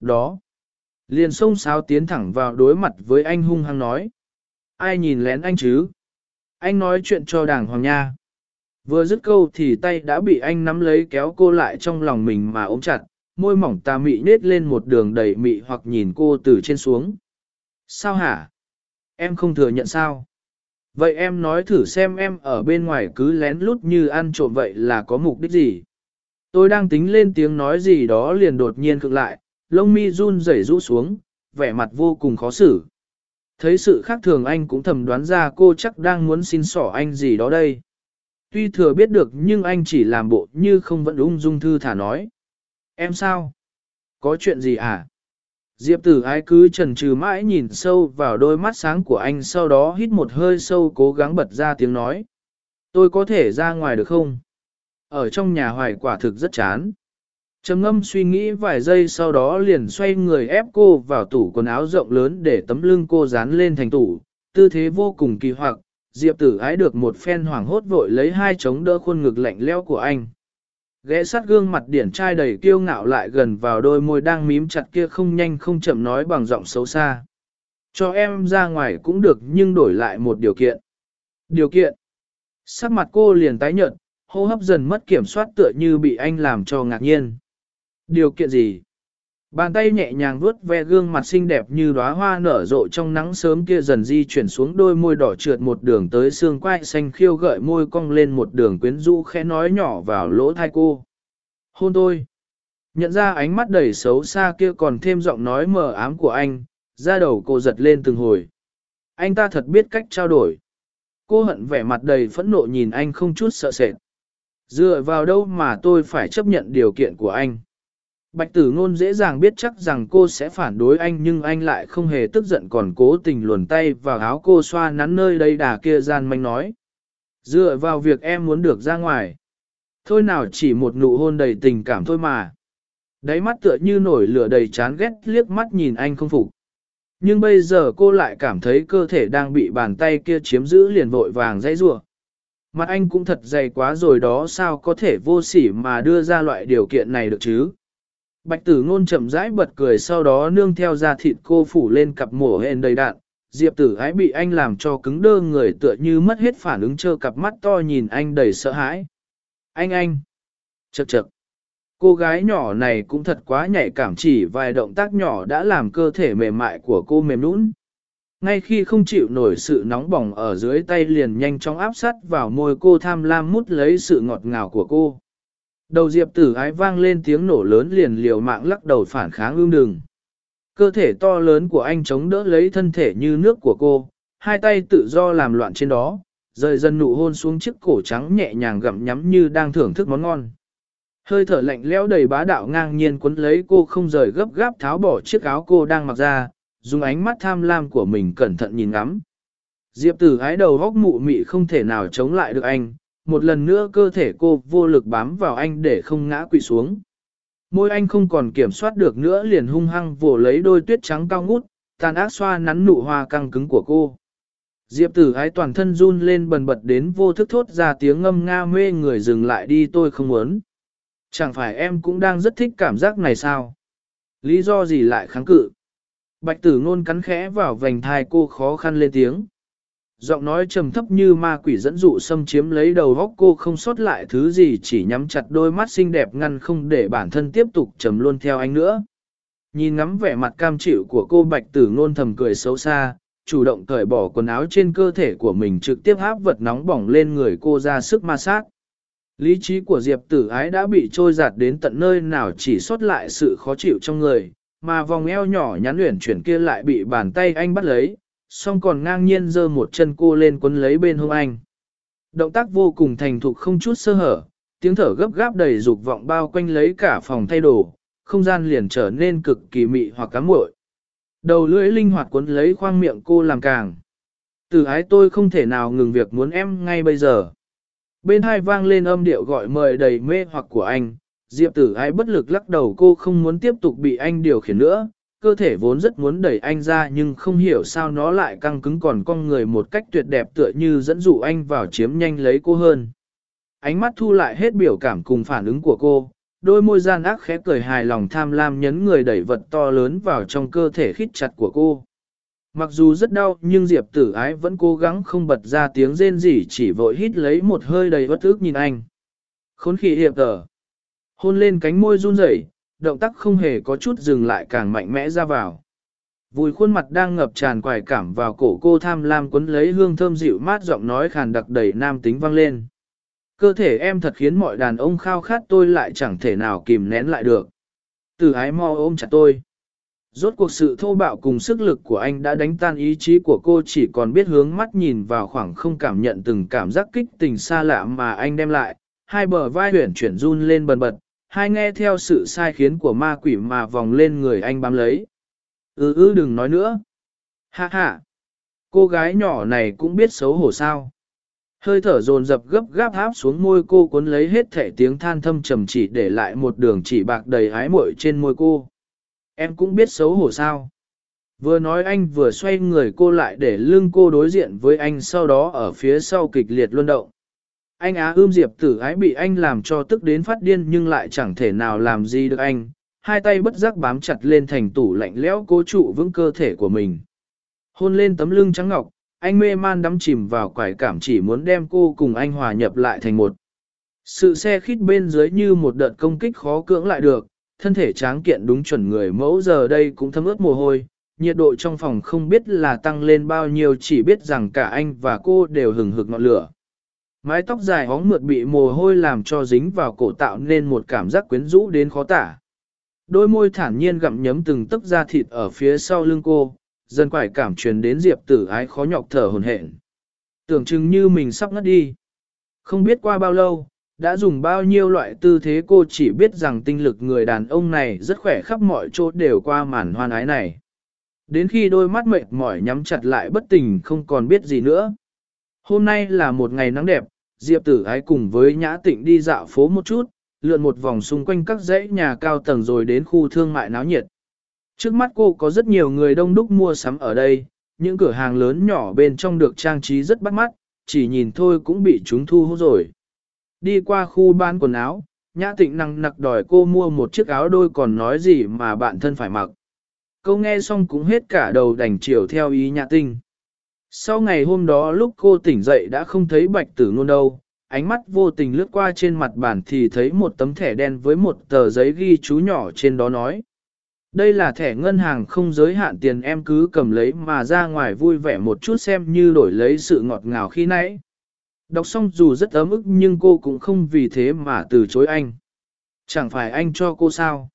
Đó. Liền sông sáo tiến thẳng vào đối mặt với anh hung hăng nói. Ai nhìn lén anh chứ? Anh nói chuyện cho đàng hoàng nha. Vừa dứt câu thì tay đã bị anh nắm lấy kéo cô lại trong lòng mình mà ôm chặt, môi mỏng tà mị nết lên một đường đầy mị hoặc nhìn cô từ trên xuống. Sao hả? Em không thừa nhận sao? Vậy em nói thử xem em ở bên ngoài cứ lén lút như ăn trộm vậy là có mục đích gì? Tôi đang tính lên tiếng nói gì đó liền đột nhiên cực lại, lông mi run rẩy rũ xuống, vẻ mặt vô cùng khó xử. Thấy sự khác thường anh cũng thầm đoán ra cô chắc đang muốn xin sỏ anh gì đó đây. Tuy thừa biết được nhưng anh chỉ làm bộ như không vẫn ung dung thư thả nói. Em sao? Có chuyện gì à? Diệp tử ái cứ trần trừ mãi nhìn sâu vào đôi mắt sáng của anh sau đó hít một hơi sâu cố gắng bật ra tiếng nói. Tôi có thể ra ngoài được không? Ở trong nhà hoài quả thực rất chán. Trầm ngâm suy nghĩ vài giây sau đó liền xoay người ép cô vào tủ quần áo rộng lớn để tấm lưng cô dán lên thành tủ, tư thế vô cùng kỳ hoặc, Diệp tử ái được một phen hoảng hốt vội lấy hai chống đỡ khuôn ngực lạnh leo của anh. Ghé sát gương mặt điển trai đầy kiêu ngạo lại gần vào đôi môi đang mím chặt kia không nhanh không chậm nói bằng giọng xấu xa. Cho em ra ngoài cũng được nhưng đổi lại một điều kiện. Điều kiện. Sắc mặt cô liền tái nhợt, hô hấp dần mất kiểm soát tựa như bị anh làm cho ngạc nhiên. Điều kiện gì? Bàn tay nhẹ nhàng vuốt ve gương mặt xinh đẹp như đóa hoa nở rộ trong nắng sớm kia dần di chuyển xuống đôi môi đỏ trượt một đường tới xương quai xanh khiêu gợi môi cong lên một đường quyến rũ khẽ nói nhỏ vào lỗ thai cô. Hôn tôi. Nhận ra ánh mắt đầy xấu xa kia còn thêm giọng nói mờ ám của anh, ra đầu cô giật lên từng hồi. Anh ta thật biết cách trao đổi. Cô hận vẻ mặt đầy phẫn nộ nhìn anh không chút sợ sệt. Dựa vào đâu mà tôi phải chấp nhận điều kiện của anh. Bạch tử ngôn dễ dàng biết chắc rằng cô sẽ phản đối anh nhưng anh lại không hề tức giận còn cố tình luồn tay vào áo cô xoa nắn nơi đây đà kia gian manh nói. Dựa vào việc em muốn được ra ngoài. Thôi nào chỉ một nụ hôn đầy tình cảm thôi mà. Đáy mắt tựa như nổi lửa đầy chán ghét liếc mắt nhìn anh không phục. Nhưng bây giờ cô lại cảm thấy cơ thể đang bị bàn tay kia chiếm giữ liền vội vàng dãy rủa. Mặt anh cũng thật dày quá rồi đó, sao có thể vô sỉ mà đưa ra loại điều kiện này được chứ. Bạch tử ngôn chậm rãi bật cười sau đó nương theo ra thịt cô phủ lên cặp mổ hên đầy đạn. Diệp tử ái bị anh làm cho cứng đơ, người tựa như mất hết phản ứng trơ cặp mắt to nhìn anh đầy sợ hãi. Anh anh! Chậc chậc! Cô gái nhỏ này cũng thật quá nhạy cảm, chỉ vài động tác nhỏ đã làm cơ thể mềm mại của cô mềm nũng. Ngay khi không chịu nổi sự nóng bỏng ở dưới tay liền nhanh chóng áp sát vào môi cô tham lam mút lấy sự ngọt ngào của cô. Đầu diệp tử ái vang lên tiếng nổ lớn liền liều mạng lắc đầu phản kháng ương đừng. Cơ thể to lớn của anh chống đỡ lấy thân thể như nước của cô, hai tay tự do làm loạn trên đó, rời dần nụ hôn xuống chiếc cổ trắng nhẹ nhàng gặm nhắm như đang thưởng thức món ngon. Hơi thở lạnh lẽo đầy bá đạo ngang nhiên quấn lấy cô không rời gấp gáp tháo bỏ chiếc áo cô đang mặc ra, dùng ánh mắt tham lam của mình cẩn thận nhìn ngắm. Diệp tử ái đầu góc mụ mị không thể nào chống lại được anh, một lần nữa cơ thể cô vô lực bám vào anh để không ngã quỵ xuống. Môi anh không còn kiểm soát được nữa liền hung hăng vồ lấy đôi tuyết trắng cao ngút, tàn ác xoa nắn nụ hoa căng cứng của cô. Diệp tử ái toàn thân run lên bần bật đến vô thức thốt ra tiếng ngâm nga mê người dừng lại đi tôi không muốn. Chẳng phải em cũng đang rất thích cảm giác này sao? Lý do gì lại kháng cự? Bạch tử ngôn cắn khẽ vào vành thai cô khó khăn lên tiếng giọng nói trầm thấp như ma quỷ dẫn dụ xâm chiếm lấy đầu góc cô không sót lại thứ gì chỉ nhắm chặt đôi mắt xinh đẹp ngăn không để bản thân tiếp tục trầm luôn theo anh nữa. Nhìn ngắm vẻ mặt cam chịu của cô bạch tử ngôn thầm cười xấu xa, chủ động cởi bỏ quần áo trên cơ thể của mình trực tiếp áp vật nóng bỏng lên người cô ra sức ma sát. Lý trí của Diệp tử ái đã bị trôi giạt đến tận nơi nào chỉ sót lại sự khó chịu trong người, mà vòng eo nhỏ nhắn luyện chuyển kia lại bị bàn tay anh bắt lấy, song còn ngang nhiên giơ một chân cô lên quấn lấy bên hông anh. Động tác vô cùng thành thục không chút sơ hở, tiếng thở gấp gáp đầy dục vọng bao quanh lấy cả phòng thay đồ, không gian liền trở nên cực kỳ mị hoặc cám muội. Đầu lưỡi linh hoạt quấn lấy khoang miệng cô làm càng. Từ ái tôi không thể nào ngừng việc muốn em ngay bây giờ. Bên hai vang lên âm điệu gọi mời đầy mê hoặc của anh, Diệp tử ái bất lực lắc đầu cô không muốn tiếp tục bị anh điều khiển nữa, cơ thể vốn rất muốn đẩy anh ra nhưng không hiểu sao nó lại căng cứng còn con người một cách tuyệt đẹp tựa như dẫn dụ anh vào chiếm nhanh lấy cô hơn. Ánh mắt thu lại hết biểu cảm cùng phản ứng của cô, đôi môi gian ác khẽ cười hài lòng tham lam nhấn người đẩy vật to lớn vào trong cơ thể khít chặt của cô. Mặc dù rất đau nhưng Diệp tử ái vẫn cố gắng không bật ra tiếng rên rỉ chỉ vội hít lấy một hơi đầy bất ức nhìn anh. Khốn khỉ hiệp tờ. Hôn lên cánh môi run rẩy, động tác không hề có chút dừng lại càng mạnh mẽ ra vào. Vùi khuôn mặt đang ngập tràn quài cảm vào cổ cô tham lam quấn lấy hương thơm dịu mát giọng nói khàn đặc đầy nam tính vang lên. Cơ thể em thật khiến mọi đàn ông khao khát tôi lại chẳng thể nào kìm nén lại được. Từ ái mo ôm chặt tôi. Rốt cuộc sự thô bạo cùng sức lực của anh đã đánh tan ý chí của cô chỉ còn biết hướng mắt nhìn vào khoảng không cảm nhận từng cảm giác kích tình xa lạ mà anh đem lại. Hai bờ vai huyển chuyển run lên bần bật, hai nghe theo sự sai khiến của ma quỷ mà vòng lên người anh bám lấy. Ừ ừ đừng nói nữa. Ha ha. Cô gái nhỏ này cũng biết xấu hổ sao. Hơi thở dồn dập gấp gáp áp xuống môi cô cuốn lấy hết thể tiếng than thâm trầm chỉ để lại một đường chỉ bạc đầy ái muội trên môi cô. Em cũng biết xấu hổ sao. Vừa nói anh vừa xoay người cô lại để lưng cô đối diện với anh sau đó ở phía sau kịch liệt luân động. Anh á ươm diệp tử ái bị anh làm cho tức đến phát điên nhưng lại chẳng thể nào làm gì được anh. Hai tay bất giác bám chặt lên thành tủ lạnh lẽo cố trụ vững cơ thể của mình. Hôn lên tấm lưng trắng ngọc, anh mê man đắm chìm vào quải cảm chỉ muốn đem cô cùng anh hòa nhập lại thành một. Sự xe khít bên dưới như một đợt công kích khó cưỡng lại được, thân thể tráng kiện đúng chuẩn người mẫu giờ đây cũng thấm ướt mồ hôi, nhiệt độ trong phòng không biết là tăng lên bao nhiêu chỉ biết rằng cả anh và cô đều hừng hực ngọn lửa. Mái tóc dài hóng mượt bị mồ hôi làm cho dính vào cổ tạo nên một cảm giác quyến rũ đến khó tả. Đôi môi thản nhiên gặm nhấm từng tấc da thịt ở phía sau lưng cô, dần quải cảm truyền đến diệp tử ái khó nhọc thở hồn hển. Tưởng chừng như mình sắp ngất đi. Không biết qua bao lâu, đã dùng bao nhiêu loại tư thế cô chỉ biết rằng tinh lực người đàn ông này rất khỏe khắp mọi chỗ đều qua màn hoan ái này. Đến khi đôi mắt mệt mỏi nhắm chặt lại bất tình không còn biết gì nữa. Hôm nay là một ngày nắng đẹp, Diệp tử ái cùng với Nhã Tịnh đi dạo phố một chút, lượn một vòng xung quanh các dãy nhà cao tầng rồi đến khu thương mại náo nhiệt. Trước mắt cô có rất nhiều người đông đúc mua sắm ở đây, những cửa hàng lớn nhỏ bên trong được trang trí rất bắt mắt, chỉ nhìn thôi cũng bị chúng thu hút rồi. Đi qua khu bán quần áo, Nhã Tịnh năng nặc đòi cô mua một chiếc áo đôi còn nói gì mà bạn thân phải mặc. Câu nghe xong cũng hết cả đầu đành chiều theo ý Nhã Tinh. Sau ngày hôm đó lúc cô tỉnh dậy đã không thấy bạch tử ngôn đâu, ánh mắt vô tình lướt qua trên mặt bàn thì thấy một tấm thẻ đen với một tờ giấy ghi chú nhỏ trên đó nói. Đây là thẻ ngân hàng không giới hạn tiền em cứ cầm lấy mà ra ngoài vui vẻ một chút xem như đổi lấy sự ngọt ngào khi nãy. Đọc xong dù rất ấm ức nhưng cô cũng không vì thế mà từ chối anh. Chẳng phải anh cho cô sao?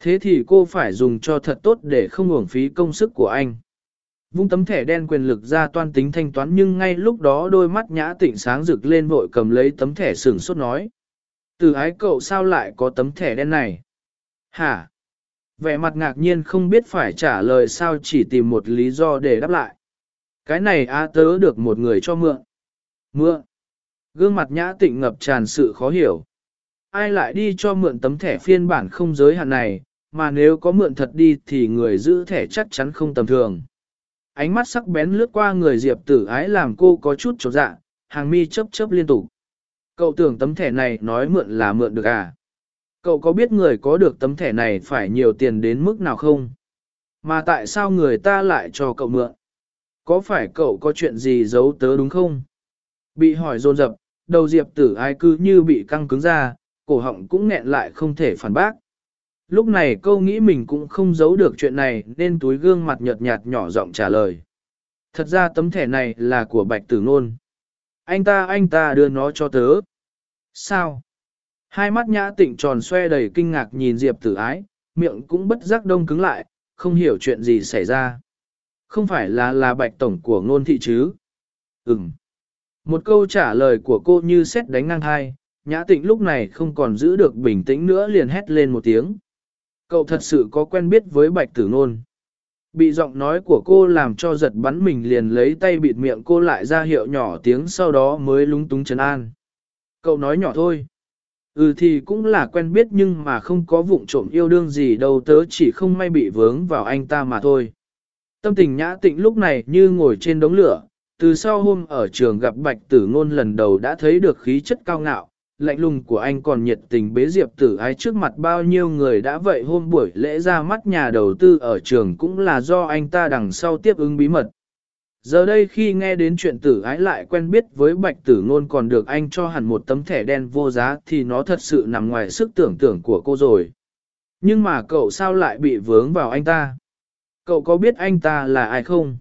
Thế thì cô phải dùng cho thật tốt để không uổng phí công sức của anh. Vung tấm thẻ đen quyền lực ra toan tính thanh toán nhưng ngay lúc đó đôi mắt nhã tịnh sáng rực lên vội cầm lấy tấm thẻ sừng sốt nói. Từ ái cậu sao lại có tấm thẻ đen này? Hả? Vẻ mặt ngạc nhiên không biết phải trả lời sao chỉ tìm một lý do để đáp lại. Cái này á tớ được một người cho mượn. Mượn. Gương mặt nhã tịnh ngập tràn sự khó hiểu. Ai lại đi cho mượn tấm thẻ phiên bản không giới hạn này, mà nếu có mượn thật đi thì người giữ thẻ chắc chắn không tầm thường. Ánh mắt sắc bén lướt qua người Diệp tử ái làm cô có chút trột dạ, hàng mi chớp chớp liên tục. Cậu tưởng tấm thẻ này nói mượn là mượn được à? Cậu có biết người có được tấm thẻ này phải nhiều tiền đến mức nào không? Mà tại sao người ta lại cho cậu mượn? Có phải cậu có chuyện gì giấu tớ đúng không? Bị hỏi dồn dập, đầu diệp tử Ái cứ như bị căng cứng ra, cổ họng cũng nghẹn lại không thể phản bác. Lúc này câu nghĩ mình cũng không giấu được chuyện này nên túi gương mặt nhợt nhạt nhỏ giọng trả lời. Thật ra tấm thẻ này là của bạch tử nôn. Anh ta anh ta đưa nó cho tớ. Sao? Hai mắt nhã tịnh tròn xoe đầy kinh ngạc nhìn Diệp tử ái, miệng cũng bất giác đông cứng lại, không hiểu chuyện gì xảy ra. Không phải là là bạch tổng của nôn thị chứ? Ừm. Một câu trả lời của cô như xét đánh ngang hai, nhã tịnh lúc này không còn giữ được bình tĩnh nữa liền hét lên một tiếng. Cậu thật sự có quen biết với bạch tử ngôn. Bị giọng nói của cô làm cho giật bắn mình liền lấy tay bịt miệng cô lại ra hiệu nhỏ tiếng sau đó mới lúng túng chấn an. Cậu nói nhỏ thôi. Ừ thì cũng là quen biết nhưng mà không có vụng trộm yêu đương gì đâu tớ chỉ không may bị vướng vào anh ta mà thôi. Tâm tình nhã tịnh lúc này như ngồi trên đống lửa, từ sau hôm ở trường gặp bạch tử ngôn lần đầu đã thấy được khí chất cao ngạo, lạnh lùng của anh còn nhiệt tình bế Diệp tử ái trước mặt bao nhiêu người đã vậy hôm buổi lễ ra mắt nhà đầu tư ở trường cũng là do anh ta đằng sau tiếp ứng bí mật. Giờ đây khi nghe đến chuyện tử ái lại quen biết với bạch tử ngôn còn được anh cho hẳn một tấm thẻ đen vô giá thì nó thật sự nằm ngoài sức tưởng tượng của cô rồi. Nhưng mà cậu sao lại bị vướng vào anh ta? Cậu có biết anh ta là ai không?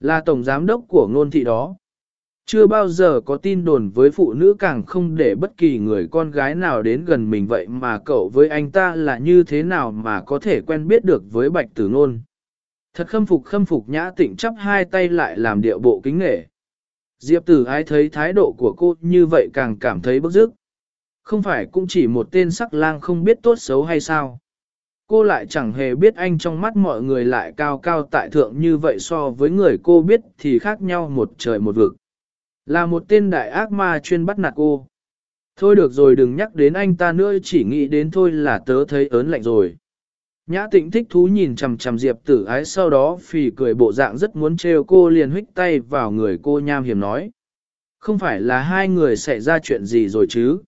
Là tổng giám đốc của ngôn thị đó. Chưa bao giờ có tin đồn với phụ nữ càng không để bất kỳ người con gái nào đến gần mình vậy mà cậu với anh ta là như thế nào mà có thể quen biết được với bạch tử ngôn. Thật khâm phục khâm phục nhã tịnh chắp hai tay lại làm điệu bộ kính nghệ. Diệp tử ái thấy thái độ của cô như vậy càng cảm thấy bức rức. Không phải cũng chỉ một tên sắc lang không biết tốt xấu hay sao. Cô lại chẳng hề biết anh trong mắt mọi người lại cao cao tại thượng như vậy so với người cô biết thì khác nhau một trời một vực. Là một tên đại ác ma chuyên bắt nạt cô. Thôi được rồi đừng nhắc đến anh ta nữa chỉ nghĩ đến thôi là tớ thấy ớn lạnh rồi. Nhã tịnh thích thú nhìn chằm chằm Diệp tử ái sau đó phì cười bộ dạng rất muốn trêu cô liền huých tay vào người cô nham hiểm nói. Không phải là hai người xảy ra chuyện gì rồi chứ?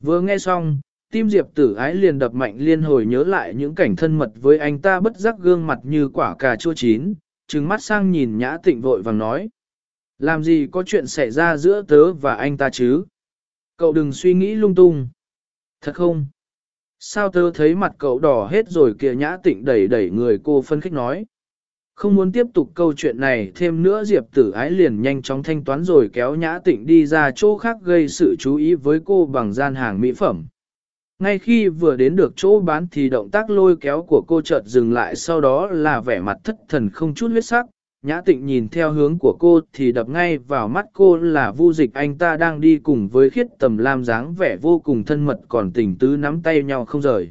Vừa nghe xong, tim Diệp tử ái liền đập mạnh liên hồi nhớ lại những cảnh thân mật với anh ta bất giác gương mặt như quả cà chua chín, trừng mắt sang nhìn nhã tịnh vội vàng nói. Làm gì có chuyện xảy ra giữa tớ và anh ta chứ? Cậu đừng suy nghĩ lung tung. Thật không? Sao tớ thấy mặt cậu đỏ hết rồi kìa nhã tịnh đẩy đẩy người cô phân khích nói. Không muốn tiếp tục câu chuyện này thêm nữa Diệp tử ái liền nhanh chóng thanh toán rồi kéo nhã tịnh đi ra chỗ khác gây sự chú ý với cô bằng gian hàng mỹ phẩm. Ngay khi vừa đến được chỗ bán thì động tác lôi kéo của cô chợt dừng lại sau đó là vẻ mặt thất thần không chút huyết sắc, Nhã tịnh nhìn theo hướng của cô thì đập ngay vào mắt cô là vu dịch anh ta đang đi cùng với khiết tầm lam dáng vẻ vô cùng thân mật còn tình tứ nắm tay nhau không rời.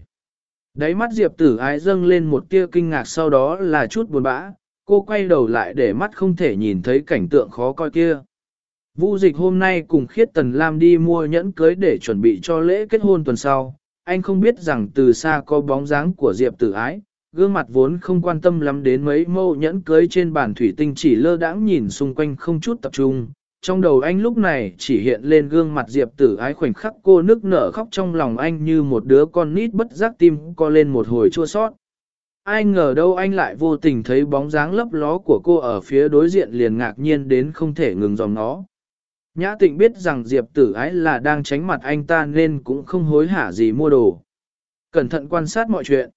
Đáy mắt Diệp tử ái dâng lên một tia kinh ngạc sau đó là chút buồn bã, cô quay đầu lại để mắt không thể nhìn thấy cảnh tượng khó coi kia. Vu dịch hôm nay cùng khiết tần lam đi mua nhẫn cưới để chuẩn bị cho lễ kết hôn tuần sau. Anh không biết rằng từ xa có bóng dáng của Diệp tử ái, gương mặt vốn không quan tâm lắm đến mấy mâu nhẫn cưới trên bàn thủy tinh chỉ lơ đãng nhìn xung quanh không chút tập trung. Trong đầu anh lúc này chỉ hiện lên gương mặt Diệp tử ái khoảnh khắc cô nức nở khóc trong lòng anh như một đứa con nít bất giác tim co lên một hồi chua sót. Ai ngờ đâu anh lại vô tình thấy bóng dáng lấp ló của cô ở phía đối diện liền ngạc nhiên đến không thể ngừng dòng nó. Nhã tịnh biết rằng Diệp tử ái là đang tránh mặt anh ta nên cũng không hối hả gì mua đồ. Cẩn thận quan sát mọi chuyện.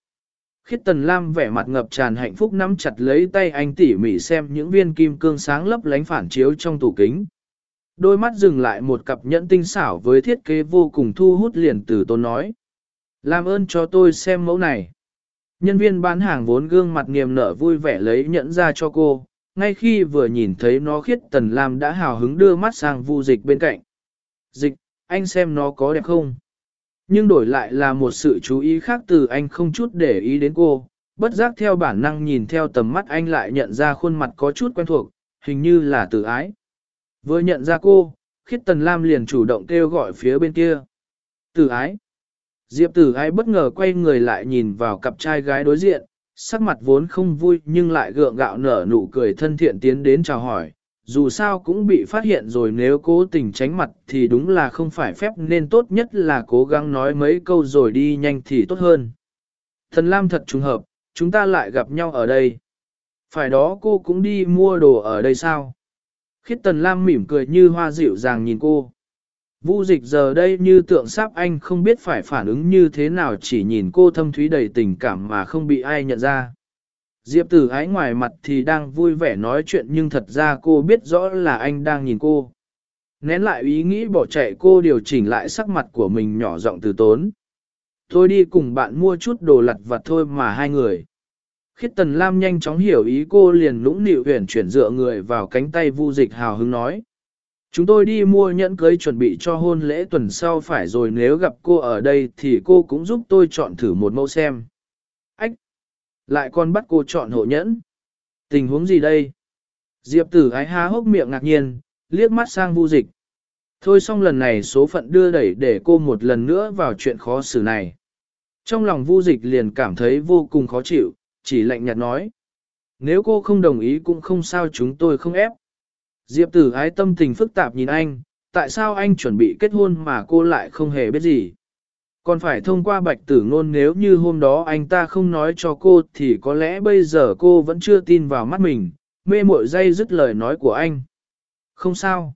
Khiết Tần Lam vẻ mặt ngập tràn hạnh phúc nắm chặt lấy tay anh tỉ mỉ xem những viên kim cương sáng lấp lánh phản chiếu trong tủ kính. Đôi mắt dừng lại một cặp nhẫn tinh xảo với thiết kế vô cùng thu hút liền từ tôn nói. Làm ơn cho tôi xem mẫu này. Nhân viên bán hàng vốn gương mặt niềm nở vui vẻ lấy nhẫn ra cho cô, ngay khi vừa nhìn thấy nó khiết tần lam đã hào hứng đưa mắt sang vu dịch bên cạnh. Dịch, anh xem nó có đẹp không? Nhưng đổi lại là một sự chú ý khác từ anh không chút để ý đến cô, bất giác theo bản năng nhìn theo tầm mắt anh lại nhận ra khuôn mặt có chút quen thuộc, hình như là từ ái. Vừa nhận ra cô, khiết tần lam liền chủ động kêu gọi phía bên kia. Từ ái. Diệp tử ái bất ngờ quay người lại nhìn vào cặp trai gái đối diện, sắc mặt vốn không vui nhưng lại gượng gạo nở nụ cười thân thiện tiến đến chào hỏi, dù sao cũng bị phát hiện rồi nếu cố tình tránh mặt thì đúng là không phải phép nên tốt nhất là cố gắng nói mấy câu rồi đi nhanh thì tốt hơn. Thần Lam thật trùng hợp, chúng ta lại gặp nhau ở đây. Phải đó cô cũng đi mua đồ ở đây sao? Khiết Tần Lam mỉm cười như hoa dịu dàng nhìn cô. Vu dịch giờ đây như tượng sáp anh không biết phải phản ứng như thế nào chỉ nhìn cô thâm thúy đầy tình cảm mà không bị ai nhận ra. Diệp tử ái ngoài mặt thì đang vui vẻ nói chuyện nhưng thật ra cô biết rõ là anh đang nhìn cô. Nén lại ý nghĩ bỏ chạy cô điều chỉnh lại sắc mặt của mình nhỏ giọng từ tốn. Thôi đi cùng bạn mua chút đồ lặt vặt thôi mà hai người. Khiết tần lam nhanh chóng hiểu ý cô liền lũng nịu huyền chuyển dựa người vào cánh tay vu dịch hào hứng nói. Chúng tôi đi mua nhẫn cưới chuẩn bị cho hôn lễ tuần sau phải rồi nếu gặp cô ở đây thì cô cũng giúp tôi chọn thử một mẫu xem. Lại còn bắt cô chọn hộ nhẫn. Tình huống gì đây? Diệp tử ái há hốc miệng ngạc nhiên, liếc mắt sang vu dịch. Thôi xong lần này số phận đưa đẩy để cô một lần nữa vào chuyện khó xử này. Trong lòng vu dịch liền cảm thấy vô cùng khó chịu, chỉ lạnh nhạt nói. Nếu cô không đồng ý cũng không sao chúng tôi không ép. Diệp tử ái tâm tình phức tạp nhìn anh, tại sao anh chuẩn bị kết hôn mà cô lại không hề biết gì. Còn phải thông qua bạch tử ngôn nếu như hôm đó anh ta không nói cho cô thì có lẽ bây giờ cô vẫn chưa tin vào mắt mình, mê muội dây dứt lời nói của anh. Không sao.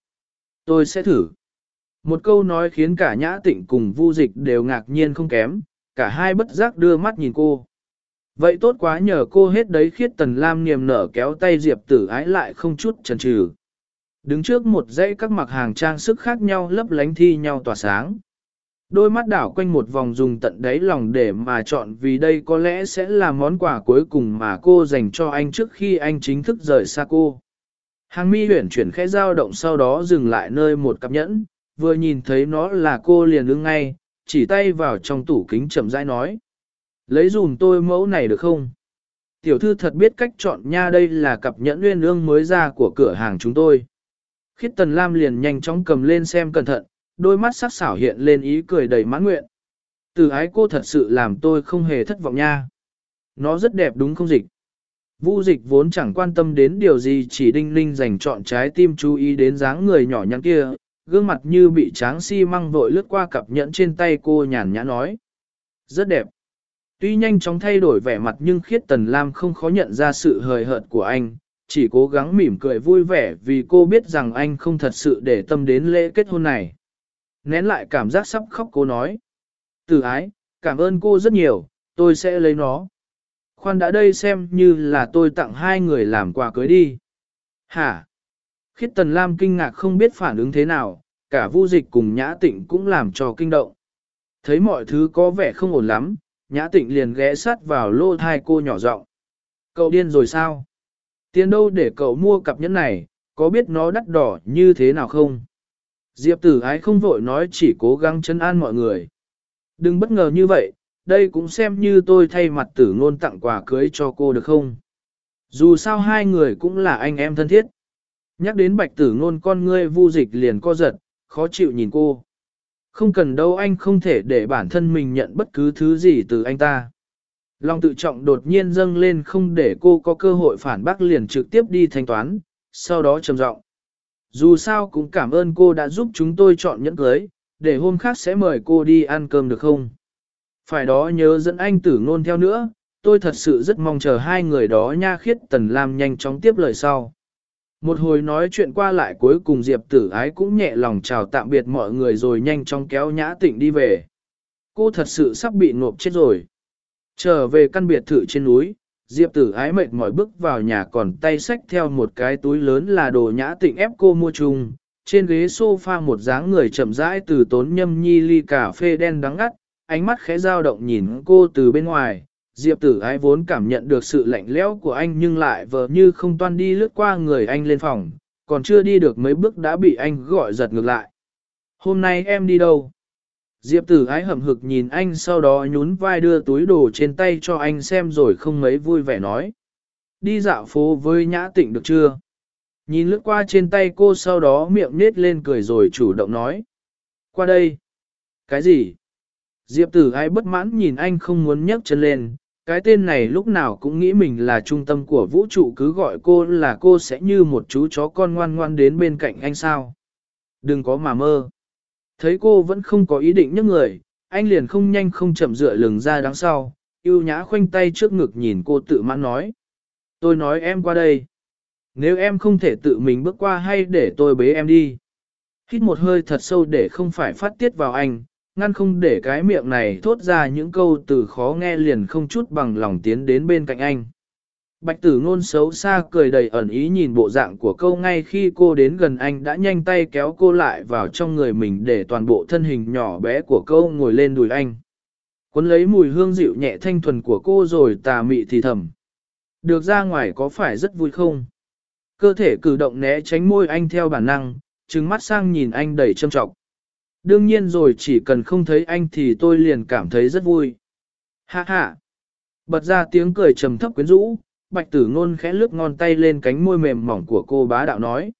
Tôi sẽ thử. Một câu nói khiến cả nhã tịnh cùng vu dịch đều ngạc nhiên không kém, cả hai bất giác đưa mắt nhìn cô. Vậy tốt quá nhờ cô hết đấy khiết tần lam niềm nở kéo tay diệp tử ái lại không chút chần chừ. Đứng trước một dãy các mặt hàng trang sức khác nhau lấp lánh thi nhau tỏa sáng. Đôi mắt đảo quanh một vòng dùng tận đáy lòng để mà chọn vì đây có lẽ sẽ là món quà cuối cùng mà cô dành cho anh trước khi anh chính thức rời xa cô. Hàng mi huyển chuyển khẽ dao động sau đó dừng lại nơi một cặp nhẫn, vừa nhìn thấy nó là cô liền ứng ngay, chỉ tay vào trong tủ kính chậm rãi nói. Lấy dùm tôi mẫu này được không? Tiểu thư thật biết cách chọn nha đây là cặp nhẫn nguyên ương mới ra của cửa hàng chúng tôi. Khiết tần lam liền nhanh chóng cầm lên xem cẩn thận, đôi mắt sắc xảo hiện lên ý cười đầy mãn nguyện. Từ ái cô thật sự làm tôi không hề thất vọng nha. Nó rất đẹp đúng không dịch? Vu dịch vốn chẳng quan tâm đến điều gì chỉ đinh ninh dành chọn trái tim chú ý đến dáng người nhỏ nhắn kia, gương mặt như bị tráng xi si măng vội lướt qua cặp nhẫn trên tay cô nhàn nhã nói. Rất đẹp. Tuy nhanh chóng thay đổi vẻ mặt nhưng khiết tần lam không khó nhận ra sự hời hợt của anh, chỉ cố gắng mỉm cười vui vẻ vì cô biết rằng anh không thật sự để tâm đến lễ kết hôn này. Nén lại cảm giác sắp khóc cô nói. Từ ái, cảm ơn cô rất nhiều, tôi sẽ lấy nó. Khoan đã đây xem như là tôi tặng hai người làm quà cưới đi. Hả? Khiết Tần Lam kinh ngạc không biết phản ứng thế nào, cả Vu Dịch cùng Nhã Tịnh cũng làm cho kinh động. Thấy mọi thứ có vẻ không ổn lắm, Nhã Tịnh liền ghé sát vào lô thai cô nhỏ giọng. Cậu điên rồi sao? Tiền đâu để cậu mua cặp nhẫn này, có biết nó đắt đỏ như thế nào không? Diệp tử ái không vội nói chỉ cố gắng chân an mọi người. Đừng bất ngờ như vậy, đây cũng xem như tôi thay mặt tử ngôn tặng quà cưới cho cô được không? Dù sao hai người cũng là anh em thân thiết. Nhắc đến bạch tử ngôn con ngươi vu dịch liền co giật, khó chịu nhìn cô. Không cần đâu anh không thể để bản thân mình nhận bất cứ thứ gì từ anh ta. Lòng tự trọng đột nhiên dâng lên không để cô có cơ hội phản bác liền trực tiếp đi thanh toán, sau đó trầm giọng. Dù sao cũng cảm ơn cô đã giúp chúng tôi chọn nhẫn cưới, để hôm khác sẽ mời cô đi ăn cơm được không? Phải đó nhớ dẫn anh tử ngôn theo nữa, tôi thật sự rất mong chờ hai người đó nha khiết tần lam nhanh chóng tiếp lời sau. Một hồi nói chuyện qua lại cuối cùng Diệp tử ái cũng nhẹ lòng chào tạm biệt mọi người rồi nhanh chóng kéo nhã tịnh đi về. Cô thật sự sắp bị nộp chết rồi. Trở về căn biệt thự trên núi, Diệp tử ái mệt mỏi bước vào nhà còn tay xách theo một cái túi lớn là đồ nhã tịnh ép cô mua chung. Trên ghế sofa một dáng người chậm rãi từ tốn nhâm nhi ly cà phê đen đắng ngắt, ánh mắt khẽ dao động nhìn cô từ bên ngoài. Diệp tử ái vốn cảm nhận được sự lạnh lẽo của anh nhưng lại vờ như không toan đi lướt qua người anh lên phòng, còn chưa đi được mấy bước đã bị anh gọi giật ngược lại. Hôm nay em đi đâu? Diệp tử ái hậm hực nhìn anh sau đó nhún vai đưa túi đồ trên tay cho anh xem rồi không mấy vui vẻ nói. Đi dạo phố với nhã tịnh được chưa? Nhìn lướt qua trên tay cô sau đó miệng nết lên cười rồi chủ động nói. Qua đây. Cái gì? Diệp tử ái bất mãn nhìn anh không muốn nhấc chân lên. Cái tên này lúc nào cũng nghĩ mình là trung tâm của vũ trụ cứ gọi cô là cô sẽ như một chú chó con ngoan ngoan đến bên cạnh anh sao. Đừng có mà mơ. Thấy cô vẫn không có ý định nhấc người, anh liền không nhanh không chậm dựa lừng ra đằng sau, yêu nhã khoanh tay trước ngực nhìn cô tự mãn nói. Tôi nói em qua đây. Nếu em không thể tự mình bước qua hay để tôi bế em đi. Hít một hơi thật sâu để không phải phát tiết vào anh, ngăn không để cái miệng này thốt ra những câu từ khó nghe liền không chút bằng lòng tiến đến bên cạnh anh. Bạch tử ngôn xấu xa cười đầy ẩn ý nhìn bộ dạng của câu ngay khi cô đến gần anh đã nhanh tay kéo cô lại vào trong người mình để toàn bộ thân hình nhỏ bé của câu ngồi lên đùi anh. Quấn lấy mùi hương dịu nhẹ thanh thuần của cô rồi tà mị thì thầm. Được ra ngoài có phải rất vui không? Cơ thể cử động né tránh môi anh theo bản năng, trừng mắt sang nhìn anh đầy châm trọng. Đương nhiên rồi chỉ cần không thấy anh thì tôi liền cảm thấy rất vui. Ha ha! Bật ra tiếng cười trầm thấp quyến rũ, bạch tử ngôn khẽ lướt ngón tay lên cánh môi mềm mỏng của cô bá đạo nói.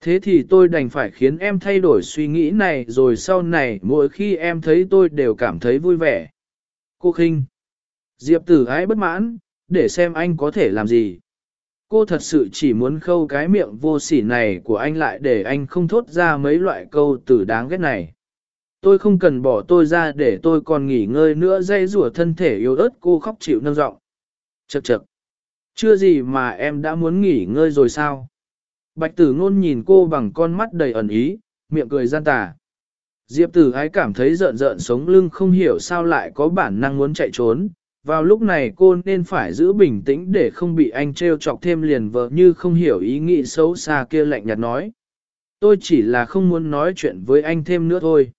Thế thì tôi đành phải khiến em thay đổi suy nghĩ này rồi sau này mỗi khi em thấy tôi đều cảm thấy vui vẻ. Cô khinh. Diệp tử ái bất mãn, để xem anh có thể làm gì. Cô thật sự chỉ muốn khâu cái miệng vô sỉ này của anh lại để anh không thốt ra mấy loại câu từ đáng ghét này. Tôi không cần bỏ tôi ra để tôi còn nghỉ ngơi nữa dây rủa thân thể yếu ớt cô khóc chịu nâng giọng. Chậc chậc. Chưa gì mà em đã muốn nghỉ ngơi rồi sao? Bạch tử ngôn nhìn cô bằng con mắt đầy ẩn ý, miệng cười gian tà. Diệp tử ái cảm thấy rợn rợn sống lưng không hiểu sao lại có bản năng muốn chạy trốn. Vào lúc này cô nên phải giữ bình tĩnh để không bị anh trêu chọc thêm liền vợ như không hiểu ý nghĩ xấu xa kia lạnh nhạt nói. Tôi chỉ là không muốn nói chuyện với anh thêm nữa thôi.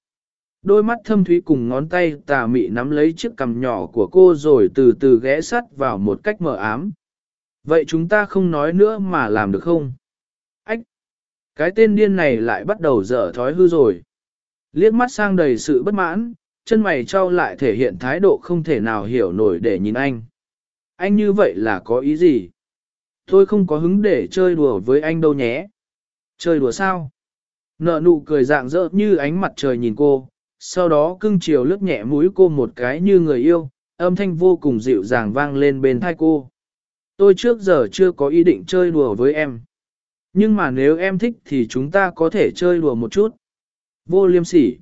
Đôi mắt thâm thúy cùng ngón tay tà mị nắm lấy chiếc cằm nhỏ của cô rồi từ từ ghé sắt vào một cách mờ ám. Vậy chúng ta không nói nữa mà làm được không? Ách! Cái tên điên này lại bắt đầu dở thói hư rồi. Liếc mắt sang đầy sự bất mãn, chân mày trao lại thể hiện thái độ không thể nào hiểu nổi để nhìn anh. Anh như vậy là có ý gì? Tôi không có hứng để chơi đùa với anh đâu nhé. Chơi đùa sao? Nợ nụ cười dạng dỡ như ánh mặt trời nhìn cô, sau đó cưng chiều lướt nhẹ mũi cô một cái như người yêu, âm thanh vô cùng dịu dàng vang lên bên thai cô. Tôi trước giờ chưa có ý định chơi đùa với em. Nhưng mà nếu em thích thì chúng ta có thể chơi đùa một chút. Vô liêm sỉ.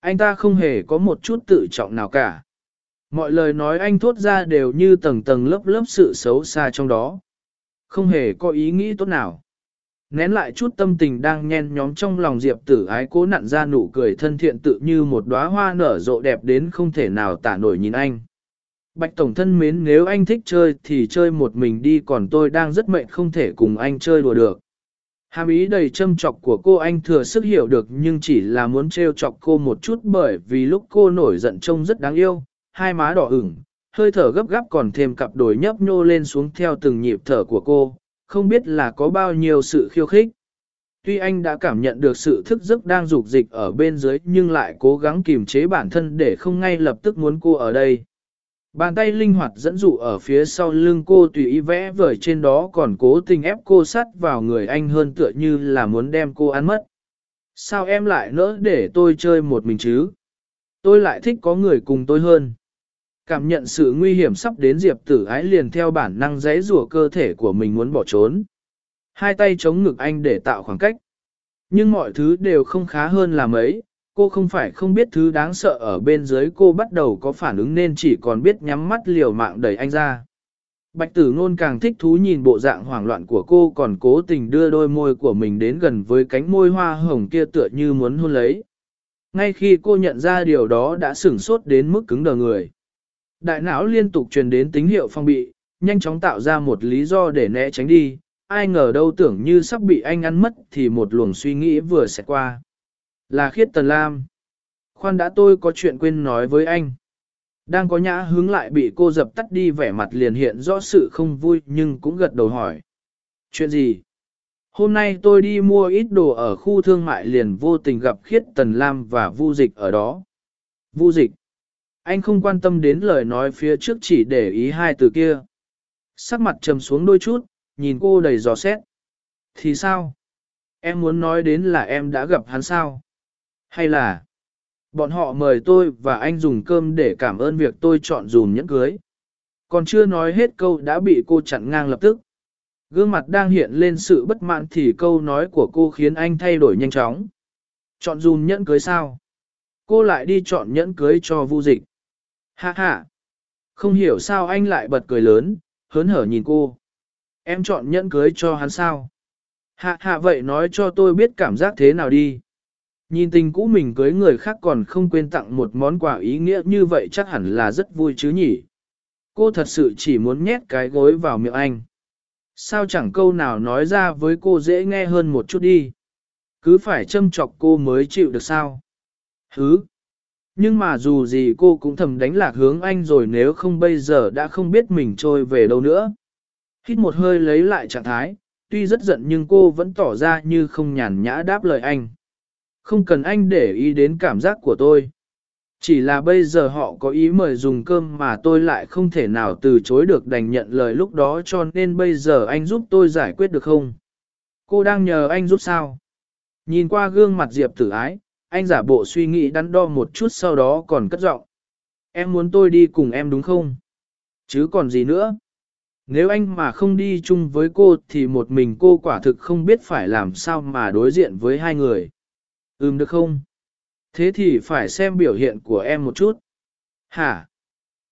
Anh ta không hề có một chút tự trọng nào cả. Mọi lời nói anh thốt ra đều như tầng tầng lớp lớp sự xấu xa trong đó. Không hề có ý nghĩ tốt nào. Nén lại chút tâm tình đang nhen nhóm trong lòng Diệp tử ái cố nặn ra nụ cười thân thiện tự như một đóa hoa nở rộ đẹp đến không thể nào tả nổi nhìn anh. Bạch Tổng thân mến nếu anh thích chơi thì chơi một mình đi còn tôi đang rất mệt không thể cùng anh chơi đùa được. Hàm ý đầy châm chọc của cô anh thừa sức hiểu được nhưng chỉ là muốn trêu chọc cô một chút bởi vì lúc cô nổi giận trông rất đáng yêu, hai má đỏ ửng, hơi thở gấp gáp còn thêm cặp đồi nhấp nhô lên xuống theo từng nhịp thở của cô, không biết là có bao nhiêu sự khiêu khích. Tuy anh đã cảm nhận được sự thức giấc đang dục dịch ở bên dưới nhưng lại cố gắng kiềm chế bản thân để không ngay lập tức muốn cô ở đây. Bàn tay linh hoạt dẫn dụ ở phía sau lưng cô tùy ý vẽ vời trên đó còn cố tình ép cô sắt vào người anh hơn tựa như là muốn đem cô ăn mất. Sao em lại nỡ để tôi chơi một mình chứ? Tôi lại thích có người cùng tôi hơn. Cảm nhận sự nguy hiểm sắp đến Diệp tử ái liền theo bản năng giấy rủa cơ thể của mình muốn bỏ trốn. Hai tay chống ngực anh để tạo khoảng cách. Nhưng mọi thứ đều không khá hơn là mấy, cô không phải không biết thứ đáng sợ ở bên dưới cô bắt đầu có phản ứng nên chỉ còn biết nhắm mắt liều mạng đẩy anh ra. Bạch tử ngôn càng thích thú nhìn bộ dạng hoảng loạn của cô còn cố tình đưa đôi môi của mình đến gần với cánh môi hoa hồng kia tựa như muốn hôn lấy. Ngay khi cô nhận ra điều đó đã sửng sốt đến mức cứng đờ người. Đại não liên tục truyền đến tín hiệu phong bị, nhanh chóng tạo ra một lý do để né tránh đi, ai ngờ đâu tưởng như sắp bị anh ăn mất thì một luồng suy nghĩ vừa sẽ qua. Là khiết tần lam. Khoan đã tôi có chuyện quên nói với anh. Đang có nhã hướng lại bị cô dập tắt đi vẻ mặt liền hiện rõ sự không vui nhưng cũng gật đầu hỏi. Chuyện gì? Hôm nay tôi đi mua ít đồ ở khu thương mại liền vô tình gặp khiết tần lam và vu dịch ở đó. Vu dịch. Anh không quan tâm đến lời nói phía trước chỉ để ý hai từ kia. Sắc mặt trầm xuống đôi chút, nhìn cô đầy giò xét. Thì sao? Em muốn nói đến là em đã gặp hắn sao? Hay là bọn họ mời tôi và anh dùng cơm để cảm ơn việc tôi chọn dùm nhẫn cưới? Còn chưa nói hết câu đã bị cô chặn ngang lập tức. Gương mặt đang hiện lên sự bất mãn thì câu nói của cô khiến anh thay đổi nhanh chóng. Chọn dùm nhẫn cưới sao? Cô lại đi chọn nhẫn cưới cho vu dịch. Ha ha! Không hiểu sao anh lại bật cười lớn, hớn hở nhìn cô. Em chọn nhẫn cưới cho hắn sao? Hạ hạ vậy nói cho tôi biết cảm giác thế nào đi. Nhìn tình cũ mình cưới người khác còn không quên tặng một món quà ý nghĩa như vậy chắc hẳn là rất vui chứ nhỉ. Cô thật sự chỉ muốn nhét cái gối vào miệng anh. Sao chẳng câu nào nói ra với cô dễ nghe hơn một chút đi. Cứ phải châm chọc cô mới chịu được sao. Hứ. Nhưng mà dù gì cô cũng thầm đánh lạc hướng anh rồi nếu không bây giờ đã không biết mình trôi về đâu nữa. Hít một hơi lấy lại trạng thái, tuy rất giận nhưng cô vẫn tỏ ra như không nhàn nhã đáp lời anh. Không cần anh để ý đến cảm giác của tôi. Chỉ là bây giờ họ có ý mời dùng cơm mà tôi lại không thể nào từ chối được đành nhận lời lúc đó cho nên bây giờ anh giúp tôi giải quyết được không? Cô đang nhờ anh giúp sao? Nhìn qua gương mặt Diệp tử ái, anh giả bộ suy nghĩ đắn đo một chút sau đó còn cất giọng. Em muốn tôi đi cùng em đúng không? Chứ còn gì nữa? Nếu anh mà không đi chung với cô thì một mình cô quả thực không biết phải làm sao mà đối diện với hai người. Ừm được không? Thế thì phải xem biểu hiện của em một chút. Hả?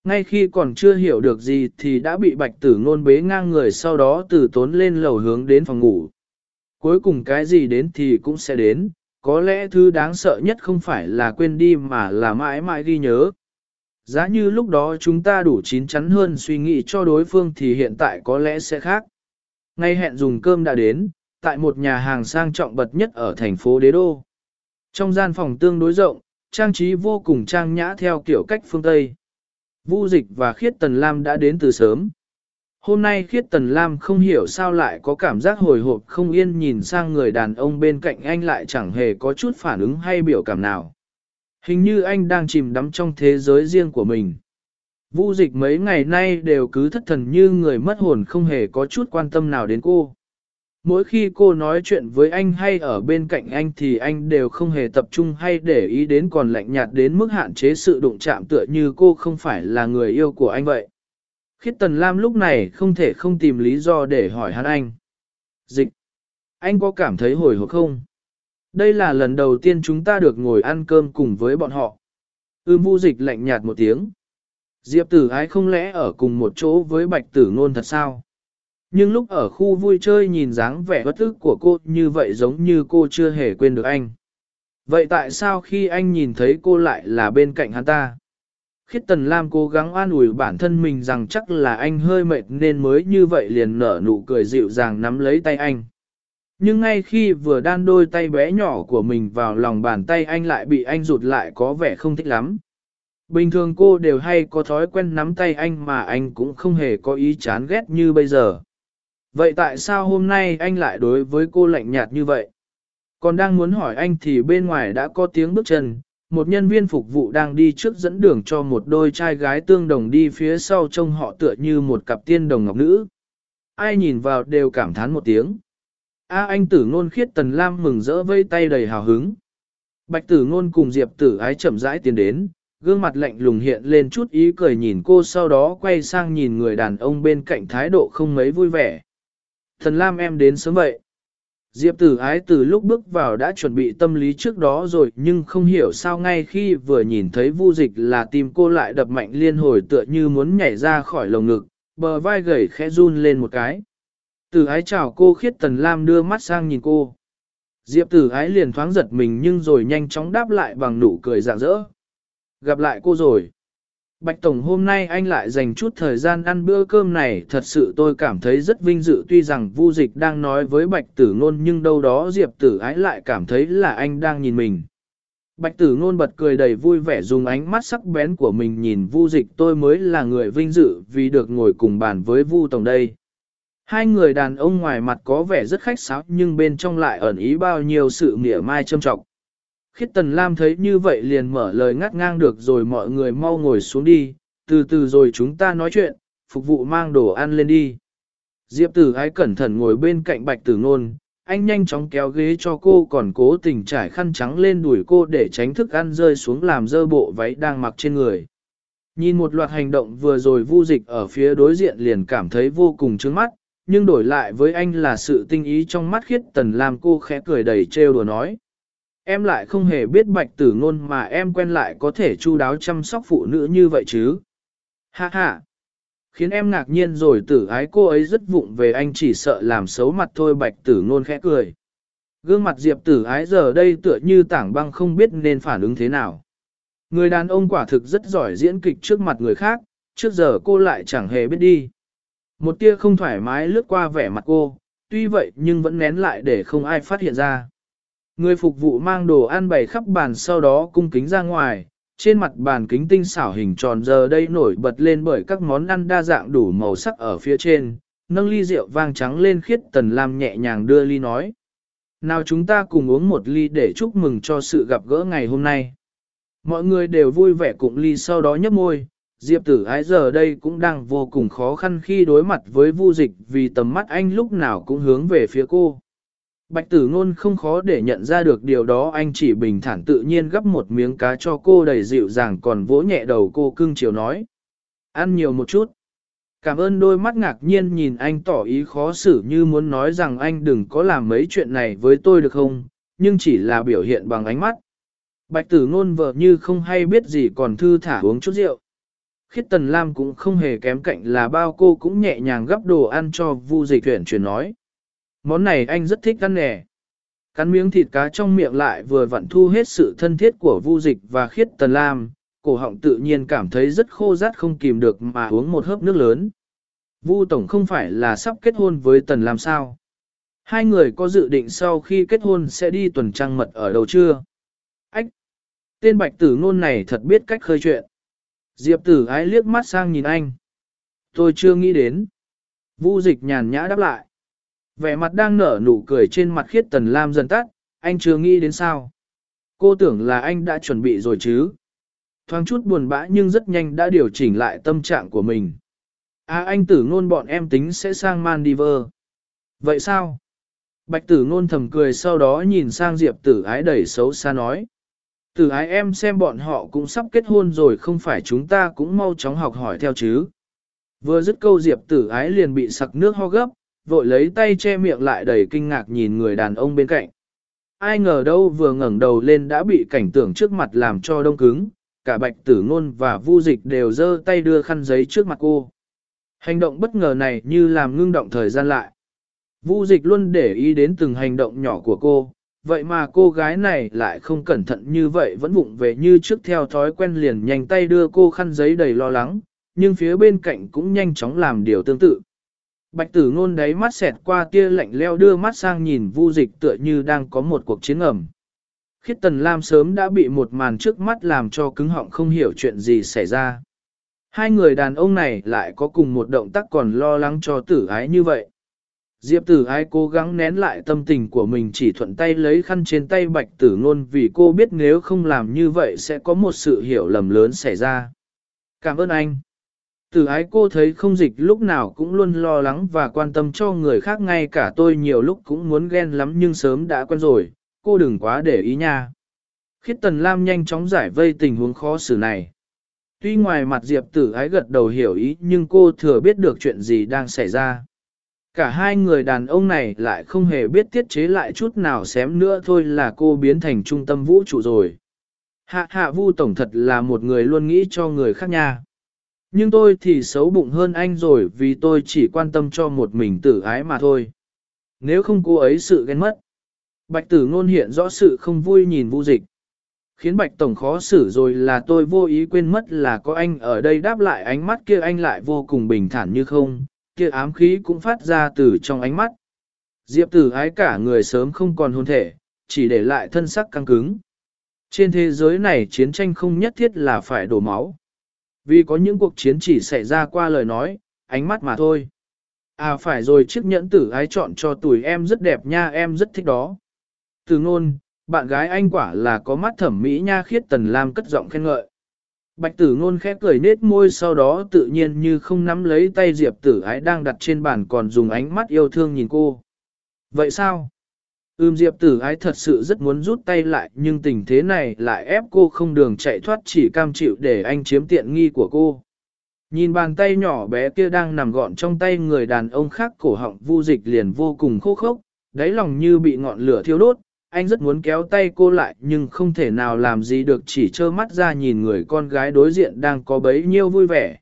Ngay khi còn chưa hiểu được gì thì đã bị bạch tử ngôn bế ngang người sau đó từ tốn lên lầu hướng đến phòng ngủ. Cuối cùng cái gì đến thì cũng sẽ đến, có lẽ thứ đáng sợ nhất không phải là quên đi mà là mãi mãi ghi nhớ. Giá như lúc đó chúng ta đủ chín chắn hơn suy nghĩ cho đối phương thì hiện tại có lẽ sẽ khác. Ngay hẹn dùng cơm đã đến, tại một nhà hàng sang trọng bậc nhất ở thành phố Đế Đô. Trong gian phòng tương đối rộng, trang trí vô cùng trang nhã theo kiểu cách phương Tây. Vu dịch và khiết tần lam đã đến từ sớm. Hôm nay khiết tần lam không hiểu sao lại có cảm giác hồi hộp không yên nhìn sang người đàn ông bên cạnh anh lại chẳng hề có chút phản ứng hay biểu cảm nào. Hình như anh đang chìm đắm trong thế giới riêng của mình. Vu dịch mấy ngày nay đều cứ thất thần như người mất hồn không hề có chút quan tâm nào đến cô. Mỗi khi cô nói chuyện với anh hay ở bên cạnh anh thì anh đều không hề tập trung hay để ý đến còn lạnh nhạt đến mức hạn chế sự đụng chạm tựa như cô không phải là người yêu của anh vậy. Khiết Tần Lam lúc này không thể không tìm lý do để hỏi hắn anh. Dịch! Anh có cảm thấy hồi hộp không? Đây là lần đầu tiên chúng ta được ngồi ăn cơm cùng với bọn họ. Ưm vu dịch lạnh nhạt một tiếng. Diệp tử ái không lẽ ở cùng một chỗ với bạch tử ngôn thật sao? Nhưng lúc ở khu vui chơi nhìn dáng vẻ bất ức của cô như vậy giống như cô chưa hề quên được anh. Vậy tại sao khi anh nhìn thấy cô lại là bên cạnh hắn ta? Khiết Tần Lam cố gắng an ủi bản thân mình rằng chắc là anh hơi mệt nên mới như vậy liền nở nụ cười dịu dàng nắm lấy tay anh. Nhưng ngay khi vừa đan đôi tay bé nhỏ của mình vào lòng bàn tay anh lại bị anh rụt lại có vẻ không thích lắm. Bình thường cô đều hay có thói quen nắm tay anh mà anh cũng không hề có ý chán ghét như bây giờ. Vậy tại sao hôm nay anh lại đối với cô lạnh nhạt như vậy? Còn đang muốn hỏi anh thì bên ngoài đã có tiếng bước chân, một nhân viên phục vụ đang đi trước dẫn đường cho một đôi trai gái tương đồng đi phía sau trông họ tựa như một cặp tiên đồng ngọc nữ. Ai nhìn vào đều cảm thán một tiếng. A anh tử ngôn khiết tần lam mừng rỡ vây tay đầy hào hứng. Bạch tử ngôn cùng diệp tử ái chậm rãi tiến đến, gương mặt lạnh lùng hiện lên chút ý cười nhìn cô sau đó quay sang nhìn người đàn ông bên cạnh thái độ không mấy vui vẻ. Thần lam em đến sớm vậy. Diệp tử ái từ lúc bước vào đã chuẩn bị tâm lý trước đó rồi nhưng không hiểu sao ngay khi vừa nhìn thấy vu dịch là tim cô lại đập mạnh liên hồi tựa như muốn nhảy ra khỏi lồng ngực, bờ vai gầy khẽ run lên một cái. Tử ái chào cô khiết tần lam đưa mắt sang nhìn cô. Diệp tử ái liền thoáng giật mình nhưng rồi nhanh chóng đáp lại bằng nụ cười rạng rỡ. Gặp lại cô rồi. Bạch Tổng hôm nay anh lại dành chút thời gian ăn bữa cơm này, thật sự tôi cảm thấy rất vinh dự tuy rằng Vu Dịch đang nói với Bạch Tử Ngôn nhưng đâu đó Diệp Tử Ái lại cảm thấy là anh đang nhìn mình. Bạch Tử Ngôn bật cười đầy vui vẻ dùng ánh mắt sắc bén của mình nhìn Vu Dịch tôi mới là người vinh dự vì được ngồi cùng bàn với Vu Tổng đây. Hai người đàn ông ngoài mặt có vẻ rất khách sáo nhưng bên trong lại ẩn ý bao nhiêu sự mỉa mai châm trọng. Khiết Tần Lam thấy như vậy liền mở lời ngắt ngang được rồi mọi người mau ngồi xuống đi, từ từ rồi chúng ta nói chuyện, phục vụ mang đồ ăn lên đi. Diệp tử ái cẩn thận ngồi bên cạnh bạch tử ngôn, anh nhanh chóng kéo ghế cho cô còn cố tình trải khăn trắng lên đuổi cô để tránh thức ăn rơi xuống làm dơ bộ váy đang mặc trên người. Nhìn một loạt hành động vừa rồi vu dịch ở phía đối diện liền cảm thấy vô cùng trướng mắt, nhưng đổi lại với anh là sự tinh ý trong mắt khiết tần làm cô khẽ cười đầy trêu đùa nói. Em lại không hề biết bạch tử ngôn mà em quen lại có thể chu đáo chăm sóc phụ nữ như vậy chứ. Ha ha! Khiến em ngạc nhiên rồi tử ái cô ấy rất vụng về anh chỉ sợ làm xấu mặt thôi bạch tử ngôn khẽ cười. Gương mặt diệp tử ái giờ đây tựa như tảng băng không biết nên phản ứng thế nào. Người đàn ông quả thực rất giỏi diễn kịch trước mặt người khác, trước giờ cô lại chẳng hề biết đi. Một tia không thoải mái lướt qua vẻ mặt cô, tuy vậy nhưng vẫn nén lại để không ai phát hiện ra. Người phục vụ mang đồ ăn bày khắp bàn sau đó cung kính ra ngoài, trên mặt bàn kính tinh xảo hình tròn giờ đây nổi bật lên bởi các món ăn đa dạng đủ màu sắc ở phía trên, nâng ly rượu vang trắng lên khiết tần lam nhẹ nhàng đưa ly nói. Nào chúng ta cùng uống một ly để chúc mừng cho sự gặp gỡ ngày hôm nay. Mọi người đều vui vẻ cùng ly sau đó nhấp môi, Diệp tử ái giờ đây cũng đang vô cùng khó khăn khi đối mặt với vu dịch vì tầm mắt anh lúc nào cũng hướng về phía cô. Bạch tử ngôn không khó để nhận ra được điều đó anh chỉ bình thản tự nhiên gấp một miếng cá cho cô đầy dịu dàng còn vỗ nhẹ đầu cô cưng chiều nói. Ăn nhiều một chút. Cảm ơn đôi mắt ngạc nhiên nhìn anh tỏ ý khó xử như muốn nói rằng anh đừng có làm mấy chuyện này với tôi được không, nhưng chỉ là biểu hiện bằng ánh mắt. Bạch tử ngôn vợ như không hay biết gì còn thư thả uống chút rượu. Khiết Tần Lam cũng không hề kém cạnh là bao cô cũng nhẹ nhàng gấp đồ ăn cho Vu Dịch Tuyển chuyển nói. Món này anh rất thích ăn nè. Cắn miếng thịt cá trong miệng lại vừa vặn thu hết sự thân thiết của Vu Dịch và Khiết Tần Lam, cổ họng tự nhiên cảm thấy rất khô rát không kìm được mà uống một hớp nước lớn. Vu Tổng không phải là sắp kết hôn với Tần Lam sao? Hai người có dự định sau khi kết hôn sẽ đi tuần trăng mật ở đâu chưa? Ách! Tên bạch tử ngôn này thật biết cách khơi chuyện. Diệp tử ái liếc mắt sang nhìn anh. Tôi chưa nghĩ đến. Vu dịch nhàn nhã đáp lại. Vẻ mặt đang nở nụ cười trên mặt khiết tần lam dần tắt, anh chưa nghĩ đến sao. Cô tưởng là anh đã chuẩn bị rồi chứ. Thoáng chút buồn bã nhưng rất nhanh đã điều chỉnh lại tâm trạng của mình. À anh tử ngôn bọn em tính sẽ sang Maldives. Vậy sao? Bạch tử ngôn thầm cười sau đó nhìn sang Diệp tử ái đẩy xấu xa nói. Tử ái em xem bọn họ cũng sắp kết hôn rồi không phải chúng ta cũng mau chóng học hỏi theo chứ. Vừa dứt câu Diệp tử ái liền bị sặc nước ho gấp, vội lấy tay che miệng lại đầy kinh ngạc nhìn người đàn ông bên cạnh. Ai ngờ đâu vừa ngẩng đầu lên đã bị cảnh tượng trước mặt làm cho đông cứng, cả bạch tử ngôn và vu dịch đều giơ tay đưa khăn giấy trước mặt cô. Hành động bất ngờ này như làm ngưng động thời gian lại. Vu dịch luôn để ý đến từng hành động nhỏ của cô, vậy mà cô gái này lại không cẩn thận như vậy vẫn vụng về như trước theo thói quen liền nhanh tay đưa cô khăn giấy đầy lo lắng, nhưng phía bên cạnh cũng nhanh chóng làm điều tương tự. Bạch tử ngôn đáy mắt xẹt qua tia lạnh leo đưa mắt sang nhìn vu dịch tựa như đang có một cuộc chiến ẩm. Khiết tần lam sớm đã bị một màn trước mắt làm cho cứng họng không hiểu chuyện gì xảy ra. Hai người đàn ông này lại có cùng một động tác còn lo lắng cho tử ái như vậy. Diệp tử ái cố gắng nén lại tâm tình của mình chỉ thuận tay lấy khăn trên tay bạch tử ngôn vì cô biết nếu không làm như vậy sẽ có một sự hiểu lầm lớn xảy ra. Cảm ơn anh. Tử ái cô thấy không dịch lúc nào cũng luôn lo lắng và quan tâm cho người khác ngay cả tôi nhiều lúc cũng muốn ghen lắm nhưng sớm đã quen rồi, cô đừng quá để ý nha. Khiết Tần Lam nhanh chóng giải vây tình huống khó xử này. Tuy ngoài mặt Diệp tử ái gật đầu hiểu ý nhưng cô thừa biết được chuyện gì đang xảy ra. Cả hai người đàn ông này lại không hề biết tiết chế lại chút nào xém nữa thôi là cô biến thành trung tâm vũ trụ rồi. Hạ hạ vu tổng thật là một người luôn nghĩ cho người khác nha. Nhưng tôi thì xấu bụng hơn anh rồi vì tôi chỉ quan tâm cho một mình tử ái mà thôi. Nếu không cô ấy sự ghen mất. Bạch tử ngôn hiện rõ sự không vui nhìn vu dịch. Khiến bạch tổng khó xử rồi là tôi vô ý quên mất là có anh ở đây đáp lại ánh mắt kia anh lại vô cùng bình thản như không, kia ám khí cũng phát ra từ trong ánh mắt. Diệp tử ái cả người sớm không còn hôn thể, chỉ để lại thân sắc căng cứng. Trên thế giới này chiến tranh không nhất thiết là phải đổ máu. Vì có những cuộc chiến chỉ xảy ra qua lời nói, ánh mắt mà thôi. À phải rồi chiếc nhẫn tử ái chọn cho tuổi em rất đẹp nha em rất thích đó. Từ ngôn, bạn gái anh quả là có mắt thẩm mỹ nha khiết tần lam cất giọng khen ngợi. Bạch tử ngôn khẽ cười nết môi sau đó tự nhiên như không nắm lấy tay diệp tử ái đang đặt trên bàn còn dùng ánh mắt yêu thương nhìn cô. Vậy sao? Ưm diệp tử ái thật sự rất muốn rút tay lại nhưng tình thế này lại ép cô không đường chạy thoát chỉ cam chịu để anh chiếm tiện nghi của cô. Nhìn bàn tay nhỏ bé kia đang nằm gọn trong tay người đàn ông khác cổ họng vu dịch liền vô cùng khô khốc, đáy lòng như bị ngọn lửa thiêu đốt, anh rất muốn kéo tay cô lại nhưng không thể nào làm gì được chỉ trơ mắt ra nhìn người con gái đối diện đang có bấy nhiêu vui vẻ.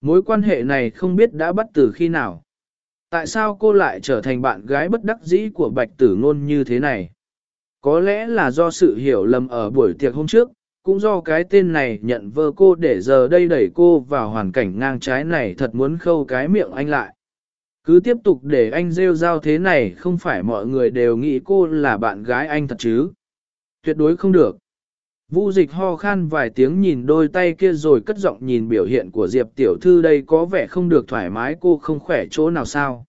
Mối quan hệ này không biết đã bắt từ khi nào. Tại sao cô lại trở thành bạn gái bất đắc dĩ của bạch tử ngôn như thế này? Có lẽ là do sự hiểu lầm ở buổi tiệc hôm trước, cũng do cái tên này nhận vơ cô để giờ đây đẩy cô vào hoàn cảnh ngang trái này thật muốn khâu cái miệng anh lại. Cứ tiếp tục để anh rêu rao thế này không phải mọi người đều nghĩ cô là bạn gái anh thật chứ. Tuyệt đối không được. Vu dịch ho khan vài tiếng nhìn đôi tay kia rồi cất giọng nhìn biểu hiện của Diệp tiểu thư đây có vẻ không được thoải mái cô không khỏe chỗ nào sao.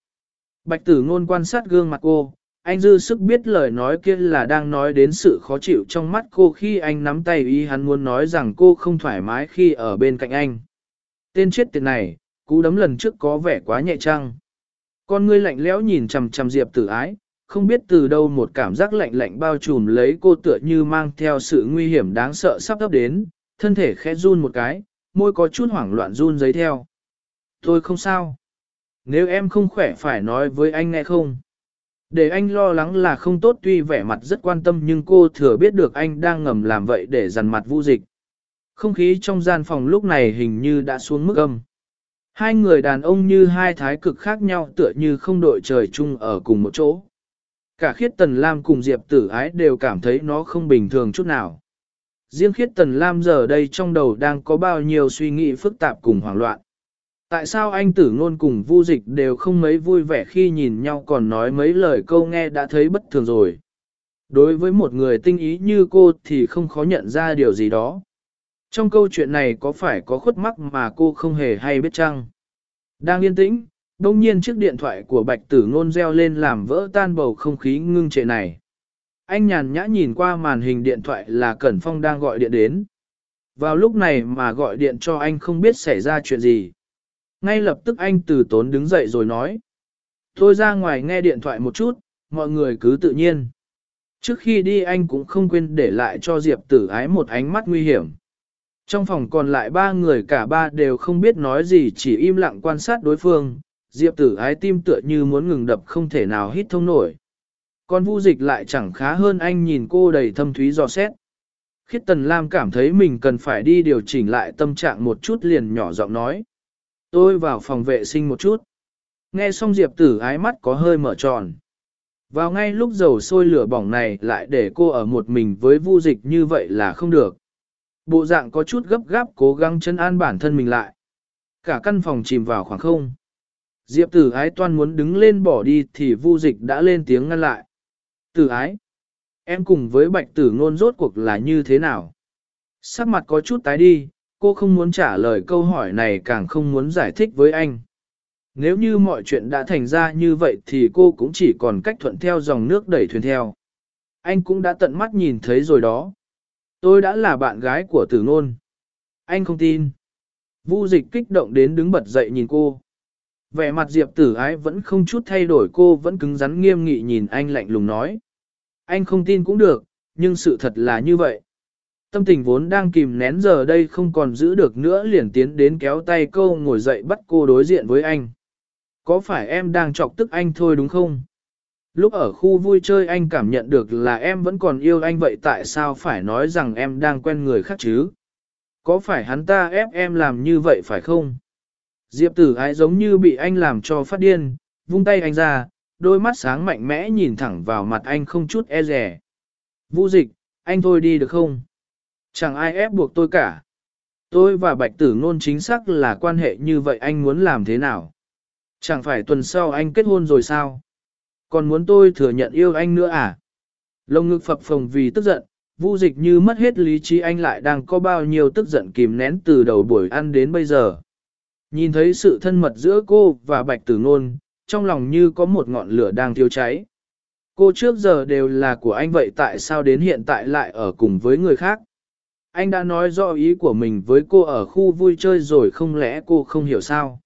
Bạch tử ngôn quan sát gương mặt cô, anh dư sức biết lời nói kia là đang nói đến sự khó chịu trong mắt cô khi anh nắm tay ý hắn muốn nói rằng cô không thoải mái khi ở bên cạnh anh. Tên chết tiệt này, cú đấm lần trước có vẻ quá nhẹ trăng. Con ngươi lạnh lẽo nhìn chằm chằm Diệp tử ái, không biết từ đâu một cảm giác lạnh lạnh bao trùm lấy cô tựa như mang theo sự nguy hiểm đáng sợ sắp ấp đến, thân thể khẽ run một cái, môi có chút hoảng loạn run giấy theo. Tôi không sao. Nếu em không khỏe phải nói với anh nghe không? Để anh lo lắng là không tốt tuy vẻ mặt rất quan tâm nhưng cô thừa biết được anh đang ngầm làm vậy để dằn mặt vu dịch. Không khí trong gian phòng lúc này hình như đã xuống mức âm. Hai người đàn ông như hai thái cực khác nhau tựa như không đội trời chung ở cùng một chỗ. Cả khiết tần lam cùng diệp tử ái đều cảm thấy nó không bình thường chút nào. Riêng khiết tần lam giờ đây trong đầu đang có bao nhiêu suy nghĩ phức tạp cùng hoảng loạn. Tại sao anh tử ngôn cùng vu dịch đều không mấy vui vẻ khi nhìn nhau còn nói mấy lời câu nghe đã thấy bất thường rồi. Đối với một người tinh ý như cô thì không khó nhận ra điều gì đó. Trong câu chuyện này có phải có khuất mắc mà cô không hề hay biết chăng? Đang yên tĩnh, đông nhiên chiếc điện thoại của bạch tử ngôn reo lên làm vỡ tan bầu không khí ngưng trệ này. Anh nhàn nhã nhìn qua màn hình điện thoại là Cẩn Phong đang gọi điện đến. Vào lúc này mà gọi điện cho anh không biết xảy ra chuyện gì. Ngay lập tức anh từ tốn đứng dậy rồi nói. Tôi ra ngoài nghe điện thoại một chút, mọi người cứ tự nhiên. Trước khi đi anh cũng không quên để lại cho Diệp tử ái một ánh mắt nguy hiểm. Trong phòng còn lại ba người cả ba đều không biết nói gì chỉ im lặng quan sát đối phương, Diệp tử ái tim tựa như muốn ngừng đập không thể nào hít thông nổi. Còn vu dịch lại chẳng khá hơn anh nhìn cô đầy thâm thúy dò xét. Khiết Tần Lam cảm thấy mình cần phải đi điều chỉnh lại tâm trạng một chút liền nhỏ giọng nói. Tôi vào phòng vệ sinh một chút. Nghe xong Diệp tử ái mắt có hơi mở tròn. Vào ngay lúc dầu sôi lửa bỏng này lại để cô ở một mình với vu dịch như vậy là không được. Bộ dạng có chút gấp gáp cố gắng chân an bản thân mình lại. Cả căn phòng chìm vào khoảng không. Diệp tử ái toan muốn đứng lên bỏ đi thì vu dịch đã lên tiếng ngăn lại. Tử ái, em cùng với bạch tử ngôn rốt cuộc là như thế nào? Sắc mặt có chút tái đi, cô không muốn trả lời câu hỏi này càng không muốn giải thích với anh. Nếu như mọi chuyện đã thành ra như vậy thì cô cũng chỉ còn cách thuận theo dòng nước đẩy thuyền theo. Anh cũng đã tận mắt nhìn thấy rồi đó. Tôi đã là bạn gái của tử ngôn. Anh không tin. Vu dịch kích động đến đứng bật dậy nhìn cô. Vẻ mặt Diệp tử ái vẫn không chút thay đổi cô vẫn cứng rắn nghiêm nghị nhìn anh lạnh lùng nói. Anh không tin cũng được, nhưng sự thật là như vậy. Tâm tình vốn đang kìm nén giờ đây không còn giữ được nữa liền tiến đến kéo tay cô ngồi dậy bắt cô đối diện với anh. Có phải em đang chọc tức anh thôi đúng không? Lúc ở khu vui chơi anh cảm nhận được là em vẫn còn yêu anh vậy tại sao phải nói rằng em đang quen người khác chứ? Có phải hắn ta ép em làm như vậy phải không? Diệp tử ái giống như bị anh làm cho phát điên, vung tay anh ra, đôi mắt sáng mạnh mẽ nhìn thẳng vào mặt anh không chút e rẻ. Vũ dịch, anh thôi đi được không? Chẳng ai ép buộc tôi cả. Tôi và bạch tử ngôn chính xác là quan hệ như vậy anh muốn làm thế nào? Chẳng phải tuần sau anh kết hôn rồi sao? Còn muốn tôi thừa nhận yêu anh nữa à? Lông ngực phập phồng vì tức giận, vu dịch như mất hết lý trí anh lại đang có bao nhiêu tức giận kìm nén từ đầu buổi ăn đến bây giờ. Nhìn thấy sự thân mật giữa cô và bạch tử ngôn, trong lòng như có một ngọn lửa đang thiêu cháy. Cô trước giờ đều là của anh vậy tại sao đến hiện tại lại ở cùng với người khác? Anh đã nói rõ ý của mình với cô ở khu vui chơi rồi không lẽ cô không hiểu sao?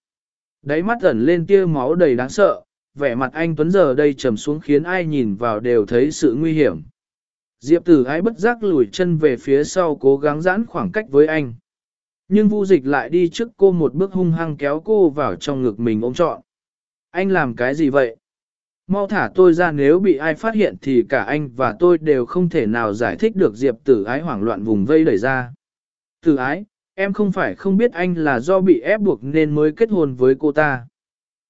Đáy mắt ẩn lên tia máu đầy đáng sợ, vẻ mặt anh Tuấn giờ đây trầm xuống khiến ai nhìn vào đều thấy sự nguy hiểm. Diệp tử ái bất giác lùi chân về phía sau cố gắng giãn khoảng cách với anh. Nhưng vu dịch lại đi trước cô một bước hung hăng kéo cô vào trong ngực mình ôm trọn. Anh làm cái gì vậy? Mau thả tôi ra nếu bị ai phát hiện thì cả anh và tôi đều không thể nào giải thích được Diệp tử ái hoảng loạn vùng vây đẩy ra. Tử ái, em không phải không biết anh là do bị ép buộc nên mới kết hôn với cô ta.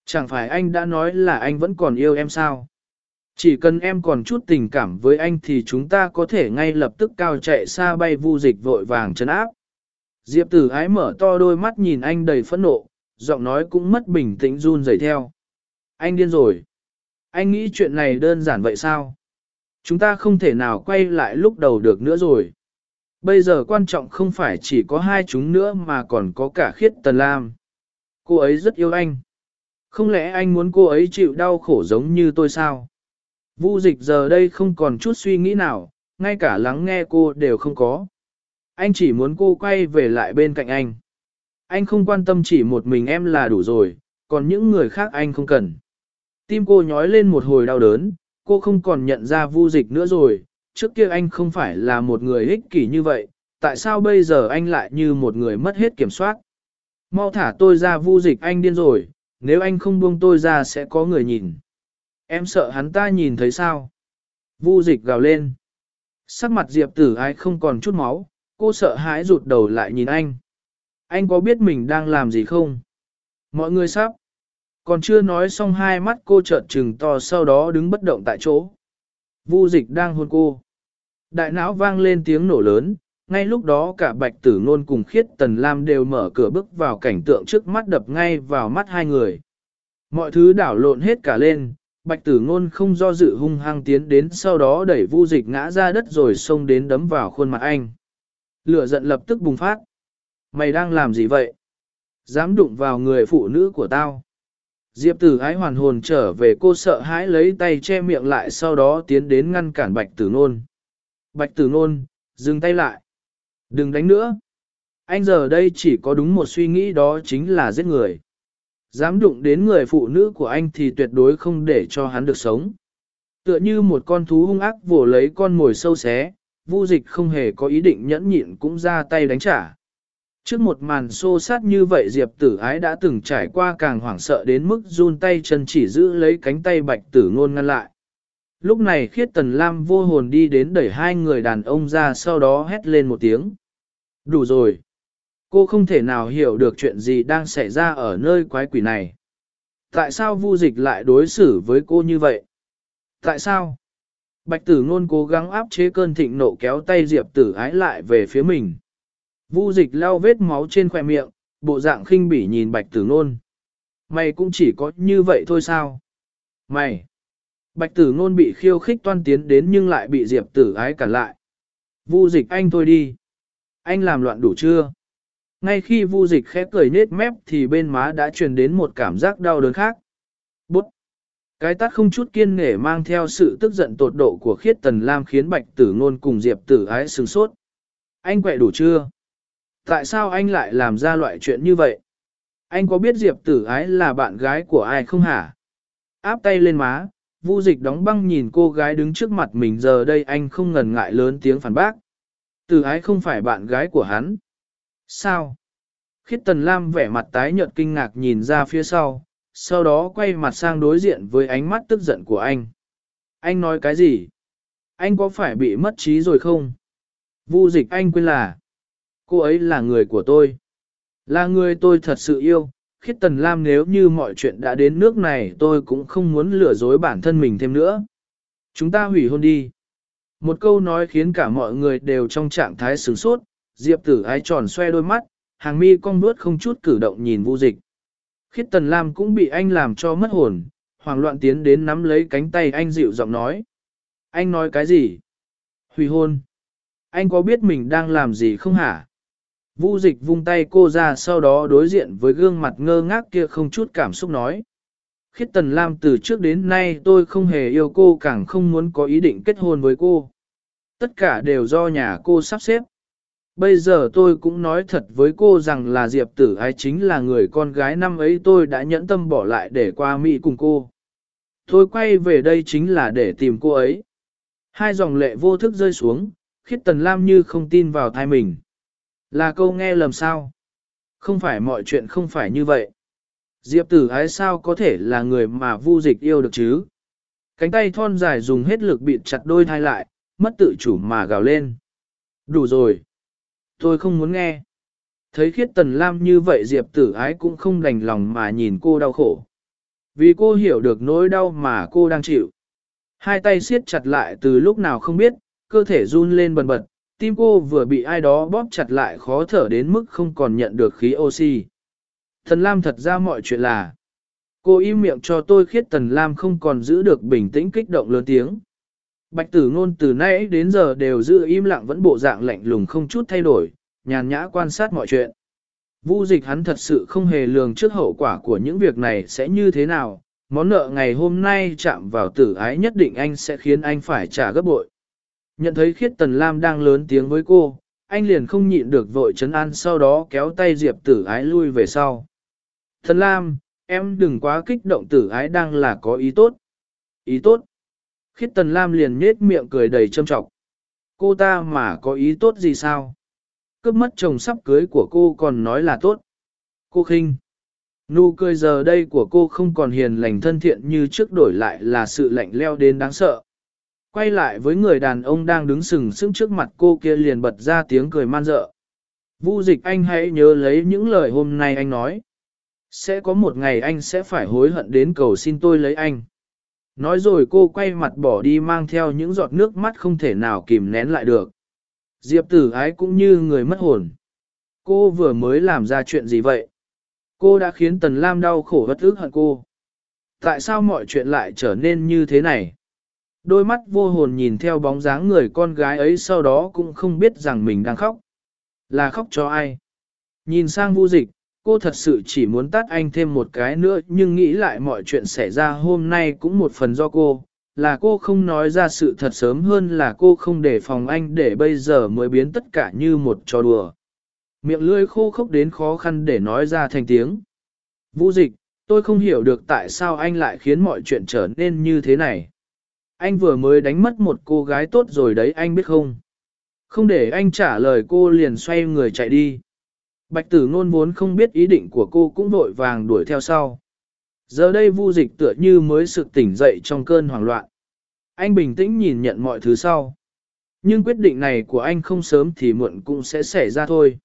Chẳng phải anh đã nói là anh vẫn còn yêu em sao? Chỉ cần em còn chút tình cảm với anh thì chúng ta có thể ngay lập tức cao chạy xa bay vu dịch vội vàng chấn áp. Diệp tử ái mở to đôi mắt nhìn anh đầy phẫn nộ, giọng nói cũng mất bình tĩnh run rẩy theo. Anh điên rồi. Anh nghĩ chuyện này đơn giản vậy sao? Chúng ta không thể nào quay lại lúc đầu được nữa rồi. Bây giờ quan trọng không phải chỉ có hai chúng nữa mà còn có cả khiết tần lam. Cô ấy rất yêu anh. Không lẽ anh muốn cô ấy chịu đau khổ giống như tôi sao? Vu dịch giờ đây không còn chút suy nghĩ nào, ngay cả lắng nghe cô đều không có. Anh chỉ muốn cô quay về lại bên cạnh anh. Anh không quan tâm chỉ một mình em là đủ rồi, còn những người khác anh không cần. Tim cô nhói lên một hồi đau đớn, cô không còn nhận ra vu dịch nữa rồi, trước kia anh không phải là một người ích kỷ như vậy, tại sao bây giờ anh lại như một người mất hết kiểm soát? Mau thả tôi ra vu dịch anh điên rồi, nếu anh không buông tôi ra sẽ có người nhìn. Em sợ hắn ta nhìn thấy sao? Vu dịch gào lên. Sắc mặt Diệp tử ai không còn chút máu, cô sợ hãi rụt đầu lại nhìn anh. Anh có biết mình đang làm gì không? Mọi người sắp. Còn chưa nói xong hai mắt cô trợn trừng to sau đó đứng bất động tại chỗ. Vu dịch đang hôn cô. Đại não vang lên tiếng nổ lớn, ngay lúc đó cả bạch tử ngôn cùng khiết tần lam đều mở cửa bước vào cảnh tượng trước mắt đập ngay vào mắt hai người. Mọi thứ đảo lộn hết cả lên, bạch tử ngôn không do dự hung hăng tiến đến sau đó đẩy vu dịch ngã ra đất rồi xông đến đấm vào khuôn mặt anh. Lửa giận lập tức bùng phát. Mày đang làm gì vậy? Dám đụng vào người phụ nữ của tao. Diệp tử ái hoàn hồn trở về cô sợ hãi lấy tay che miệng lại sau đó tiến đến ngăn cản bạch tử ngôn. Bạch tử ngôn, dừng tay lại. Đừng đánh nữa. Anh giờ đây chỉ có đúng một suy nghĩ đó chính là giết người. Dám đụng đến người phụ nữ của anh thì tuyệt đối không để cho hắn được sống. Tựa như một con thú hung ác vồ lấy con mồi sâu xé, vu dịch không hề có ý định nhẫn nhịn cũng ra tay đánh trả. Trước một màn xô sát như vậy Diệp tử ái đã từng trải qua càng hoảng sợ đến mức run tay chân chỉ giữ lấy cánh tay bạch tử ngôn ngăn lại. Lúc này khiết tần lam vô hồn đi đến đẩy hai người đàn ông ra sau đó hét lên một tiếng. Đủ rồi. Cô không thể nào hiểu được chuyện gì đang xảy ra ở nơi quái quỷ này. Tại sao vu dịch lại đối xử với cô như vậy? Tại sao? Bạch tử ngôn cố gắng áp chế cơn thịnh nộ kéo tay Diệp tử ái lại về phía mình. Vu dịch lao vết máu trên khỏe miệng, bộ dạng khinh bỉ nhìn bạch tử ngôn. Mày cũng chỉ có như vậy thôi sao? Mày! Bạch tử ngôn bị khiêu khích toan tiến đến nhưng lại bị Diệp tử ái cản lại. Vu dịch anh thôi đi. Anh làm loạn đủ chưa? Ngay khi vu dịch khẽ cười nết mép thì bên má đã truyền đến một cảm giác đau đớn khác. Bút! Cái tát không chút kiên nể mang theo sự tức giận tột độ của khiết tần lam khiến bạch tử ngôn cùng diệp tử ái sừng sốt. Anh quẹ đủ chưa? Tại sao anh lại làm ra loại chuyện như vậy? Anh có biết diệp tử ái là bạn gái của ai không hả? Áp tay lên má, vu dịch đóng băng nhìn cô gái đứng trước mặt mình giờ đây anh không ngần ngại lớn tiếng phản bác. Tử ái không phải bạn gái của hắn. Sao? Khiết tần lam vẻ mặt tái nhợt kinh ngạc nhìn ra phía sau, sau đó quay mặt sang đối diện với ánh mắt tức giận của anh. Anh nói cái gì? Anh có phải bị mất trí rồi không? Vu dịch anh quên là, cô ấy là người của tôi. Là người tôi thật sự yêu, khiết tần lam nếu như mọi chuyện đã đến nước này tôi cũng không muốn lừa dối bản thân mình thêm nữa. Chúng ta hủy hôn đi. Một câu nói khiến cả mọi người đều trong trạng thái sửng sốt, diệp tử ái tròn xoe đôi mắt, hàng mi cong nuốt không chút cử động nhìn vu dịch. Khiết Tần Lam cũng bị anh làm cho mất hồn, hoảng loạn tiến đến nắm lấy cánh tay anh dịu giọng nói. Anh nói cái gì? Hủy hôn. Anh có biết mình đang làm gì không hả? Vu dịch vung tay cô ra sau đó đối diện với gương mặt ngơ ngác kia không chút cảm xúc nói. Khiết Tần Lam từ trước đến nay tôi không hề yêu cô càng không muốn có ý định kết hôn với cô. Tất cả đều do nhà cô sắp xếp. Bây giờ tôi cũng nói thật với cô rằng là Diệp tử ái chính là người con gái năm ấy tôi đã nhẫn tâm bỏ lại để qua Mỹ cùng cô. Tôi quay về đây chính là để tìm cô ấy. Hai dòng lệ vô thức rơi xuống, khiết tần lam như không tin vào thai mình. Là câu nghe lầm sao? Không phải mọi chuyện không phải như vậy. Diệp tử ái sao có thể là người mà vu dịch yêu được chứ? Cánh tay thon dài dùng hết lực bịt chặt đôi thai lại, mất tự chủ mà gào lên. Đủ rồi. Tôi không muốn nghe. Thấy khiết tần lam như vậy Diệp tử ái cũng không đành lòng mà nhìn cô đau khổ. Vì cô hiểu được nỗi đau mà cô đang chịu. Hai tay siết chặt lại từ lúc nào không biết, cơ thể run lên bần bật, tim cô vừa bị ai đó bóp chặt lại khó thở đến mức không còn nhận được khí oxy. Thần Lam thật ra mọi chuyện là, cô im miệng cho tôi khiết Tần Lam không còn giữ được bình tĩnh kích động lớn tiếng. Bạch tử ngôn từ nãy đến giờ đều giữ im lặng vẫn bộ dạng lạnh lùng không chút thay đổi, nhàn nhã quan sát mọi chuyện. Vu dịch hắn thật sự không hề lường trước hậu quả của những việc này sẽ như thế nào, món nợ ngày hôm nay chạm vào tử ái nhất định anh sẽ khiến anh phải trả gấp bội. Nhận thấy khiết tần lam đang lớn tiếng với cô, anh liền không nhịn được vội chấn an sau đó kéo tay diệp tử ái lui về sau. Thần lam, em đừng quá kích động tử ái đang là có ý tốt. Ý tốt. Khiết Tần Lam liền nết miệng cười đầy châm trọng. Cô ta mà có ý tốt gì sao? Cướp mất chồng sắp cưới của cô còn nói là tốt. Cô khinh. Nụ cười giờ đây của cô không còn hiền lành thân thiện như trước đổi lại là sự lạnh leo đến đáng sợ. Quay lại với người đàn ông đang đứng sừng sững trước mặt cô kia liền bật ra tiếng cười man dợ. Vu dịch anh hãy nhớ lấy những lời hôm nay anh nói. Sẽ có một ngày anh sẽ phải hối hận đến cầu xin tôi lấy anh. Nói rồi cô quay mặt bỏ đi mang theo những giọt nước mắt không thể nào kìm nén lại được. Diệp tử ái cũng như người mất hồn. Cô vừa mới làm ra chuyện gì vậy? Cô đã khiến Tần Lam đau khổ vất ức hận cô. Tại sao mọi chuyện lại trở nên như thế này? Đôi mắt vô hồn nhìn theo bóng dáng người con gái ấy sau đó cũng không biết rằng mình đang khóc. Là khóc cho ai? Nhìn sang vu dịch, cô thật sự chỉ muốn tắt anh thêm một cái nữa nhưng nghĩ lại mọi chuyện xảy ra hôm nay cũng một phần do cô. Là cô không nói ra sự thật sớm hơn là cô không để phòng anh để bây giờ mới biến tất cả như một trò đùa. Miệng lưỡi khô khốc đến khó khăn để nói ra thành tiếng. Vũ dịch, tôi không hiểu được tại sao anh lại khiến mọi chuyện trở nên như thế này. Anh vừa mới đánh mất một cô gái tốt rồi đấy anh biết không? Không để anh trả lời cô liền xoay người chạy đi. Bạch tử ngôn vốn không biết ý định của cô cũng vội vàng đuổi theo sau. Giờ đây vu dịch tựa như mới sự tỉnh dậy trong cơn hoảng loạn. Anh bình tĩnh nhìn nhận mọi thứ sau. Nhưng quyết định này của anh không sớm thì muộn cũng sẽ xảy ra thôi.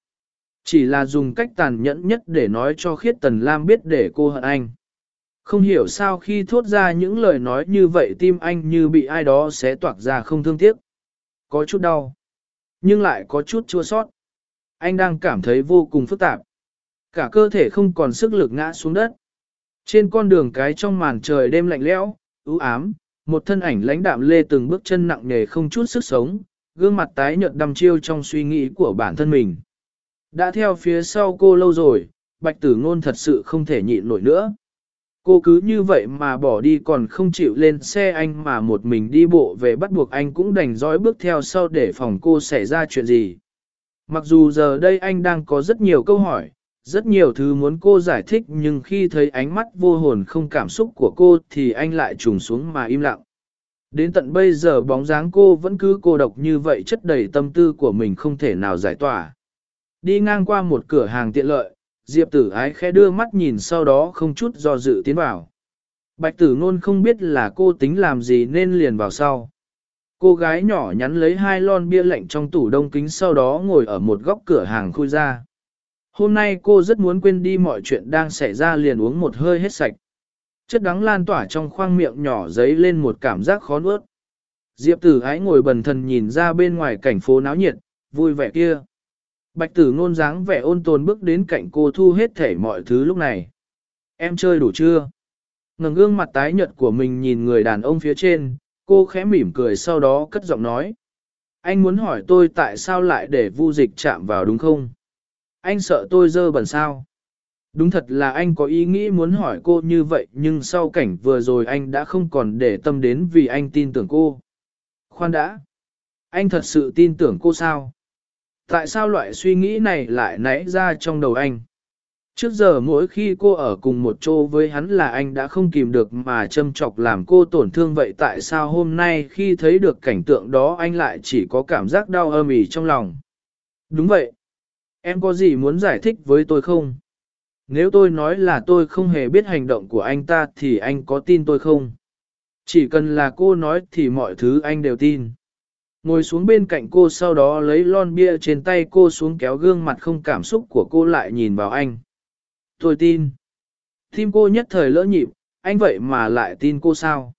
Chỉ là dùng cách tàn nhẫn nhất để nói cho khiết tần lam biết để cô hận anh. Không hiểu sao khi thốt ra những lời nói như vậy tim anh như bị ai đó xé toạc ra không thương tiếc. Có chút đau, nhưng lại có chút chua sót. Anh đang cảm thấy vô cùng phức tạp. Cả cơ thể không còn sức lực ngã xuống đất. Trên con đường cái trong màn trời đêm lạnh lẽo, u ám, một thân ảnh lãnh đạm lê từng bước chân nặng nề không chút sức sống, gương mặt tái nhợt đăm chiêu trong suy nghĩ của bản thân mình. Đã theo phía sau cô lâu rồi, bạch tử ngôn thật sự không thể nhịn nổi nữa. Cô cứ như vậy mà bỏ đi còn không chịu lên xe anh mà một mình đi bộ về bắt buộc anh cũng đành dõi bước theo sau để phòng cô xảy ra chuyện gì. Mặc dù giờ đây anh đang có rất nhiều câu hỏi, rất nhiều thứ muốn cô giải thích nhưng khi thấy ánh mắt vô hồn không cảm xúc của cô thì anh lại trùng xuống mà im lặng. Đến tận bây giờ bóng dáng cô vẫn cứ cô độc như vậy chất đầy tâm tư của mình không thể nào giải tỏa. Đi ngang qua một cửa hàng tiện lợi, Diệp tử ái khẽ đưa mắt nhìn sau đó không chút do dự tiến vào. Bạch tử ngôn không biết là cô tính làm gì nên liền vào sau. Cô gái nhỏ nhắn lấy hai lon bia lạnh trong tủ đông kính sau đó ngồi ở một góc cửa hàng khui ra. Hôm nay cô rất muốn quên đi mọi chuyện đang xảy ra liền uống một hơi hết sạch. Chất đắng lan tỏa trong khoang miệng nhỏ giấy lên một cảm giác khó nuốt. Diệp tử ái ngồi bần thần nhìn ra bên ngoài cảnh phố náo nhiệt, vui vẻ kia. Bạch tử ngôn dáng vẻ ôn tồn bước đến cạnh cô thu hết thể mọi thứ lúc này. Em chơi đủ chưa? Ngừng gương mặt tái nhợt của mình nhìn người đàn ông phía trên, cô khẽ mỉm cười sau đó cất giọng nói. Anh muốn hỏi tôi tại sao lại để vu dịch chạm vào đúng không? Anh sợ tôi dơ bẩn sao? Đúng thật là anh có ý nghĩ muốn hỏi cô như vậy, nhưng sau cảnh vừa rồi anh đã không còn để tâm đến vì anh tin tưởng cô. Khoan đã. Anh thật sự tin tưởng cô sao? Tại sao loại suy nghĩ này lại nảy ra trong đầu anh? Trước giờ mỗi khi cô ở cùng một chỗ với hắn là anh đã không kìm được mà châm chọc làm cô tổn thương vậy tại sao hôm nay khi thấy được cảnh tượng đó anh lại chỉ có cảm giác đau âm ỉ trong lòng? Đúng vậy. Em có gì muốn giải thích với tôi không? Nếu tôi nói là tôi không hề biết hành động của anh ta thì anh có tin tôi không? Chỉ cần là cô nói thì mọi thứ anh đều tin. Ngồi xuống bên cạnh cô sau đó lấy lon bia trên tay cô xuống kéo gương mặt không cảm xúc của cô lại nhìn vào anh. Tôi tin. Tim cô nhất thời lỡ nhịp, anh vậy mà lại tin cô sao?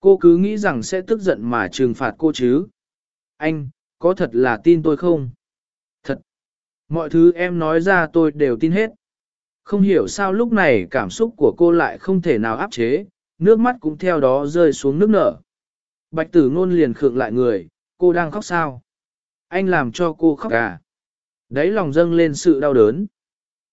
Cô cứ nghĩ rằng sẽ tức giận mà trừng phạt cô chứ. Anh, có thật là tin tôi không? Thật. Mọi thứ em nói ra tôi đều tin hết. Không hiểu sao lúc này cảm xúc của cô lại không thể nào áp chế, nước mắt cũng theo đó rơi xuống nước nở. Bạch tử ngôn liền khượng lại người, cô đang khóc sao? Anh làm cho cô khóc à? Đấy lòng dâng lên sự đau đớn.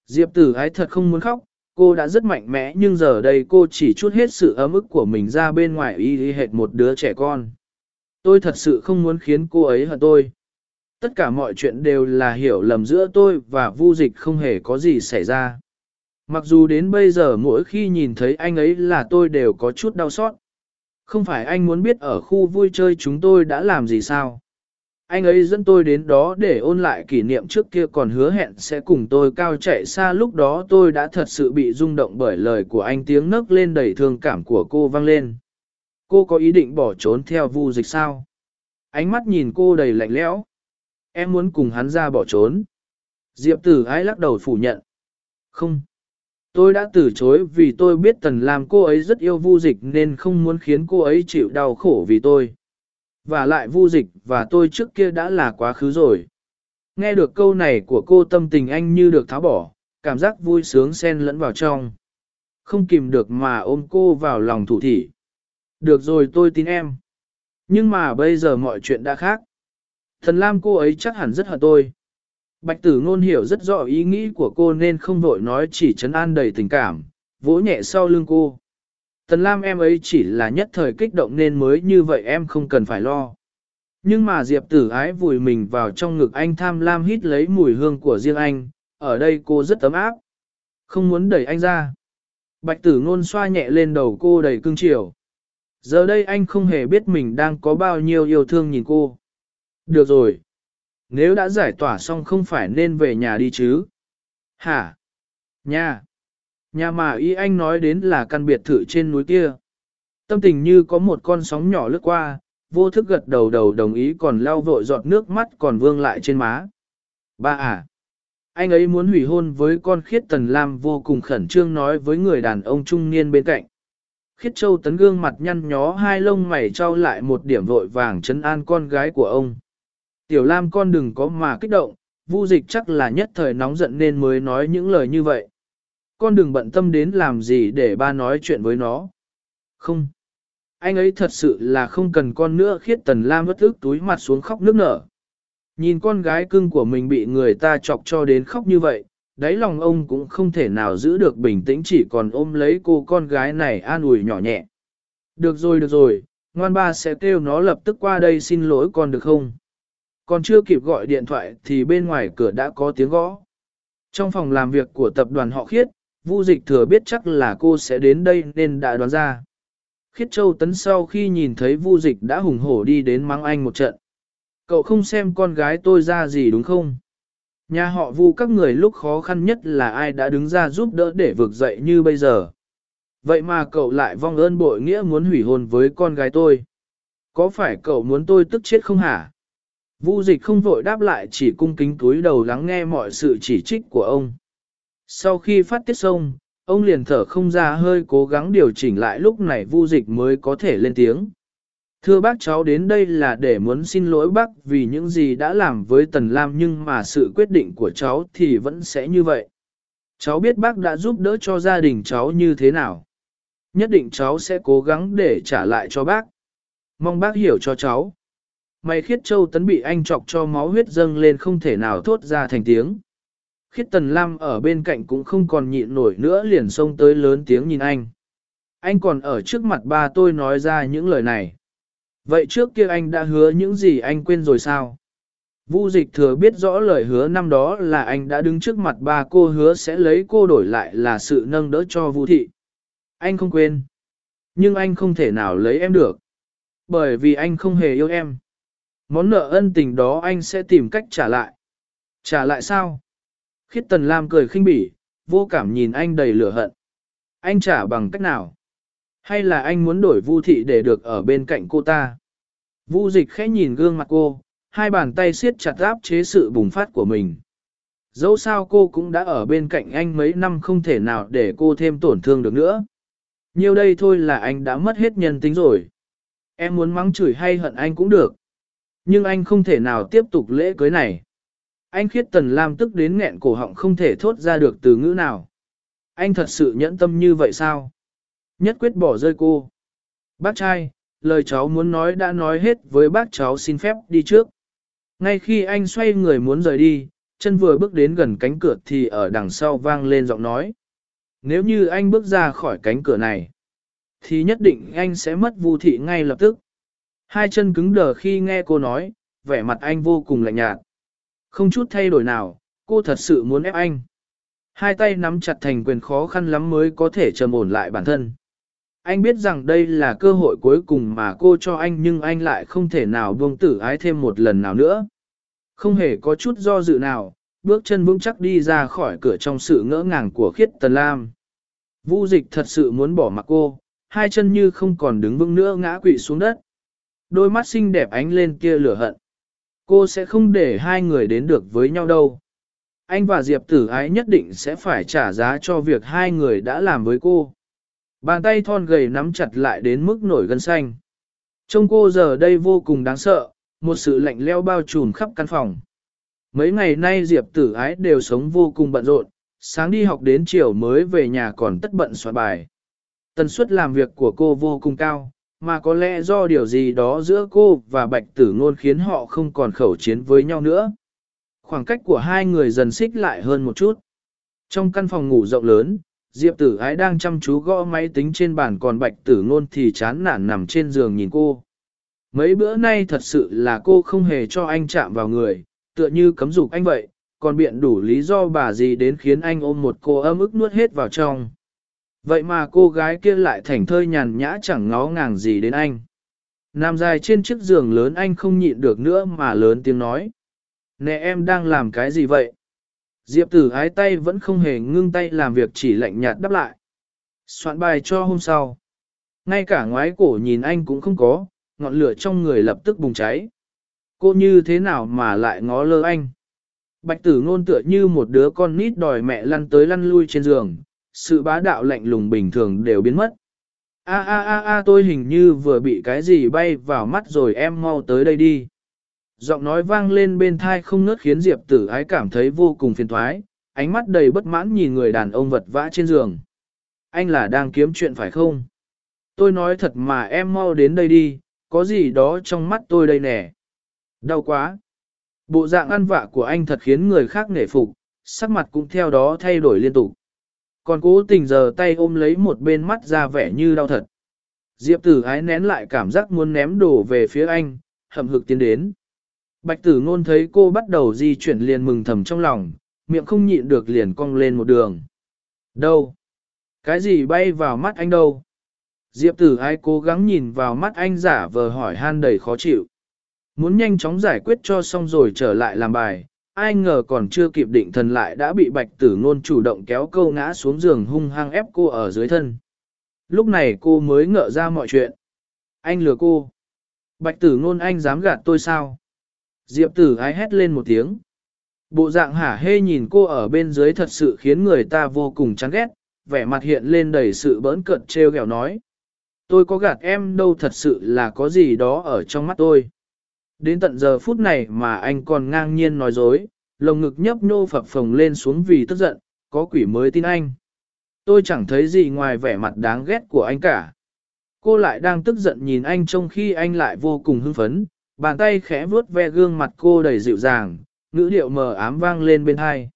Diệp tử ái thật không muốn khóc, cô đã rất mạnh mẽ nhưng giờ đây cô chỉ chút hết sự ấm ức của mình ra bên ngoài y hệt một đứa trẻ con. Tôi thật sự không muốn khiến cô ấy hận tôi. Tất cả mọi chuyện đều là hiểu lầm giữa tôi và vu dịch không hề có gì xảy ra. Mặc dù đến bây giờ mỗi khi nhìn thấy anh ấy là tôi đều có chút đau xót. Không phải anh muốn biết ở khu vui chơi chúng tôi đã làm gì sao? Anh ấy dẫn tôi đến đó để ôn lại kỷ niệm trước kia còn hứa hẹn sẽ cùng tôi cao chạy xa lúc đó tôi đã thật sự bị rung động bởi lời của anh, tiếng nấc lên đầy thương cảm của cô vang lên. Cô có ý định bỏ trốn theo vu dịch sao? Ánh mắt nhìn cô đầy lạnh lẽo. Em muốn cùng hắn ra bỏ trốn. Diệp tử ái lắc đầu phủ nhận. Không. Tôi đã từ chối vì tôi biết tần làm cô ấy rất yêu vu dịch nên không muốn khiến cô ấy chịu đau khổ vì tôi. Và lại vu dịch và tôi trước kia đã là quá khứ rồi. Nghe được câu này của cô tâm tình anh như được tháo bỏ, cảm giác vui sướng xen lẫn vào trong. Không kìm được mà ôm cô vào lòng thủ thỉ. Được rồi tôi tin em. Nhưng mà bây giờ mọi chuyện đã khác. Thần Lam cô ấy chắc hẳn rất hận tôi. Bạch tử ngôn hiểu rất rõ ý nghĩ của cô nên không vội nói chỉ chấn an đầy tình cảm, vỗ nhẹ sau lưng cô. Tần Lam em ấy chỉ là nhất thời kích động nên mới như vậy em không cần phải lo. Nhưng mà Diệp tử ái vùi mình vào trong ngực anh tham lam hít lấy mùi hương của riêng anh, ở đây cô rất tấm áp. Không muốn đẩy anh ra. Bạch tử ngôn xoa nhẹ lên đầu cô đầy cưng chiều. Giờ đây anh không hề biết mình đang có bao nhiêu yêu thương nhìn cô. Được rồi. Nếu đã giải tỏa xong không phải nên về nhà đi chứ? Hả? Nhà? Nhà mà y anh nói đến là căn biệt thự trên núi kia. Tâm tình như có một con sóng nhỏ lướt qua, vô thức gật đầu đầu đồng ý còn lau vội giọt nước mắt còn vương lại trên má. Ba à! Anh ấy muốn hủy hôn với con khiết tần lam vô cùng khẩn trương nói với người đàn ông trung niên bên cạnh. Khiết châu tấn gương mặt nhăn nhó hai lông mày trao lại một điểm vội vàng chấn an con gái của ông. Tiểu lam con đừng có mà kích động, vu dịch chắc là nhất thời nóng giận nên mới nói những lời như vậy. Con đừng bận tâm đến làm gì để ba nói chuyện với nó. Không. Anh ấy thật sự là không cần con nữa khiết tần lam vất ức túi mặt xuống khóc nước nở. Nhìn con gái cưng của mình bị người ta chọc cho đến khóc như vậy, đáy lòng ông cũng không thể nào giữ được bình tĩnh chỉ còn ôm lấy cô con gái này an ủi nhỏ nhẹ. Được rồi được rồi, ngoan ba sẽ kêu nó lập tức qua đây xin lỗi con được không? Còn chưa kịp gọi điện thoại thì bên ngoài cửa đã có tiếng gõ. Trong phòng làm việc của tập đoàn họ khiết, Vu Dịch thừa biết chắc là cô sẽ đến đây nên đã đoán ra. Khiết Châu Tấn sau khi nhìn thấy Vu Dịch đã hùng hổ đi đến mắng anh một trận. Cậu không xem con gái tôi ra gì đúng không? Nhà họ Vu các người lúc khó khăn nhất là ai đã đứng ra giúp đỡ để vực dậy như bây giờ. Vậy mà cậu lại vong ơn bội nghĩa muốn hủy hôn với con gái tôi. Có phải cậu muốn tôi tức chết không hả? Vu dịch không vội đáp lại chỉ cung kính túi đầu lắng nghe mọi sự chỉ trích của ông. Sau khi phát tiết xong, ông liền thở không ra hơi cố gắng điều chỉnh lại lúc này vu dịch mới có thể lên tiếng. Thưa bác cháu đến đây là để muốn xin lỗi bác vì những gì đã làm với Tần Lam nhưng mà sự quyết định của cháu thì vẫn sẽ như vậy. Cháu biết bác đã giúp đỡ cho gia đình cháu như thế nào. Nhất định cháu sẽ cố gắng để trả lại cho bác. Mong bác hiểu cho cháu. Mày khiết châu tấn bị anh chọc cho máu huyết dâng lên không thể nào thốt ra thành tiếng. Khiết tần lam ở bên cạnh cũng không còn nhịn nổi nữa liền xông tới lớn tiếng nhìn anh. Anh còn ở trước mặt ba tôi nói ra những lời này. Vậy trước kia anh đã hứa những gì anh quên rồi sao? Vu dịch thừa biết rõ lời hứa năm đó là anh đã đứng trước mặt ba cô hứa sẽ lấy cô đổi lại là sự nâng đỡ cho Vu thị. Anh không quên. Nhưng anh không thể nào lấy em được. Bởi vì anh không hề yêu em. Món nợ ân tình đó anh sẽ tìm cách trả lại. Trả lại sao? Khiết Tần Lam cười khinh bỉ, vô cảm nhìn anh đầy lửa hận. Anh trả bằng cách nào? Hay là anh muốn đổi Vu thị để được ở bên cạnh cô ta? Vu dịch khẽ nhìn gương mặt cô, hai bàn tay siết chặt áp chế sự bùng phát của mình. Dẫu sao cô cũng đã ở bên cạnh anh mấy năm không thể nào để cô thêm tổn thương được nữa. Nhiều đây thôi là anh đã mất hết nhân tính rồi. Em muốn mắng chửi hay hận anh cũng được. Nhưng anh không thể nào tiếp tục lễ cưới này. Anh khiết tần lam tức đến nghẹn cổ họng không thể thốt ra được từ ngữ nào. Anh thật sự nhẫn tâm như vậy sao? Nhất quyết bỏ rơi cô. Bác trai, lời cháu muốn nói đã nói hết với bác cháu xin phép đi trước. Ngay khi anh xoay người muốn rời đi, chân vừa bước đến gần cánh cửa thì ở đằng sau vang lên giọng nói. Nếu như anh bước ra khỏi cánh cửa này, thì nhất định anh sẽ mất vu thị ngay lập tức. Hai chân cứng đờ khi nghe cô nói, vẻ mặt anh vô cùng lạnh nhạt. Không chút thay đổi nào, cô thật sự muốn ép anh. Hai tay nắm chặt thành quyền khó khăn lắm mới có thể trầm ổn lại bản thân. Anh biết rằng đây là cơ hội cuối cùng mà cô cho anh nhưng anh lại không thể nào buông tử ái thêm một lần nào nữa. Không hề có chút do dự nào, bước chân vững chắc đi ra khỏi cửa trong sự ngỡ ngàng của khiết tần lam. Vu dịch thật sự muốn bỏ mặc cô, hai chân như không còn đứng vững nữa ngã quỵ xuống đất. Đôi mắt xinh đẹp ánh lên kia lửa hận. Cô sẽ không để hai người đến được với nhau đâu. Anh và Diệp tử ái nhất định sẽ phải trả giá cho việc hai người đã làm với cô. Bàn tay thon gầy nắm chặt lại đến mức nổi gân xanh. Trông cô giờ đây vô cùng đáng sợ, một sự lạnh leo bao trùm khắp căn phòng. Mấy ngày nay Diệp tử ái đều sống vô cùng bận rộn, sáng đi học đến chiều mới về nhà còn tất bận soạn bài. Tần suất làm việc của cô vô cùng cao, mà có lẽ do điều gì đó giữa cô và bạch tử ngôn khiến họ không còn khẩu chiến với nhau nữa. Khoảng cách của hai người dần xích lại hơn một chút. Trong căn phòng ngủ rộng lớn, Diệp tử ái đang chăm chú gõ máy tính trên bàn còn bạch tử ngôn thì chán nản nằm trên giường nhìn cô. Mấy bữa nay thật sự là cô không hề cho anh chạm vào người, tựa như cấm dục anh vậy, còn biện đủ lý do bà gì đến khiến anh ôm một cô ấm ức nuốt hết vào trong. Vậy mà cô gái kia lại thành thơi nhàn nhã chẳng ngó ngàng gì đến anh. Nằm dài trên chiếc giường lớn anh không nhịn được nữa mà lớn tiếng nói. Nè em đang làm cái gì vậy? Diệp tử ái tay vẫn không hề ngưng tay làm việc chỉ lạnh nhạt đáp lại. Soạn bài cho hôm sau. Ngay cả ngoái cổ nhìn anh cũng không có, ngọn lửa trong người lập tức bùng cháy. Cô như thế nào mà lại ngó lơ anh? Bạch tử ngôn tựa như một đứa con nít đòi mẹ lăn tới lăn lui trên giường, sự bá đạo lạnh lùng bình thường đều biến mất. A a a a tôi hình như vừa bị cái gì bay vào mắt rồi em mau tới đây đi. Giọng nói vang lên bên thai không ngớt khiến Diệp tử ái cảm thấy vô cùng phiền thoái, ánh mắt đầy bất mãn nhìn người đàn ông vật vã trên giường. Anh là đang kiếm chuyện phải không? Tôi nói thật mà em mau đến đây đi, có gì đó trong mắt tôi đây nè. Đau quá. Bộ dạng ăn vạ của anh thật khiến người khác nể phục, sắc mặt cũng theo đó thay đổi liên tục. Còn cố tình giờ tay ôm lấy một bên mắt ra vẻ như đau thật. Diệp tử ái nén lại cảm giác muốn ném đồ về phía anh, hậm hực tiến đến. Bạch tử ngôn thấy cô bắt đầu di chuyển liền mừng thầm trong lòng, miệng không nhịn được liền cong lên một đường. Đâu? Cái gì bay vào mắt anh đâu? Diệp tử ai cố gắng nhìn vào mắt anh giả vờ hỏi han đầy khó chịu. Muốn nhanh chóng giải quyết cho xong rồi trở lại làm bài, ai ngờ còn chưa kịp định thần lại đã bị bạch tử ngôn chủ động kéo câu ngã xuống giường hung hăng ép cô ở dưới thân. Lúc này cô mới ngỡ ra mọi chuyện. Anh lừa cô. Bạch tử ngôn anh dám gạt tôi sao? Diệp tử ái hét lên một tiếng. Bộ dạng hả hê nhìn cô ở bên dưới thật sự khiến người ta vô cùng chán ghét, vẻ mặt hiện lên đầy sự bỡn cợt trêu ghẹo nói. Tôi có gạt em đâu thật sự là có gì đó ở trong mắt tôi. Đến tận giờ phút này mà anh còn ngang nhiên nói dối, lồng ngực nhấp nhô phập phồng lên xuống vì tức giận, có quỷ mới tin anh. Tôi chẳng thấy gì ngoài vẻ mặt đáng ghét của anh cả. Cô lại đang tức giận nhìn anh trong khi anh lại vô cùng hưng phấn, bàn tay khẽ vuốt ve gương mặt cô đầy dịu dàng, ngữ điệu mờ ám vang lên bên hai.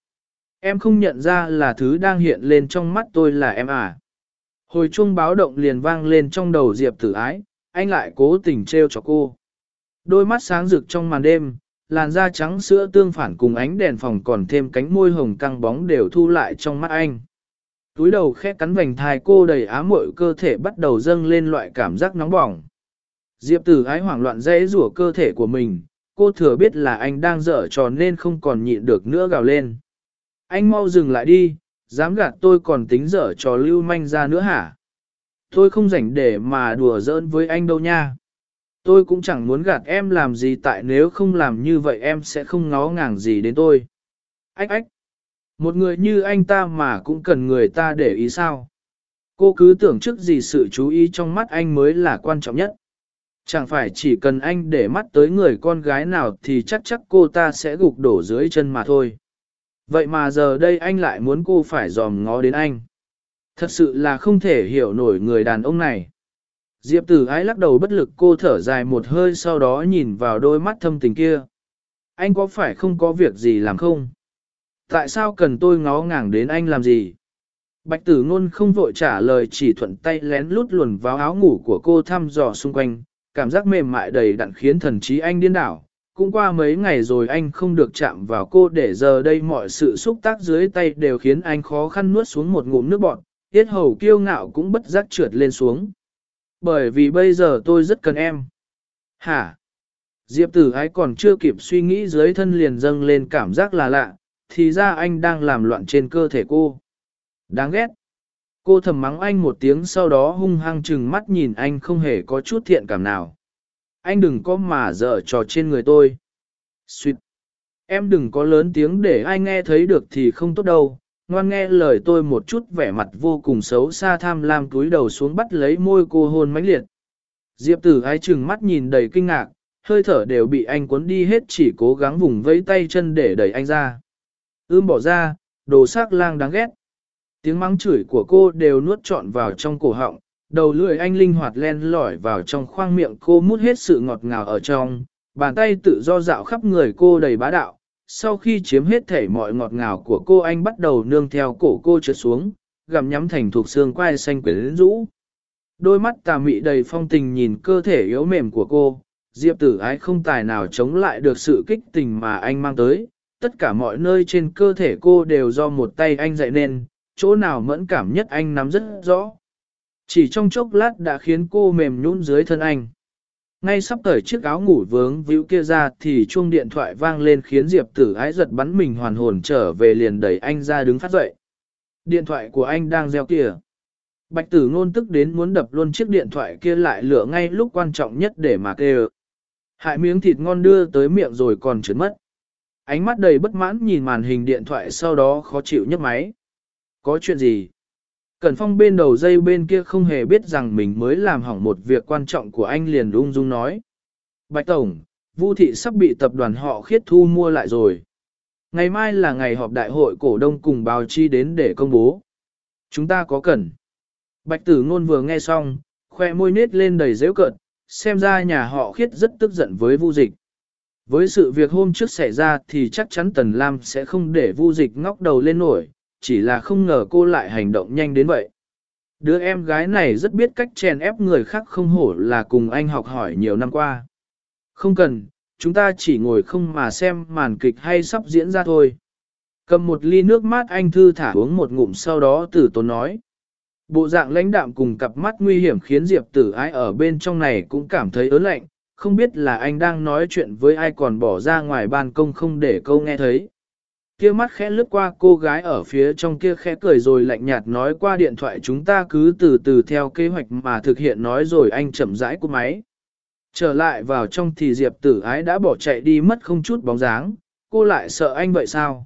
Em không nhận ra là thứ đang hiện lên trong mắt tôi là em à. Hồi chuông báo động liền vang lên trong đầu Diệp tử ái, anh lại cố tình trêu cho cô. Đôi mắt sáng rực trong màn đêm, làn da trắng sữa tương phản cùng ánh đèn phòng còn thêm cánh môi hồng căng bóng đều thu lại trong mắt anh. Túi đầu khẽ cắn vành thai cô đầy á muội cơ thể bắt đầu dâng lên loại cảm giác nóng bỏng. Diệp tử ái hoảng loạn dễ rủa cơ thể của mình, cô thừa biết là anh đang dở trò nên không còn nhịn được nữa gào lên. Anh mau dừng lại đi, dám gạt tôi còn tính dở trò lưu manh ra nữa hả? Tôi không rảnh để mà đùa giỡn với anh đâu nha. Tôi cũng chẳng muốn gạt em làm gì tại nếu không làm như vậy em sẽ không ngó ngàng gì đến tôi. Ách ách. Một người như anh ta mà cũng cần người ta để ý sao? Cô cứ tưởng trước gì sự chú ý trong mắt anh mới là quan trọng nhất. Chẳng phải chỉ cần anh để mắt tới người con gái nào thì chắc chắc cô ta sẽ gục đổ dưới chân mà thôi. Vậy mà giờ đây anh lại muốn cô phải dòm ngó đến anh. Thật sự là không thể hiểu nổi người đàn ông này. Diệp tử ái lắc đầu bất lực cô thở dài một hơi sau đó nhìn vào đôi mắt thâm tình kia. Anh có phải không có việc gì làm không? Tại sao cần tôi ngó ngàng đến anh làm gì? Bạch tử ngôn không vội trả lời chỉ thuận tay lén lút luồn vào áo ngủ của cô thăm dò xung quanh, cảm giác mềm mại đầy đặn khiến thần trí anh điên đảo. Cũng qua mấy ngày rồi anh không được chạm vào cô để giờ đây mọi sự xúc tác dưới tay đều khiến anh khó khăn nuốt xuống một ngụm nước bọt, tiết hầu kiêu ngạo cũng bất giác trượt lên xuống. Bởi vì bây giờ tôi rất cần em. Hả? Diệp tử ái còn chưa kịp suy nghĩ dưới thân liền dâng lên cảm giác là lạ, thì ra anh đang làm loạn trên cơ thể cô. Đáng ghét. Cô thầm mắng anh một tiếng sau đó hung hăng chừng mắt nhìn anh không hề có chút thiện cảm nào. Anh đừng có mà dở trò trên người tôi. Xuyệt. Em đừng có lớn tiếng để ai nghe thấy được thì không tốt đâu. Ngoan nghe lời tôi một chút vẻ mặt vô cùng xấu xa tham lam túi đầu xuống bắt lấy môi cô hôn mãnh liệt. Diệp tử ái chừng mắt nhìn đầy kinh ngạc, hơi thở đều bị anh cuốn đi hết chỉ cố gắng vùng vẫy tay chân để đẩy anh ra. Ưm bỏ ra, đồ xác lang đáng ghét. Tiếng mắng chửi của cô đều nuốt trọn vào trong cổ họng, đầu lưỡi anh linh hoạt len lỏi vào trong khoang miệng cô mút hết sự ngọt ngào ở trong, bàn tay tự do dạo khắp người cô đầy bá đạo. Sau khi chiếm hết thể mọi ngọt ngào của cô anh bắt đầu nương theo cổ cô trượt xuống, gặm nhắm thành thuộc xương quai xanh quyến rũ. Đôi mắt tà mị đầy phong tình nhìn cơ thể yếu mềm của cô, Diệp tử ái không tài nào chống lại được sự kích tình mà anh mang tới. Tất cả mọi nơi trên cơ thể cô đều do một tay anh dạy nên, chỗ nào mẫn cảm nhất anh nắm rất rõ. Chỉ trong chốc lát đã khiến cô mềm nhũn dưới thân anh. Ngay sắp cởi chiếc áo ngủ vướng víu kia ra thì chuông điện thoại vang lên khiến Diệp tử ái giật bắn mình hoàn hồn trở về liền đẩy anh ra đứng phát dậy. Điện thoại của anh đang reo kìa. Bạch tử ngôn tức đến muốn đập luôn chiếc điện thoại kia lại lửa ngay lúc quan trọng nhất để mà kêu. Hại miếng thịt ngon đưa tới miệng rồi còn trượt mất. Ánh mắt đầy bất mãn nhìn màn hình điện thoại sau đó khó chịu nhấc máy. Có chuyện gì? Cẩn phong bên đầu dây bên kia không hề biết rằng mình mới làm hỏng một việc quan trọng của anh liền ung dung nói. Bạch Tổng, Vu thị sắp bị tập đoàn họ khiết thu mua lại rồi. Ngày mai là ngày họp đại hội cổ đông cùng báo chi đến để công bố. Chúng ta có cần. Bạch tử ngôn vừa nghe xong, khoe môi nết lên đầy dễu cợt, xem ra nhà họ khiết rất tức giận với Vu dịch. Với sự việc hôm trước xảy ra thì chắc chắn Tần Lam sẽ không để Vu dịch ngóc đầu lên nổi, chỉ là không ngờ cô lại hành động nhanh đến vậy. Đứa em gái này rất biết cách chèn ép người khác không hổ là cùng anh học hỏi nhiều năm qua. Không cần, chúng ta chỉ ngồi không mà xem màn kịch hay sắp diễn ra thôi. Cầm một ly nước mát anh thư thả uống một ngụm sau đó tử tốn nói. Bộ dạng lãnh đạm cùng cặp mắt nguy hiểm khiến Diệp tử ái ở bên trong này cũng cảm thấy ớn lạnh, không biết là anh đang nói chuyện với ai còn bỏ ra ngoài ban công không để câu nghe thấy. Kia mắt khẽ lướt qua cô gái ở phía trong kia khẽ cười rồi lạnh nhạt nói qua điện thoại chúng ta cứ từ từ theo kế hoạch mà thực hiện nói rồi anh chậm rãi của máy. Trở lại vào trong thì Diệp tử ái đã bỏ chạy đi mất không chút bóng dáng, cô lại sợ anh vậy sao?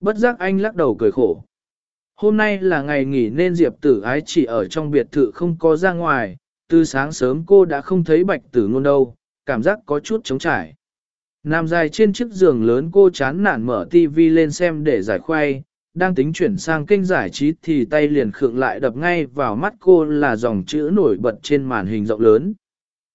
Bất giác anh lắc đầu cười khổ. Hôm nay là ngày nghỉ nên Diệp tử ái chỉ ở trong biệt thự không có ra ngoài, từ sáng sớm cô đã không thấy bạch tử ngôn đâu, cảm giác có chút trống trải. Nằm dài trên chiếc giường lớn cô chán nản mở tivi lên xem để giải khoai, đang tính chuyển sang kênh giải trí thì tay liền khượng lại đập ngay vào mắt cô là dòng chữ nổi bật trên màn hình rộng lớn.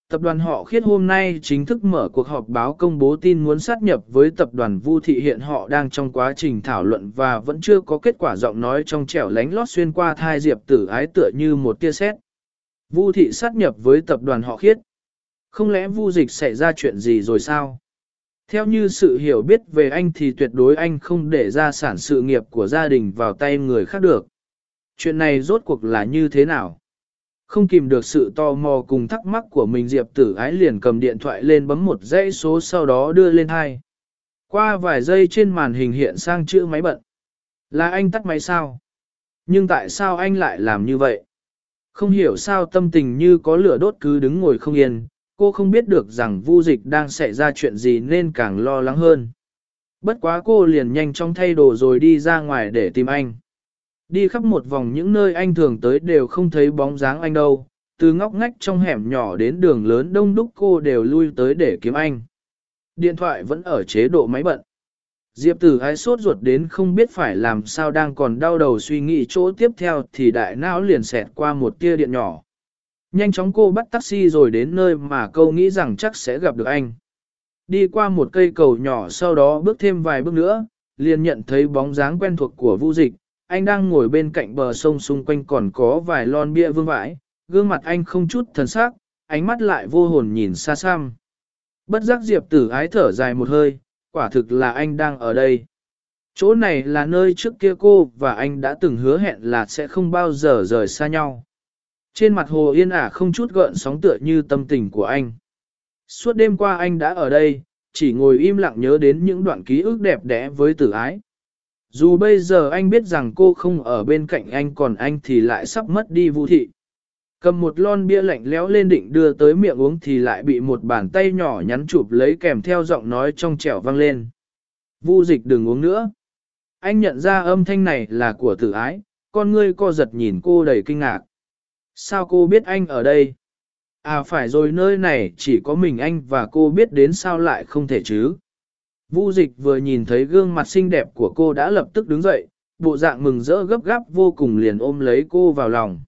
Tập đoàn họ khiết hôm nay chính thức mở cuộc họp báo công bố tin muốn sát nhập với tập đoàn Vu Thị hiện họ đang trong quá trình thảo luận và vẫn chưa có kết quả giọng nói trong trẻo lánh lót xuyên qua thai diệp tử ái tựa như một tia sét. Vu Thị sát nhập với tập đoàn họ khiết. Không lẽ Vu Dịch xảy ra chuyện gì rồi sao? Theo như sự hiểu biết về anh thì tuyệt đối anh không để ra sản sự nghiệp của gia đình vào tay người khác được. Chuyện này rốt cuộc là như thế nào? Không kìm được sự tò mò cùng thắc mắc của mình Diệp tử ái liền cầm điện thoại lên bấm một dãy số sau đó đưa lên hai. Qua vài giây trên màn hình hiện sang chữ máy bận. Là anh tắt máy sao? Nhưng tại sao anh lại làm như vậy? Không hiểu sao tâm tình như có lửa đốt cứ đứng ngồi không yên, cô không biết được rằng vu dịch đang xảy ra chuyện gì nên càng lo lắng hơn. Bất quá cô liền nhanh chóng thay đồ rồi đi ra ngoài để tìm anh. Đi khắp một vòng những nơi anh thường tới đều không thấy bóng dáng anh đâu, từ ngóc ngách trong hẻm nhỏ đến đường lớn đông đúc cô đều lui tới để kiếm anh. Điện thoại vẫn ở chế độ máy bận. Diệp tử ái sốt ruột đến không biết phải làm sao đang còn đau đầu suy nghĩ chỗ tiếp theo thì đại não liền xẹt qua một tia điện nhỏ. Nhanh chóng cô bắt taxi rồi đến nơi mà câu nghĩ rằng chắc sẽ gặp được anh. Đi qua một cây cầu nhỏ sau đó bước thêm vài bước nữa, liền nhận thấy bóng dáng quen thuộc của Vu Dịch, anh đang ngồi bên cạnh bờ sông xung quanh còn có vài lon bia vương vãi, gương mặt anh không chút thần sắc, ánh mắt lại vô hồn nhìn xa xăm. Bất giác Diệp tử ái thở dài một hơi, quả thực là anh đang ở đây. Chỗ này là nơi trước kia cô và anh đã từng hứa hẹn là sẽ không bao giờ rời xa nhau. Trên mặt hồ yên ả không chút gợn sóng tựa như tâm tình của anh. Suốt đêm qua anh đã ở đây, chỉ ngồi im lặng nhớ đến những đoạn ký ức đẹp đẽ với tử ái. Dù bây giờ anh biết rằng cô không ở bên cạnh anh còn anh thì lại sắp mất đi vũ thị. Cầm một lon bia lạnh lẽo lên định đưa tới miệng uống thì lại bị một bàn tay nhỏ nhắn chụp lấy kèm theo giọng nói trong trẻo vang lên. Vu dịch đừng uống nữa. Anh nhận ra âm thanh này là của tử ái, con ngươi co giật nhìn cô đầy kinh ngạc. Sao cô biết anh ở đây? À phải rồi nơi này chỉ có mình anh và cô biết đến sao lại không thể chứ. Vu dịch vừa nhìn thấy gương mặt xinh đẹp của cô đã lập tức đứng dậy, bộ dạng mừng rỡ gấp gáp vô cùng liền ôm lấy cô vào lòng.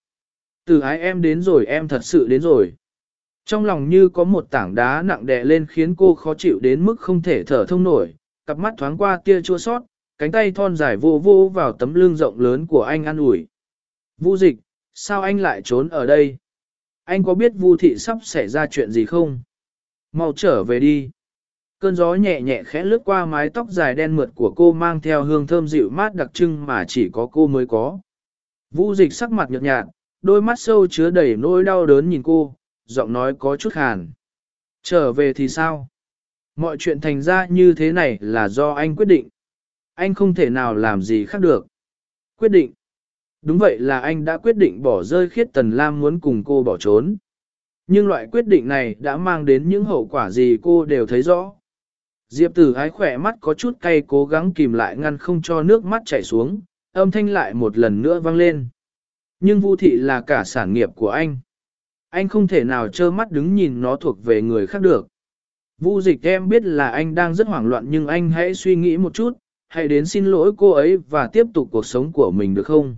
Từ ái em đến rồi em thật sự đến rồi. Trong lòng như có một tảng đá nặng đè lên khiến cô khó chịu đến mức không thể thở thông nổi, cặp mắt thoáng qua tia chua sót, cánh tay thon dài vô vô vào tấm lưng rộng lớn của anh ăn ủi. Vu dịch, sao anh lại trốn ở đây? Anh có biết Vu thị sắp xảy ra chuyện gì không? Mau trở về đi. Cơn gió nhẹ nhẹ khẽ lướt qua mái tóc dài đen mượt của cô mang theo hương thơm dịu mát đặc trưng mà chỉ có cô mới có. Vu dịch sắc mặt nhợt nhạt, đôi mắt sâu chứa đầy nỗi đau đớn nhìn cô, giọng nói có chút khàn. Trở về thì sao? Mọi chuyện thành ra như thế này là do anh quyết định. Anh không thể nào làm gì khác được. Quyết định. Đúng vậy là anh đã quyết định bỏ rơi khiết tần lam muốn cùng cô bỏ trốn. Nhưng loại quyết định này đã mang đến những hậu quả gì cô đều thấy rõ. Diệp tử ái khỏe mắt có chút cay cố gắng kìm lại ngăn không cho nước mắt chảy xuống, âm thanh lại một lần nữa vang lên. Nhưng Vu thị là cả sản nghiệp của anh. Anh không thể nào trơ mắt đứng nhìn nó thuộc về người khác được. Vu dịch em biết là anh đang rất hoảng loạn nhưng anh hãy suy nghĩ một chút, hãy đến xin lỗi cô ấy và tiếp tục cuộc sống của mình được không?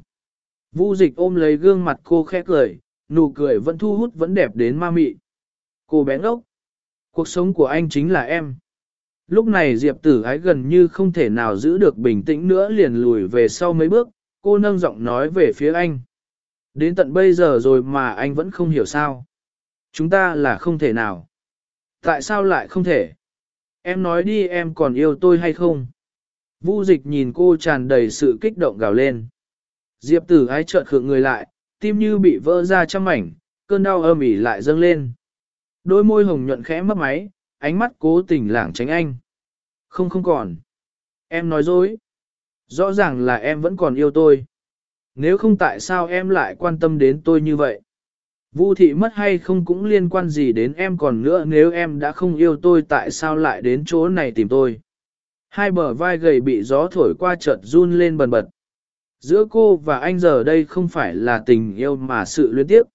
Vu dịch ôm lấy gương mặt cô khẽ cười, nụ cười vẫn thu hút vẫn đẹp đến ma mị. Cô bé ngốc. Cuộc sống của anh chính là em. Lúc này Diệp tử ái gần như không thể nào giữ được bình tĩnh nữa liền lùi về sau mấy bước, cô nâng giọng nói về phía anh. Đến tận bây giờ rồi mà anh vẫn không hiểu sao. Chúng ta là không thể nào. Tại sao lại không thể? Em nói đi em còn yêu tôi hay không? Vu dịch nhìn cô tràn đầy sự kích động gào lên. Diệp tử ái chợt khượng người lại, tim như bị vỡ ra trăm mảnh, cơn đau âm ỉ lại dâng lên. Đôi môi hồng nhuận khẽ mấp máy, ánh mắt cố tình lảng tránh anh. Không không còn. Em nói dối. Rõ ràng là em vẫn còn yêu tôi. Nếu không tại sao em lại quan tâm đến tôi như vậy? Vu thị mất hay không cũng liên quan gì đến em còn nữa nếu em đã không yêu tôi tại sao lại đến chỗ này tìm tôi? Hai bờ vai gầy bị gió thổi qua chợt run lên bần bật. Giữa cô và anh giờ đây không phải là tình yêu mà sự luyến tiếc.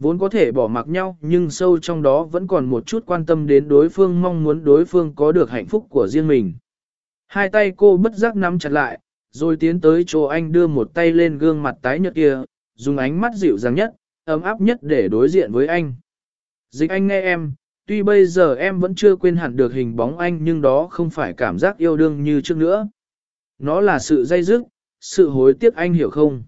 Vốn có thể bỏ mặc nhau nhưng sâu trong đó vẫn còn một chút quan tâm đến đối phương mong muốn đối phương có được hạnh phúc của riêng mình. Hai tay cô bất giác nắm chặt lại, rồi tiến tới chỗ anh đưa một tay lên gương mặt tái nhợt kia, dùng ánh mắt dịu dàng nhất, ấm áp nhất để đối diện với anh. Dịch anh nghe em, tuy bây giờ em vẫn chưa quên hẳn được hình bóng anh nhưng đó không phải cảm giác yêu đương như trước nữa. Nó là sự dây dứt, sự hối tiếc anh hiểu không?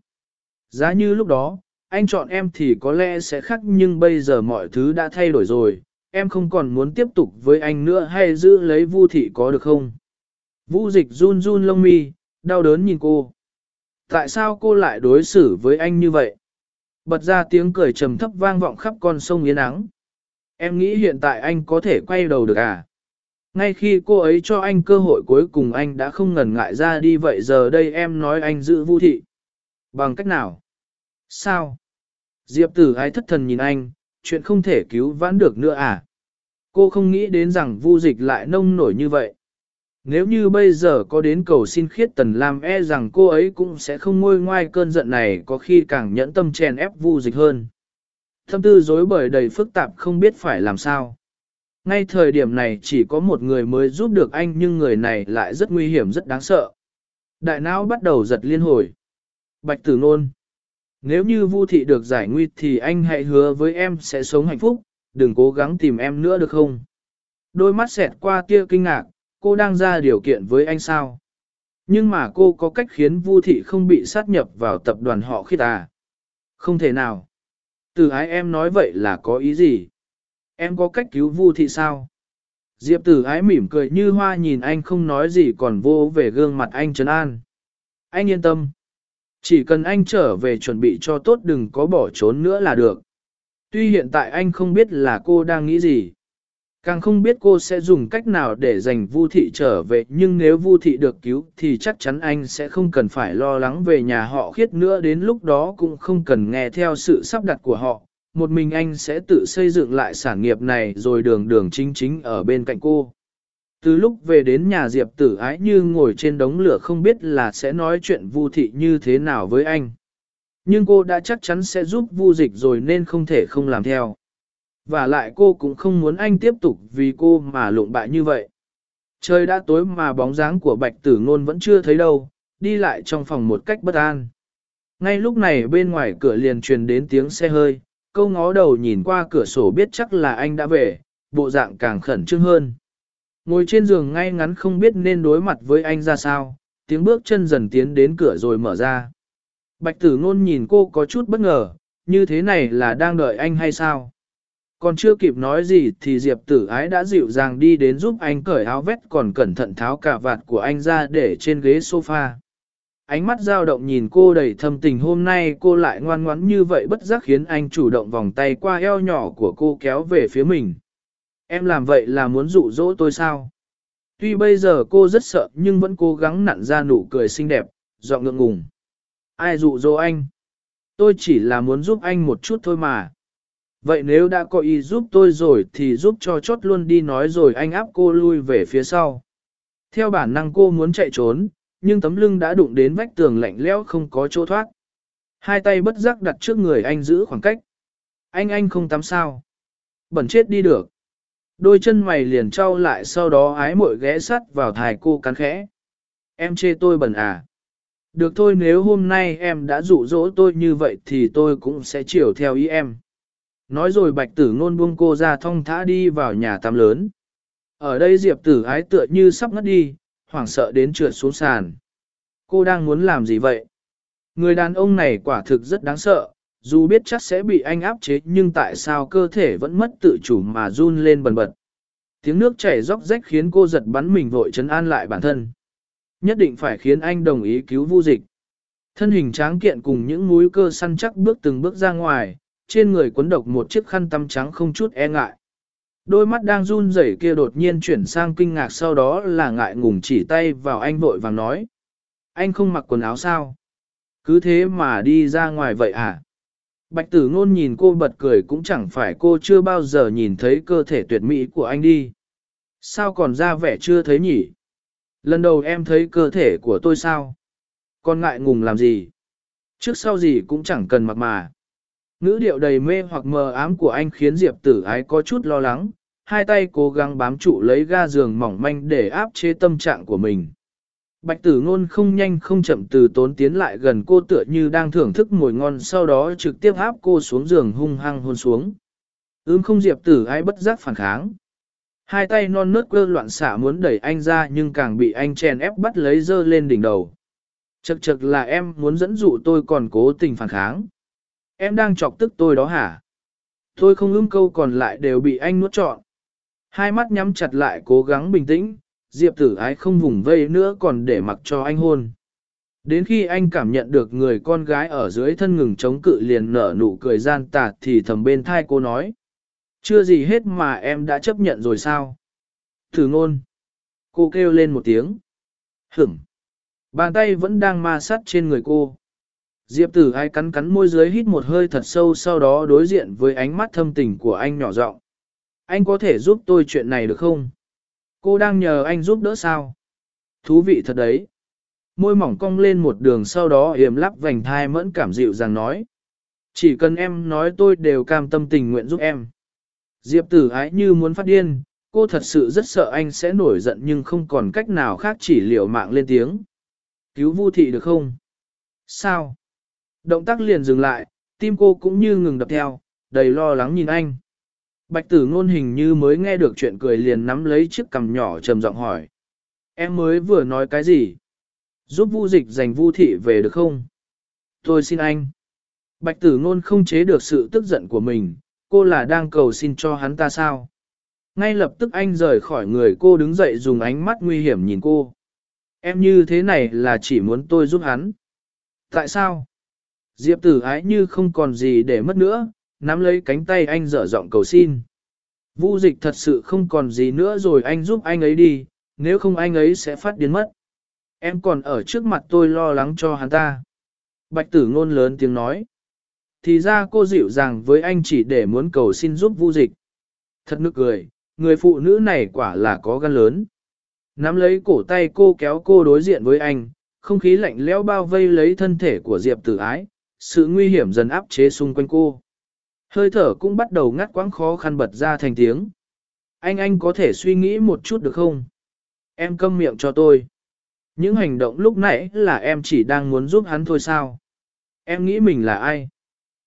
Giá như lúc đó, anh chọn em thì có lẽ sẽ khác nhưng bây giờ mọi thứ đã thay đổi rồi, em không còn muốn tiếp tục với anh nữa hay giữ lấy Vu thị có được không? Vu dịch run run lông mi, đau đớn nhìn cô. Tại sao cô lại đối xử với anh như vậy? Bật ra tiếng cười trầm thấp vang vọng khắp con sông Yến Ắng. Em nghĩ hiện tại anh có thể quay đầu được à? Ngay khi cô ấy cho anh cơ hội cuối cùng anh đã không ngần ngại ra đi vậy giờ đây em nói anh giữ Vu thị. Bằng cách nào? Sao? Diệp tử ái thất thần nhìn anh, chuyện không thể cứu vãn được nữa à? Cô không nghĩ đến rằng Vu dịch lại nông nổi như vậy. Nếu như bây giờ có đến cầu xin khiết tần lam e rằng cô ấy cũng sẽ không ngôi ngoai cơn giận này có khi càng nhẫn tâm chèn ép vu dịch hơn. Thâm tư dối bời đầy phức tạp không biết phải làm sao. Ngay thời điểm này chỉ có một người mới giúp được anh nhưng người này lại rất nguy hiểm rất đáng sợ. Đại não bắt đầu giật liên hồi. Bạch tử nôn. Nếu như vu thị được giải nguy thì anh hãy hứa với em sẽ sống hạnh phúc, đừng cố gắng tìm em nữa được không? Đôi mắt xẹt qua tia kinh ngạc, cô đang ra điều kiện với anh sao? Nhưng mà cô có cách khiến Vu thị không bị sát nhập vào tập đoàn họ khi ta. À? Không thể nào. Từ ái em nói vậy là có ý gì? Em có cách cứu Vu thị sao? Diệp tử ái mỉm cười như hoa nhìn anh không nói gì còn vô về gương mặt anh trấn an. Anh yên tâm. Chỉ cần anh trở về chuẩn bị cho tốt đừng có bỏ trốn nữa là được. Tuy hiện tại anh không biết là cô đang nghĩ gì. Càng không biết cô sẽ dùng cách nào để giành Vu thị trở về, nhưng nếu Vu thị được cứu thì chắc chắn anh sẽ không cần phải lo lắng về nhà họ khiết nữa, đến lúc đó cũng không cần nghe theo sự sắp đặt của họ. Một mình anh sẽ tự xây dựng lại sản nghiệp này rồi đường đường chính chính ở bên cạnh cô. Từ lúc về đến nhà Diệp tử ái như ngồi trên đống lửa không biết là sẽ nói chuyện Vu thị như thế nào với anh. Nhưng cô đã chắc chắn sẽ giúp Vu dịch rồi nên không thể không làm theo. Và lại cô cũng không muốn anh tiếp tục vì cô mà lụng bại như vậy. Trời đã tối mà bóng dáng của bạch tử ngôn vẫn chưa thấy đâu, đi lại trong phòng một cách bất an. Ngay lúc này bên ngoài cửa liền truyền đến tiếng xe hơi, câu ngó đầu nhìn qua cửa sổ biết chắc là anh đã về, bộ dạng càng khẩn trương hơn. Ngồi trên giường ngay ngắn không biết nên đối mặt với anh ra sao, tiếng bước chân dần tiến đến cửa rồi mở ra. Bạch tử ngôn nhìn cô có chút bất ngờ, như thế này là đang đợi anh hay sao? Còn chưa kịp nói gì thì Diệp tử ái đã dịu dàng đi đến giúp anh cởi áo vest còn cẩn thận tháo cả vạt của anh ra để trên ghế sofa. Ánh mắt dao động nhìn cô đầy thâm tình hôm nay cô lại ngoan ngoãn như vậy bất giác khiến anh chủ động vòng tay qua eo nhỏ của cô kéo về phía mình. Em làm vậy là muốn dụ dỗ tôi sao? Tuy bây giờ cô rất sợ nhưng vẫn cố gắng nặn ra nụ cười xinh đẹp, giọng ngượng ngùng. Ai dụ dỗ anh? Tôi chỉ là muốn giúp anh một chút thôi mà. Vậy nếu đã có ý giúp tôi rồi thì giúp cho chốt luôn đi nói rồi anh áp cô lui về phía sau. Theo bản năng cô muốn chạy trốn, nhưng tấm lưng đã đụng đến vách tường lạnh lẽo không có chỗ thoát. Hai tay bất giác đặt trước người anh giữ khoảng cách. Anh anh không tắm sao. Bẩn chết đi được. Đôi chân mày liền trao lại sau đó ái mội ghé sắt vào thải cô cắn khẽ. Em chê tôi bẩn à. Được thôi nếu hôm nay em đã dụ dỗ tôi như vậy thì tôi cũng sẽ chiều theo ý em. Nói rồi bạch tử ngôn buông cô ra thong thả đi vào nhà tắm lớn. Ở đây diệp tử ái tựa như sắp ngất đi, hoảng sợ đến trượt xuống sàn. Cô đang muốn làm gì vậy? Người đàn ông này quả thực rất đáng sợ, dù biết chắc sẽ bị anh áp chế nhưng tại sao cơ thể vẫn mất tự chủ mà run lên bần bật. Tiếng nước chảy róc rách khiến cô giật bắn mình vội chấn an lại bản thân. Nhất định phải khiến anh đồng ý cứu vu dịch. Thân hình tráng kiện cùng những múi cơ săn chắc bước từng bước ra ngoài, trên người quấn độc một chiếc khăn tăm trắng không chút e ngại. Đôi mắt đang run rẩy kia đột nhiên chuyển sang kinh ngạc sau đó là ngại ngùng chỉ tay vào anh vội vàng nói. Anh không mặc quần áo sao? Cứ thế mà đi ra ngoài vậy à? Bạch tử ngôn nhìn cô bật cười cũng chẳng phải cô chưa bao giờ nhìn thấy cơ thể tuyệt mỹ của anh đi. Sao còn ra vẻ chưa thấy nhỉ? Lần đầu em thấy cơ thể của tôi sao? Còn ngại ngùng làm gì? Trước sau gì cũng chẳng cần mặc mà. Ngữ điệu đầy mê hoặc mờ ám của anh khiến Diệp tử ái có chút lo lắng, hai tay cố gắng bám trụ lấy ga giường mỏng manh để áp chế tâm trạng của mình. Bạch tử ngôn không nhanh không chậm từ tốn tiến lại gần cô tựa như đang thưởng thức mùi ngon sau đó trực tiếp áp cô xuống giường hung hăng hôn xuống. Ưm không diệp tử ai bất giác phản kháng. Hai tay non nớt quơ loạn xả muốn đẩy anh ra nhưng càng bị anh chèn ép bắt lấy dơ lên đỉnh đầu. Chật chật là em muốn dẫn dụ tôi còn cố tình phản kháng. Em đang chọc tức tôi đó hả? Tôi không ưng câu còn lại đều bị anh nuốt trọn. Hai mắt nhắm chặt lại cố gắng bình tĩnh, Diệp tử ái không vùng vây nữa còn để mặc cho anh hôn. Đến khi anh cảm nhận được người con gái ở dưới thân ngừng chống cự liền nở nụ cười gian tà thì thầm bên thai cô nói. Chưa gì hết mà em đã chấp nhận rồi sao? Thử ngôn. Cô kêu lên một tiếng. Hửm. Bàn tay vẫn đang ma sát trên người cô. Diệp tử ai cắn cắn môi dưới hít một hơi thật sâu sau đó đối diện với ánh mắt thâm tình của anh nhỏ giọng. Anh có thể giúp tôi chuyện này được không? Cô đang nhờ anh giúp đỡ sao? Thú vị thật đấy. Môi mỏng cong lên một đường sau đó yểm lắp vành thai mẫn cảm dịu rằng nói. Chỉ cần em nói tôi đều cam tâm tình nguyện giúp em. Diệp tử ái như muốn phát điên, cô thật sự rất sợ anh sẽ nổi giận nhưng không còn cách nào khác chỉ liều mạng lên tiếng. Cứu vu thị được không? Sao? Động tác liền dừng lại, tim cô cũng như ngừng đập theo, đầy lo lắng nhìn anh. Bạch tử ngôn hình như mới nghe được chuyện cười liền nắm lấy chiếc cằm nhỏ trầm giọng hỏi. Em mới vừa nói cái gì? Giúp vu dịch giành vu thị về được không? Tôi xin anh. Bạch tử ngôn không chế được sự tức giận của mình, cô là đang cầu xin cho hắn ta sao? Ngay lập tức anh rời khỏi người cô đứng dậy dùng ánh mắt nguy hiểm nhìn cô. Em như thế này là chỉ muốn tôi giúp hắn. Tại sao? Diệp tử ái như không còn gì để mất nữa, nắm lấy cánh tay anh dở giọng cầu xin. Vu dịch thật sự không còn gì nữa rồi anh giúp anh ấy đi, nếu không anh ấy sẽ phát điên mất. Em còn ở trước mặt tôi lo lắng cho hắn ta. Bạch tử ngôn lớn tiếng nói. Thì ra cô dịu dàng với anh chỉ để muốn cầu xin giúp vu dịch. Thật nực cười, người phụ nữ này quả là có gan lớn. Nắm lấy cổ tay cô kéo cô đối diện với anh, không khí lạnh lẽo bao vây lấy thân thể của Diệp tử ái, sự nguy hiểm dần áp chế xung quanh cô. Hơi thở cũng bắt đầu ngắt quãng khó khăn bật ra thành tiếng. Anh anh có thể suy nghĩ một chút được không? Em câm miệng cho tôi. Những hành động lúc nãy là em chỉ đang muốn giúp hắn thôi sao? Em nghĩ mình là ai?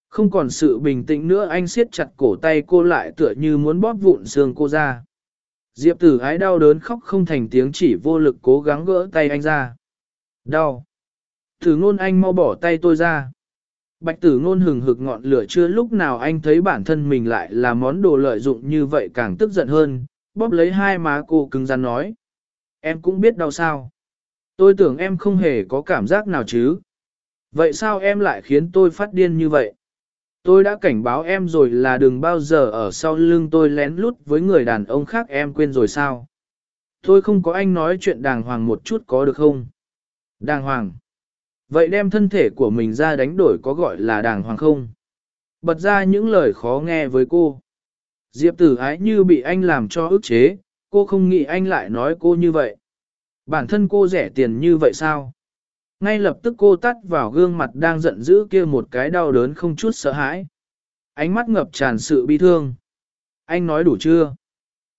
Không còn sự bình tĩnh nữa, anh siết chặt cổ tay cô lại tựa như muốn bóp vụn xương cô ra. Diệp tử ái đau đớn khóc không thành tiếng, chỉ vô lực cố gắng gỡ tay anh ra. Đau. Thử ngôn anh mau bỏ tay tôi ra. Bạch tử ngôn hừng hực ngọn lửa chưa lúc nào anh thấy bản thân mình lại là món đồ lợi dụng như vậy càng tức giận hơn, bóp lấy hai má cô cứng rắn nói. Em cũng biết đau sao. Tôi tưởng em không hề có cảm giác nào chứ. Vậy sao em lại khiến tôi phát điên như vậy? Tôi đã cảnh báo em rồi là đừng bao giờ ở sau lưng tôi lén lút với người đàn ông khác em quên rồi sao? Tôi không có anh nói chuyện đàng hoàng một chút có được không? Đàng hoàng. Vậy đem thân thể của mình ra đánh đổi có gọi là đàng hoàng không? Bật ra những lời khó nghe với cô. Diệp tử ái như bị anh làm cho ức chế, cô không nghĩ anh lại nói cô như vậy. Bản thân cô rẻ tiền như vậy sao? Ngay lập tức cô tắt vào gương mặt đang giận dữ kia một cái đau đớn không chút sợ hãi. Ánh mắt ngập tràn sự bi thương. Anh nói đủ chưa?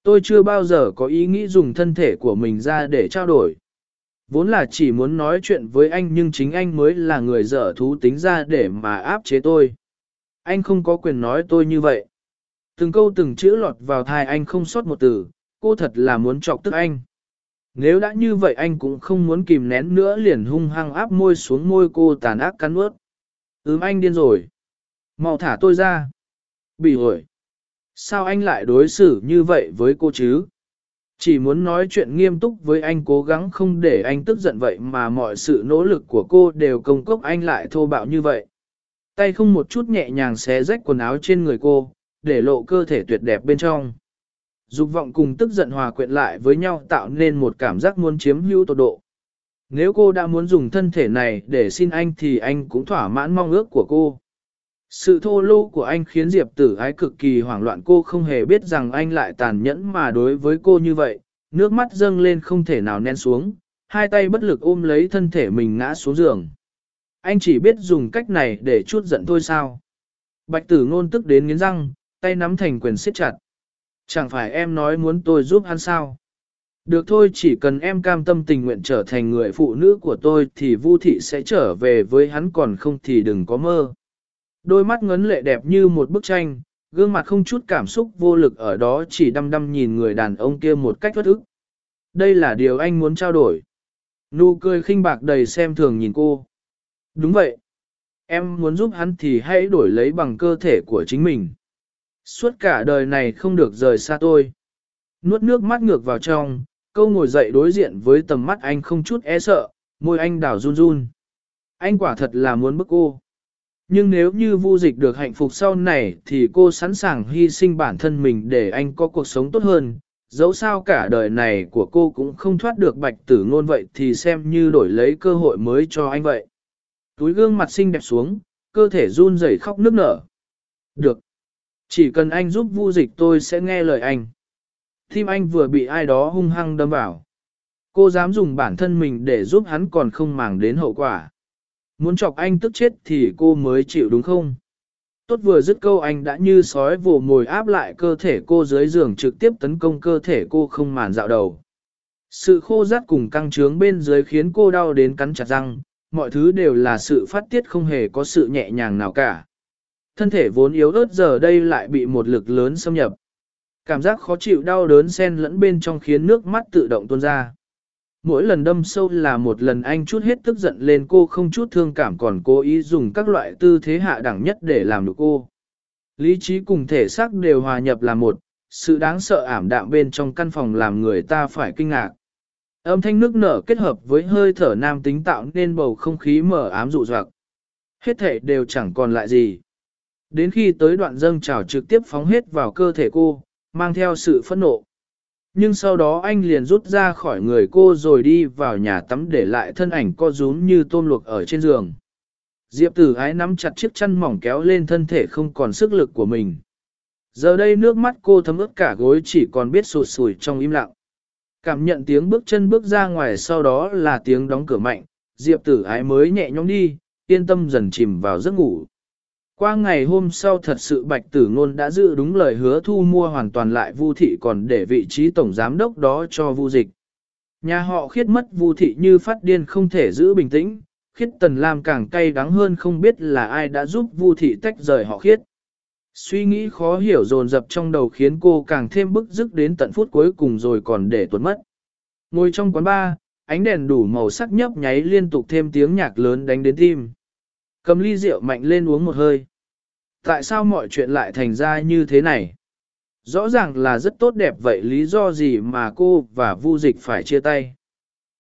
Tôi chưa bao giờ có ý nghĩ dùng thân thể của mình ra để trao đổi. Vốn là chỉ muốn nói chuyện với anh nhưng chính anh mới là người dở thú tính ra để mà áp chế tôi. Anh không có quyền nói tôi như vậy. Từng câu từng chữ lọt vào thai anh không sót một từ, cô thật là muốn chọc tức anh. Nếu đã như vậy anh cũng không muốn kìm nén nữa liền hung hăng áp môi xuống môi cô tàn ác cắn ướt. Ừm anh điên rồi. mau thả tôi ra. Bị hồi. Sao anh lại đối xử như vậy với cô chứ? Chỉ muốn nói chuyện nghiêm túc với anh cố gắng không để anh tức giận vậy mà mọi sự nỗ lực của cô đều công cốc anh lại thô bạo như vậy. Tay không một chút nhẹ nhàng xé rách quần áo trên người cô, để lộ cơ thể tuyệt đẹp bên trong. Dục vọng cùng tức giận hòa quyện lại với nhau tạo nên một cảm giác muốn chiếm hữu tột độ. Nếu cô đã muốn dùng thân thể này để xin anh thì anh cũng thỏa mãn mong ước của cô. Sự thô lô của anh khiến Diệp tử ái cực kỳ hoảng loạn cô không hề biết rằng anh lại tàn nhẫn mà đối với cô như vậy, nước mắt dâng lên không thể nào nén xuống, hai tay bất lực ôm lấy thân thể mình ngã xuống giường. Anh chỉ biết dùng cách này để chút giận thôi sao. Bạch tử ngôn tức đến nghiến răng, tay nắm thành quyền siết chặt. Chẳng phải em nói muốn tôi giúp ăn sao? Được thôi chỉ cần em cam tâm tình nguyện trở thành người phụ nữ của tôi thì Vu thị sẽ trở về với hắn còn không thì đừng có mơ. Đôi mắt ngấn lệ đẹp như một bức tranh, gương mặt không chút cảm xúc vô lực ở đó chỉ đăm đăm nhìn người đàn ông kia một cách thất ức. Đây là điều anh muốn trao đổi. Nụ cười khinh bạc đầy xem thường nhìn cô. Đúng vậy. Em muốn giúp hắn thì hãy đổi lấy bằng cơ thể của chính mình. Suốt cả đời này không được rời xa tôi. Nuốt nước mắt ngược vào trong, câu ngồi dậy đối diện với tầm mắt anh không chút e sợ, môi anh đảo run run. Anh quả thật là muốn bức cô. Nhưng nếu như vu dịch được hạnh phúc sau này thì cô sẵn sàng hy sinh bản thân mình để anh có cuộc sống tốt hơn. Dẫu sao cả đời này của cô cũng không thoát được bạch tử ngôn vậy thì xem như đổi lấy cơ hội mới cho anh vậy. Túi gương mặt xinh đẹp xuống, cơ thể run rẩy khóc nức nở. Được. Chỉ cần anh giúp vu dịch tôi sẽ nghe lời anh. Tim anh vừa bị ai đó hung hăng đâm vào. Cô dám dùng bản thân mình để giúp hắn còn không màng đến hậu quả. Muốn chọc anh tức chết thì cô mới chịu đúng không? Tốt vừa dứt câu anh đã như sói vồ mồi áp lại cơ thể cô dưới giường trực tiếp tấn công cơ thể cô không màn dạo đầu. Sự khô rát cùng căng trướng bên dưới khiến cô đau đến cắn chặt răng, mọi thứ đều là sự phát tiết không hề có sự nhẹ nhàng nào cả. Thân thể vốn yếu ớt giờ đây lại bị một lực lớn xâm nhập. Cảm giác khó chịu đau đớn xen lẫn bên trong khiến nước mắt tự động tuôn ra. Mỗi lần đâm sâu là một lần anh chút hết tức giận lên cô không chút thương cảm còn cố ý dùng các loại tư thế hạ đẳng nhất để làm được cô. Lý trí cùng thể xác đều hòa nhập là một, sự đáng sợ ảm đạm bên trong căn phòng làm người ta phải kinh ngạc. Âm thanh nước nở kết hợp với hơi thở nam tính tạo nên bầu không khí mở ám dụ dặc, Hết thể đều chẳng còn lại gì. Đến khi tới đoạn dâng trào trực tiếp phóng hết vào cơ thể cô, mang theo sự phẫn nộ. Nhưng sau đó anh liền rút ra khỏi người cô rồi đi vào nhà tắm để lại thân ảnh co rúm như tôm luộc ở trên giường. Diệp tử ái nắm chặt chiếc chăn mỏng kéo lên thân thể không còn sức lực của mình. Giờ đây nước mắt cô thấm ướt cả gối chỉ còn biết sụt sùi trong im lặng. Cảm nhận tiếng bước chân bước ra ngoài sau đó là tiếng đóng cửa mạnh, Diệp tử ái mới nhẹ nhõm đi, yên tâm dần chìm vào giấc ngủ. Qua ngày hôm sau thật sự bạch tử ngôn đã giữ đúng lời hứa thu mua hoàn toàn lại vu thị còn để vị trí tổng giám đốc đó cho vu dịch. Nhà họ khiết mất vu thị như phát điên không thể giữ bình tĩnh, khiết tần lam càng cay đắng hơn không biết là ai đã giúp vu thị tách rời họ khiết. Suy nghĩ khó hiểu dồn dập trong đầu khiến cô càng thêm bức dứt đến tận phút cuối cùng rồi còn để tuột mất. Ngồi trong quán bar, ánh đèn đủ màu sắc nhấp nháy liên tục thêm tiếng nhạc lớn đánh đến tim. Cầm ly rượu mạnh lên uống một hơi. Tại sao mọi chuyện lại thành ra như thế này? Rõ ràng là rất tốt đẹp vậy lý do gì mà cô và Vu Dịch phải chia tay?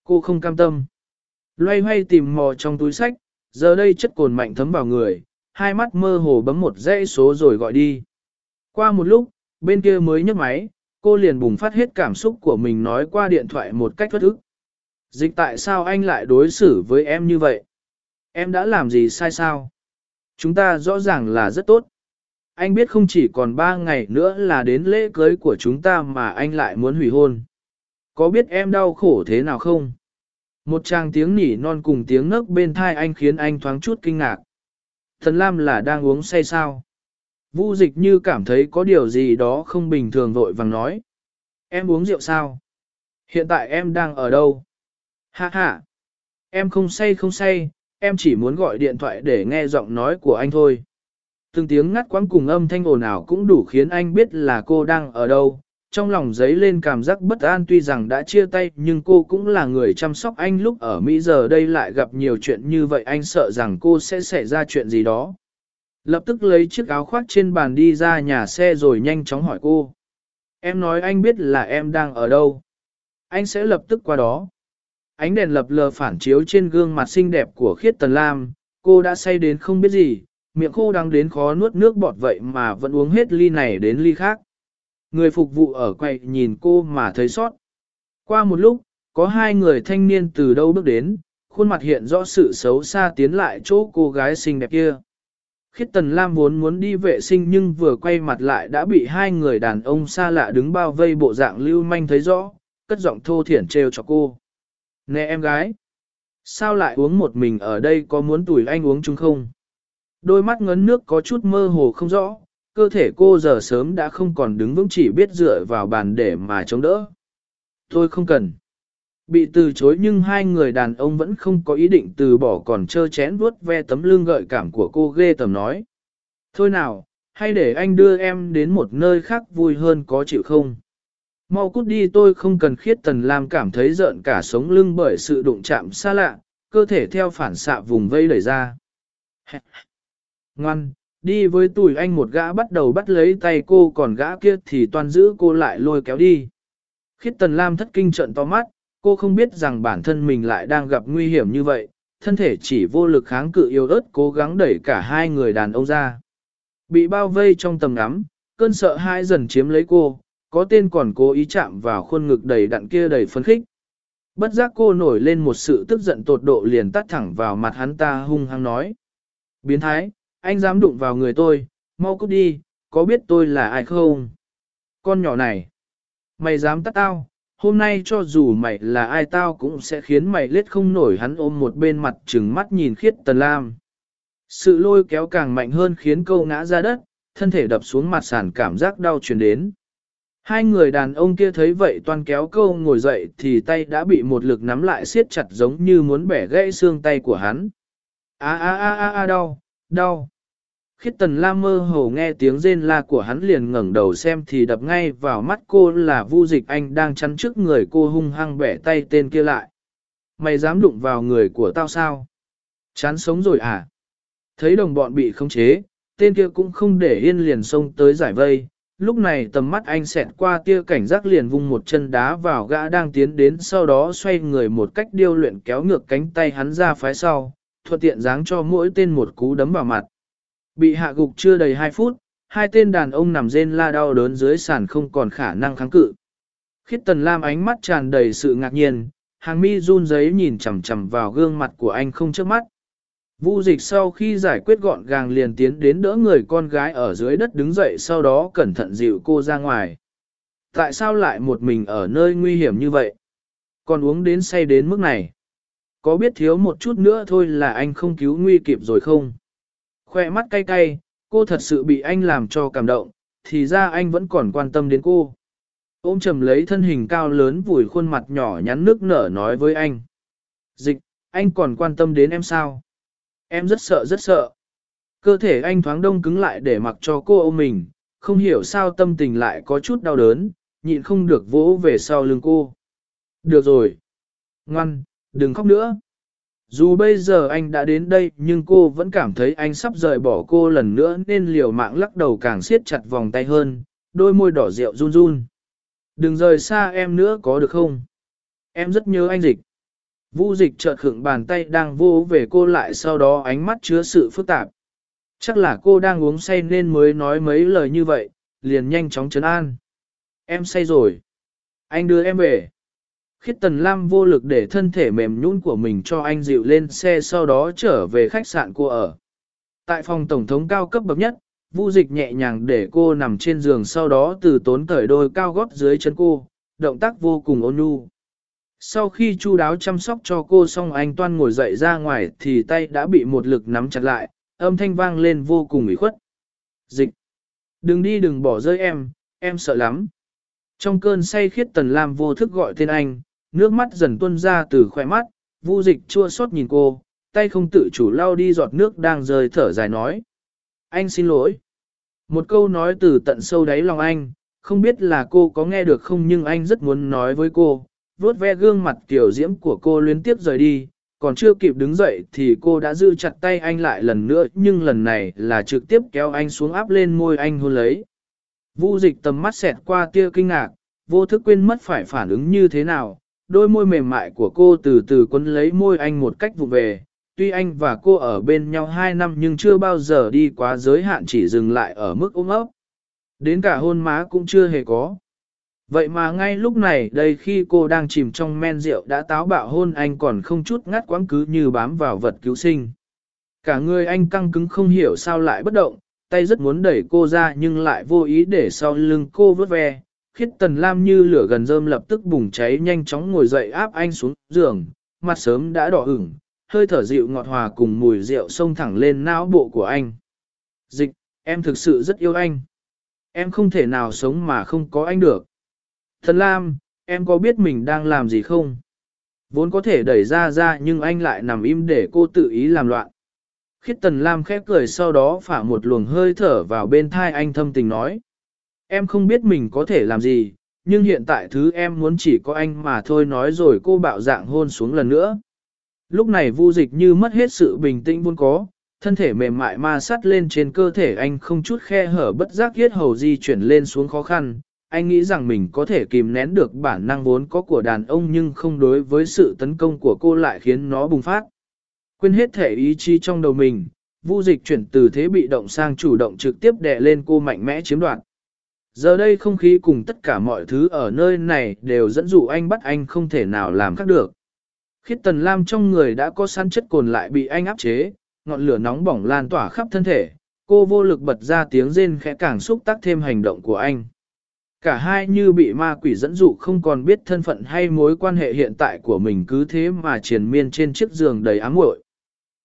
Cô không cam tâm. Loay hoay tìm mò trong túi sách, giờ đây chất cồn mạnh thấm vào người, hai mắt mơ hồ bấm một dãy số rồi gọi đi. Qua một lúc, bên kia mới nhấc máy, cô liền bùng phát hết cảm xúc của mình nói qua điện thoại một cách thất ức. Dịch tại sao anh lại đối xử với em như vậy? Em đã làm gì sai sao? Chúng ta rõ ràng là rất tốt. Anh biết không chỉ còn 3 ngày nữa là đến lễ cưới của chúng ta mà anh lại muốn hủy hôn. Có biết em đau khổ thế nào không? Một tràng tiếng nỉ non cùng tiếng nấc bên thai anh khiến anh thoáng chút kinh ngạc. Thần Lam là đang uống say sao? Vu dịch như cảm thấy có điều gì đó không bình thường vội vàng nói. Em uống rượu sao? Hiện tại em đang ở đâu? Ha ha! Em không say không say, em chỉ muốn gọi điện thoại để nghe giọng nói của anh thôi. Từng tiếng ngắt quãng cùng âm thanh ồn ào cũng đủ khiến anh biết là cô đang ở đâu. Trong lòng giấy lên cảm giác bất an tuy rằng đã chia tay, nhưng cô cũng là người chăm sóc anh lúc ở Mỹ giờ đây lại gặp nhiều chuyện như vậy, anh sợ rằng cô sẽ xảy ra chuyện gì đó. Lập tức lấy chiếc áo khoác trên bàn đi ra nhà xe rồi nhanh chóng hỏi cô. Em nói anh biết là em đang ở đâu. Anh sẽ lập tức qua đó. Ánh đèn lập lờ phản chiếu trên gương mặt xinh đẹp của khiết tần lam, cô đã say đến không biết gì, miệng khô đang đến khó nuốt nước bọt vậy mà vẫn uống hết ly này đến ly khác. Người phục vụ ở quầy nhìn cô mà thấy sót. Qua một lúc, có hai người thanh niên từ đâu bước đến, khuôn mặt hiện rõ sự xấu xa tiến lại chỗ cô gái xinh đẹp kia. Khiết Tần Lam vốn muốn đi vệ sinh nhưng vừa quay mặt lại đã bị hai người đàn ông xa lạ đứng bao vây bộ dạng lưu manh thấy rõ, cất giọng thô thiển trêu cho cô. Nè em gái, sao lại uống một mình ở đây có muốn tuổi anh uống chung không? Đôi mắt ngấn nước có chút mơ hồ không rõ, cơ thể cô giờ sớm đã không còn đứng vững chỉ biết dựa vào bàn để mà chống đỡ. Tôi không cần. Bị từ chối nhưng hai người đàn ông vẫn không có ý định từ bỏ còn trơ chén vuốt ve tấm lưng gợi cảm của cô ghê tầm nói. Thôi nào, hay để anh đưa em đến một nơi khác vui hơn có chịu không? Mau cút đi tôi không cần khiết tần lam cảm thấy rợn cả sống lưng bởi sự đụng chạm xa lạ, cơ thể theo phản xạ vùng vây đẩy ra. Ngoan, đi với tuổi anh một gã bắt đầu bắt lấy tay cô còn gã kia thì toàn giữ cô lại lôi kéo đi. Khiết tần lam thất kinh trận to mắt, cô không biết rằng bản thân mình lại đang gặp nguy hiểm như vậy, thân thể chỉ vô lực kháng cự yêu ớt cố gắng đẩy cả hai người đàn ông ra. Bị bao vây trong tầm ngắm, cơn sợ hai dần chiếm lấy cô, có tên còn cố ý chạm vào khuôn ngực đầy đặn kia đầy phấn khích. Bất giác cô nổi lên một sự tức giận tột độ liền tắt thẳng vào mặt hắn ta hung hăng nói. Biến thái, anh dám đụng vào người tôi, mau cút đi, có biết tôi là ai không? Con nhỏ này, mày dám tắt tao, hôm nay cho dù mày là ai tao cũng sẽ khiến mày lết không nổi hắn ôm một bên mặt trừng mắt nhìn khiết tần lam. Sự lôi kéo càng mạnh hơn khiến câu ngã ra đất, thân thể đập xuống mặt sàn cảm giác đau truyền đến. Hai người đàn ông kia thấy vậy toàn kéo câu ngồi dậy thì tay đã bị một lực nắm lại siết chặt giống như muốn bẻ gãy xương tay của hắn. A a a a a đau, đau. Khiết tần la mơ hồ nghe tiếng rên la của hắn liền ngẩng đầu xem thì đập ngay vào mắt cô là vu dịch anh đang chắn trước người cô hung hăng bẻ tay tên kia lại. Mày dám đụng vào người của tao sao? Chán sống rồi à? Thấy đồng bọn bị khống chế, tên kia cũng không để yên liền xông tới giải vây, lúc này tầm mắt anh xẹt qua tia cảnh giác liền vung một chân đá vào gã đang tiến đến sau đó xoay người một cách điêu luyện kéo ngược cánh tay hắn ra phái sau, thuận tiện dáng cho mỗi tên một cú đấm vào mặt. Bị hạ gục chưa đầy 2 phút, hai tên đàn ông nằm rên la đau đớn dưới sàn không còn khả năng kháng cự. Khiết tần lam ánh mắt tràn đầy sự ngạc nhiên, hàng mi run giấy nhìn chằm chằm vào gương mặt của anh không trước mắt. Vu dịch sau khi giải quyết gọn gàng liền tiến đến đỡ người con gái ở dưới đất đứng dậy sau đó cẩn thận dịu cô ra ngoài. Tại sao lại một mình ở nơi nguy hiểm như vậy? Còn uống đến say đến mức này. Có biết thiếu một chút nữa thôi là anh không cứu nguy kịp rồi không? Khoe mắt cay cay, cô thật sự bị anh làm cho cảm động, thì ra anh vẫn còn quan tâm đến cô. Ôm chầm lấy thân hình cao lớn vùi khuôn mặt nhỏ nhắn nước nở nói với anh. Dịch, anh còn quan tâm đến em sao? Em rất sợ rất sợ. Cơ thể anh thoáng đông cứng lại để mặc cho cô ôm mình, không hiểu sao tâm tình lại có chút đau đớn, nhịn không được vỗ về sau lưng cô. Được rồi. Ngoan, đừng khóc nữa. Dù bây giờ anh đã đến đây nhưng cô vẫn cảm thấy anh sắp rời bỏ cô lần nữa nên liều mạng lắc đầu càng siết chặt vòng tay hơn, đôi môi đỏ rượu run run. Đừng rời xa em nữa có được không? Em rất nhớ anh dịch. Vu dịch chợt khựng bàn tay đang vô về cô lại sau đó ánh mắt chứa sự phức tạp. Chắc là cô đang uống say nên mới nói mấy lời như vậy, liền nhanh chóng chấn an. Em say rồi. Anh đưa em về. Khiết Tần Lam vô lực để thân thể mềm nhũn của mình cho anh dịu lên xe sau đó trở về khách sạn cô ở. Tại phòng tổng thống cao cấp bậc nhất, Vu Dịch nhẹ nhàng để cô nằm trên giường sau đó từ tốn cởi đôi cao gót dưới chân cô, động tác vô cùng ôn nhu. Sau khi chu đáo chăm sóc cho cô xong anh toan ngồi dậy ra ngoài thì tay đã bị một lực nắm chặt lại, âm thanh vang lên vô cùng ủy khuất. Dịch! Đừng đi đừng bỏ rơi em, em sợ lắm. Trong cơn say khiết tần lam vô thức gọi tên anh, nước mắt dần tuôn ra từ khỏe mắt, vu dịch chua xót nhìn cô, tay không tự chủ lau đi giọt nước đang rơi thở dài nói. Anh xin lỗi. Một câu nói từ tận sâu đáy lòng anh, không biết là cô có nghe được không nhưng anh rất muốn nói với cô, vuốt ve gương mặt tiểu diễm của cô liên tiếp rời đi, còn chưa kịp đứng dậy thì cô đã giữ chặt tay anh lại lần nữa nhưng lần này là trực tiếp kéo anh xuống áp lên môi anh hôn lấy. Vu dịch tầm mắt xẹt qua tia kinh ngạc, vô thức quên mất phải phản ứng như thế nào, đôi môi mềm mại của cô từ từ quấn lấy môi anh một cách vụ về. Tuy anh và cô ở bên nhau hai năm nhưng chưa bao giờ đi quá giới hạn chỉ dừng lại ở mức ôm ấp. Đến cả hôn má cũng chưa hề có. Vậy mà ngay lúc này đây khi cô đang chìm trong men rượu đã táo bạo hôn anh còn không chút ngắt quãng cứ như bám vào vật cứu sinh. Cả người anh căng cứng không hiểu sao lại bất động, tay rất muốn đẩy cô ra nhưng lại vô ý để sau lưng cô vớt ve. Khiết tần lam như lửa gần rơm lập tức bùng cháy nhanh chóng ngồi dậy áp anh xuống giường, mặt sớm đã đỏ ửng, hơi thở dịu ngọt hòa cùng mùi rượu xông thẳng lên não bộ của anh. Dịch, em thực sự rất yêu anh. Em không thể nào sống mà không có anh được. Thần Lam, em có biết mình đang làm gì không? Vốn có thể đẩy ra ra nhưng anh lại nằm im để cô tự ý làm loạn. Khiết Tần Lam khép cười sau đó phả một luồng hơi thở vào bên thai anh thâm tình nói. Em không biết mình có thể làm gì, nhưng hiện tại thứ em muốn chỉ có anh mà thôi nói rồi cô bạo dạng hôn xuống lần nữa. Lúc này vu dịch như mất hết sự bình tĩnh vốn có, thân thể mềm mại ma sát lên trên cơ thể anh không chút khe hở bất giác yết hầu di chuyển lên xuống khó khăn, anh nghĩ rằng mình có thể kìm nén được bản năng vốn có của đàn ông nhưng không đối với sự tấn công của cô lại khiến nó bùng phát. Quên hết thể ý chí trong đầu mình, vu dịch chuyển từ thế bị động sang chủ động trực tiếp đè lên cô mạnh mẽ chiếm đoạt. Giờ đây không khí cùng tất cả mọi thứ ở nơi này đều dẫn dụ anh bắt anh không thể nào làm khác được. Khiết tần lam trong người đã có săn chất cồn lại bị anh áp chế, ngọn lửa nóng bỏng lan tỏa khắp thân thể, cô vô lực bật ra tiếng rên khẽ càng xúc tác thêm hành động của anh. Cả hai như bị ma quỷ dẫn dụ không còn biết thân phận hay mối quan hệ hiện tại của mình cứ thế mà triền miên trên chiếc giường đầy ám muội.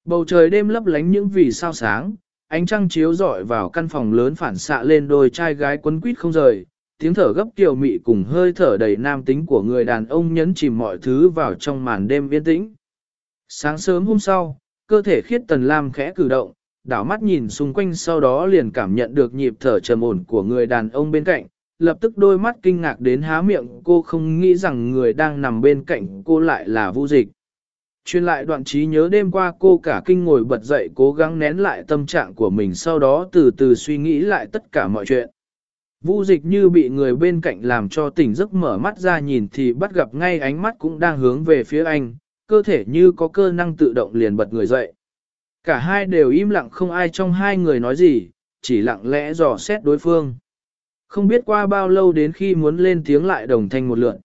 Bầu trời đêm lấp lánh những vì sao sáng, ánh trăng chiếu rọi vào căn phòng lớn phản xạ lên đôi trai gái quấn quýt không rời, tiếng thở gấp kiều mị cùng hơi thở đầy nam tính của người đàn ông nhấn chìm mọi thứ vào trong màn đêm yên tĩnh. Sáng sớm hôm sau, cơ thể khiết tần lam khẽ cử động, đảo mắt nhìn xung quanh sau đó liền cảm nhận được nhịp thở trầm ổn của người đàn ông bên cạnh, lập tức đôi mắt kinh ngạc đến há miệng cô không nghĩ rằng người đang nằm bên cạnh cô lại là Vu Dịch. Truyền lại đoạn trí nhớ đêm qua cô cả kinh ngồi bật dậy cố gắng nén lại tâm trạng của mình sau đó từ từ suy nghĩ lại tất cả mọi chuyện. Vu dịch như bị người bên cạnh làm cho tỉnh giấc mở mắt ra nhìn thì bắt gặp ngay ánh mắt cũng đang hướng về phía anh, cơ thể như có cơ năng tự động liền bật người dậy. Cả hai đều im lặng không ai trong hai người nói gì, chỉ lặng lẽ dò xét đối phương. Không biết qua bao lâu đến khi muốn lên tiếng lại đồng thanh một lượn.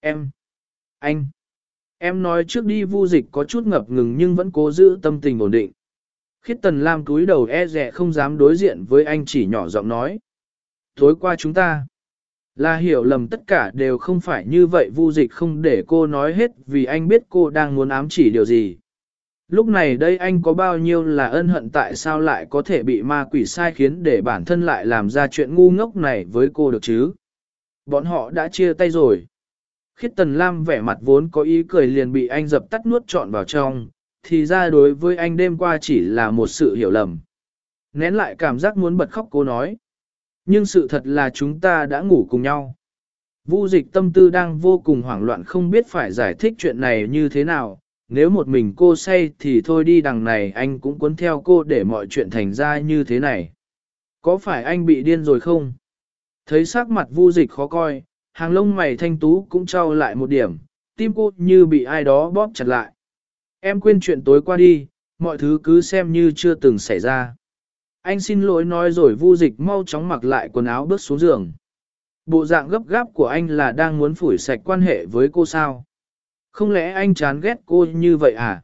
Em, anh, em nói trước đi vu dịch có chút ngập ngừng nhưng vẫn cố giữ tâm tình ổn định. Khiết tần lam túi đầu e rẻ không dám đối diện với anh chỉ nhỏ giọng nói. Tối qua chúng ta là hiểu lầm tất cả đều không phải như vậy vu dịch không để cô nói hết vì anh biết cô đang muốn ám chỉ điều gì. Lúc này đây anh có bao nhiêu là ân hận tại sao lại có thể bị ma quỷ sai khiến để bản thân lại làm ra chuyện ngu ngốc này với cô được chứ? Bọn họ đã chia tay rồi. Khiết Tần Lam vẻ mặt vốn có ý cười liền bị anh dập tắt nuốt trọn vào trong, thì ra đối với anh đêm qua chỉ là một sự hiểu lầm. Nén lại cảm giác muốn bật khóc cô nói. Nhưng sự thật là chúng ta đã ngủ cùng nhau. Vu dịch tâm tư đang vô cùng hoảng loạn không biết phải giải thích chuyện này như thế nào, nếu một mình cô say thì thôi đi đằng này anh cũng cuốn theo cô để mọi chuyện thành ra như thế này. Có phải anh bị điên rồi không? Thấy sắc mặt vu dịch khó coi, hàng lông mày thanh tú cũng trao lại một điểm, tim cô như bị ai đó bóp chặt lại. Em quên chuyện tối qua đi, mọi thứ cứ xem như chưa từng xảy ra. Anh xin lỗi nói rồi vu dịch mau chóng mặc lại quần áo bước xuống giường. Bộ dạng gấp gáp của anh là đang muốn phủi sạch quan hệ với cô sao? Không lẽ anh chán ghét cô như vậy à?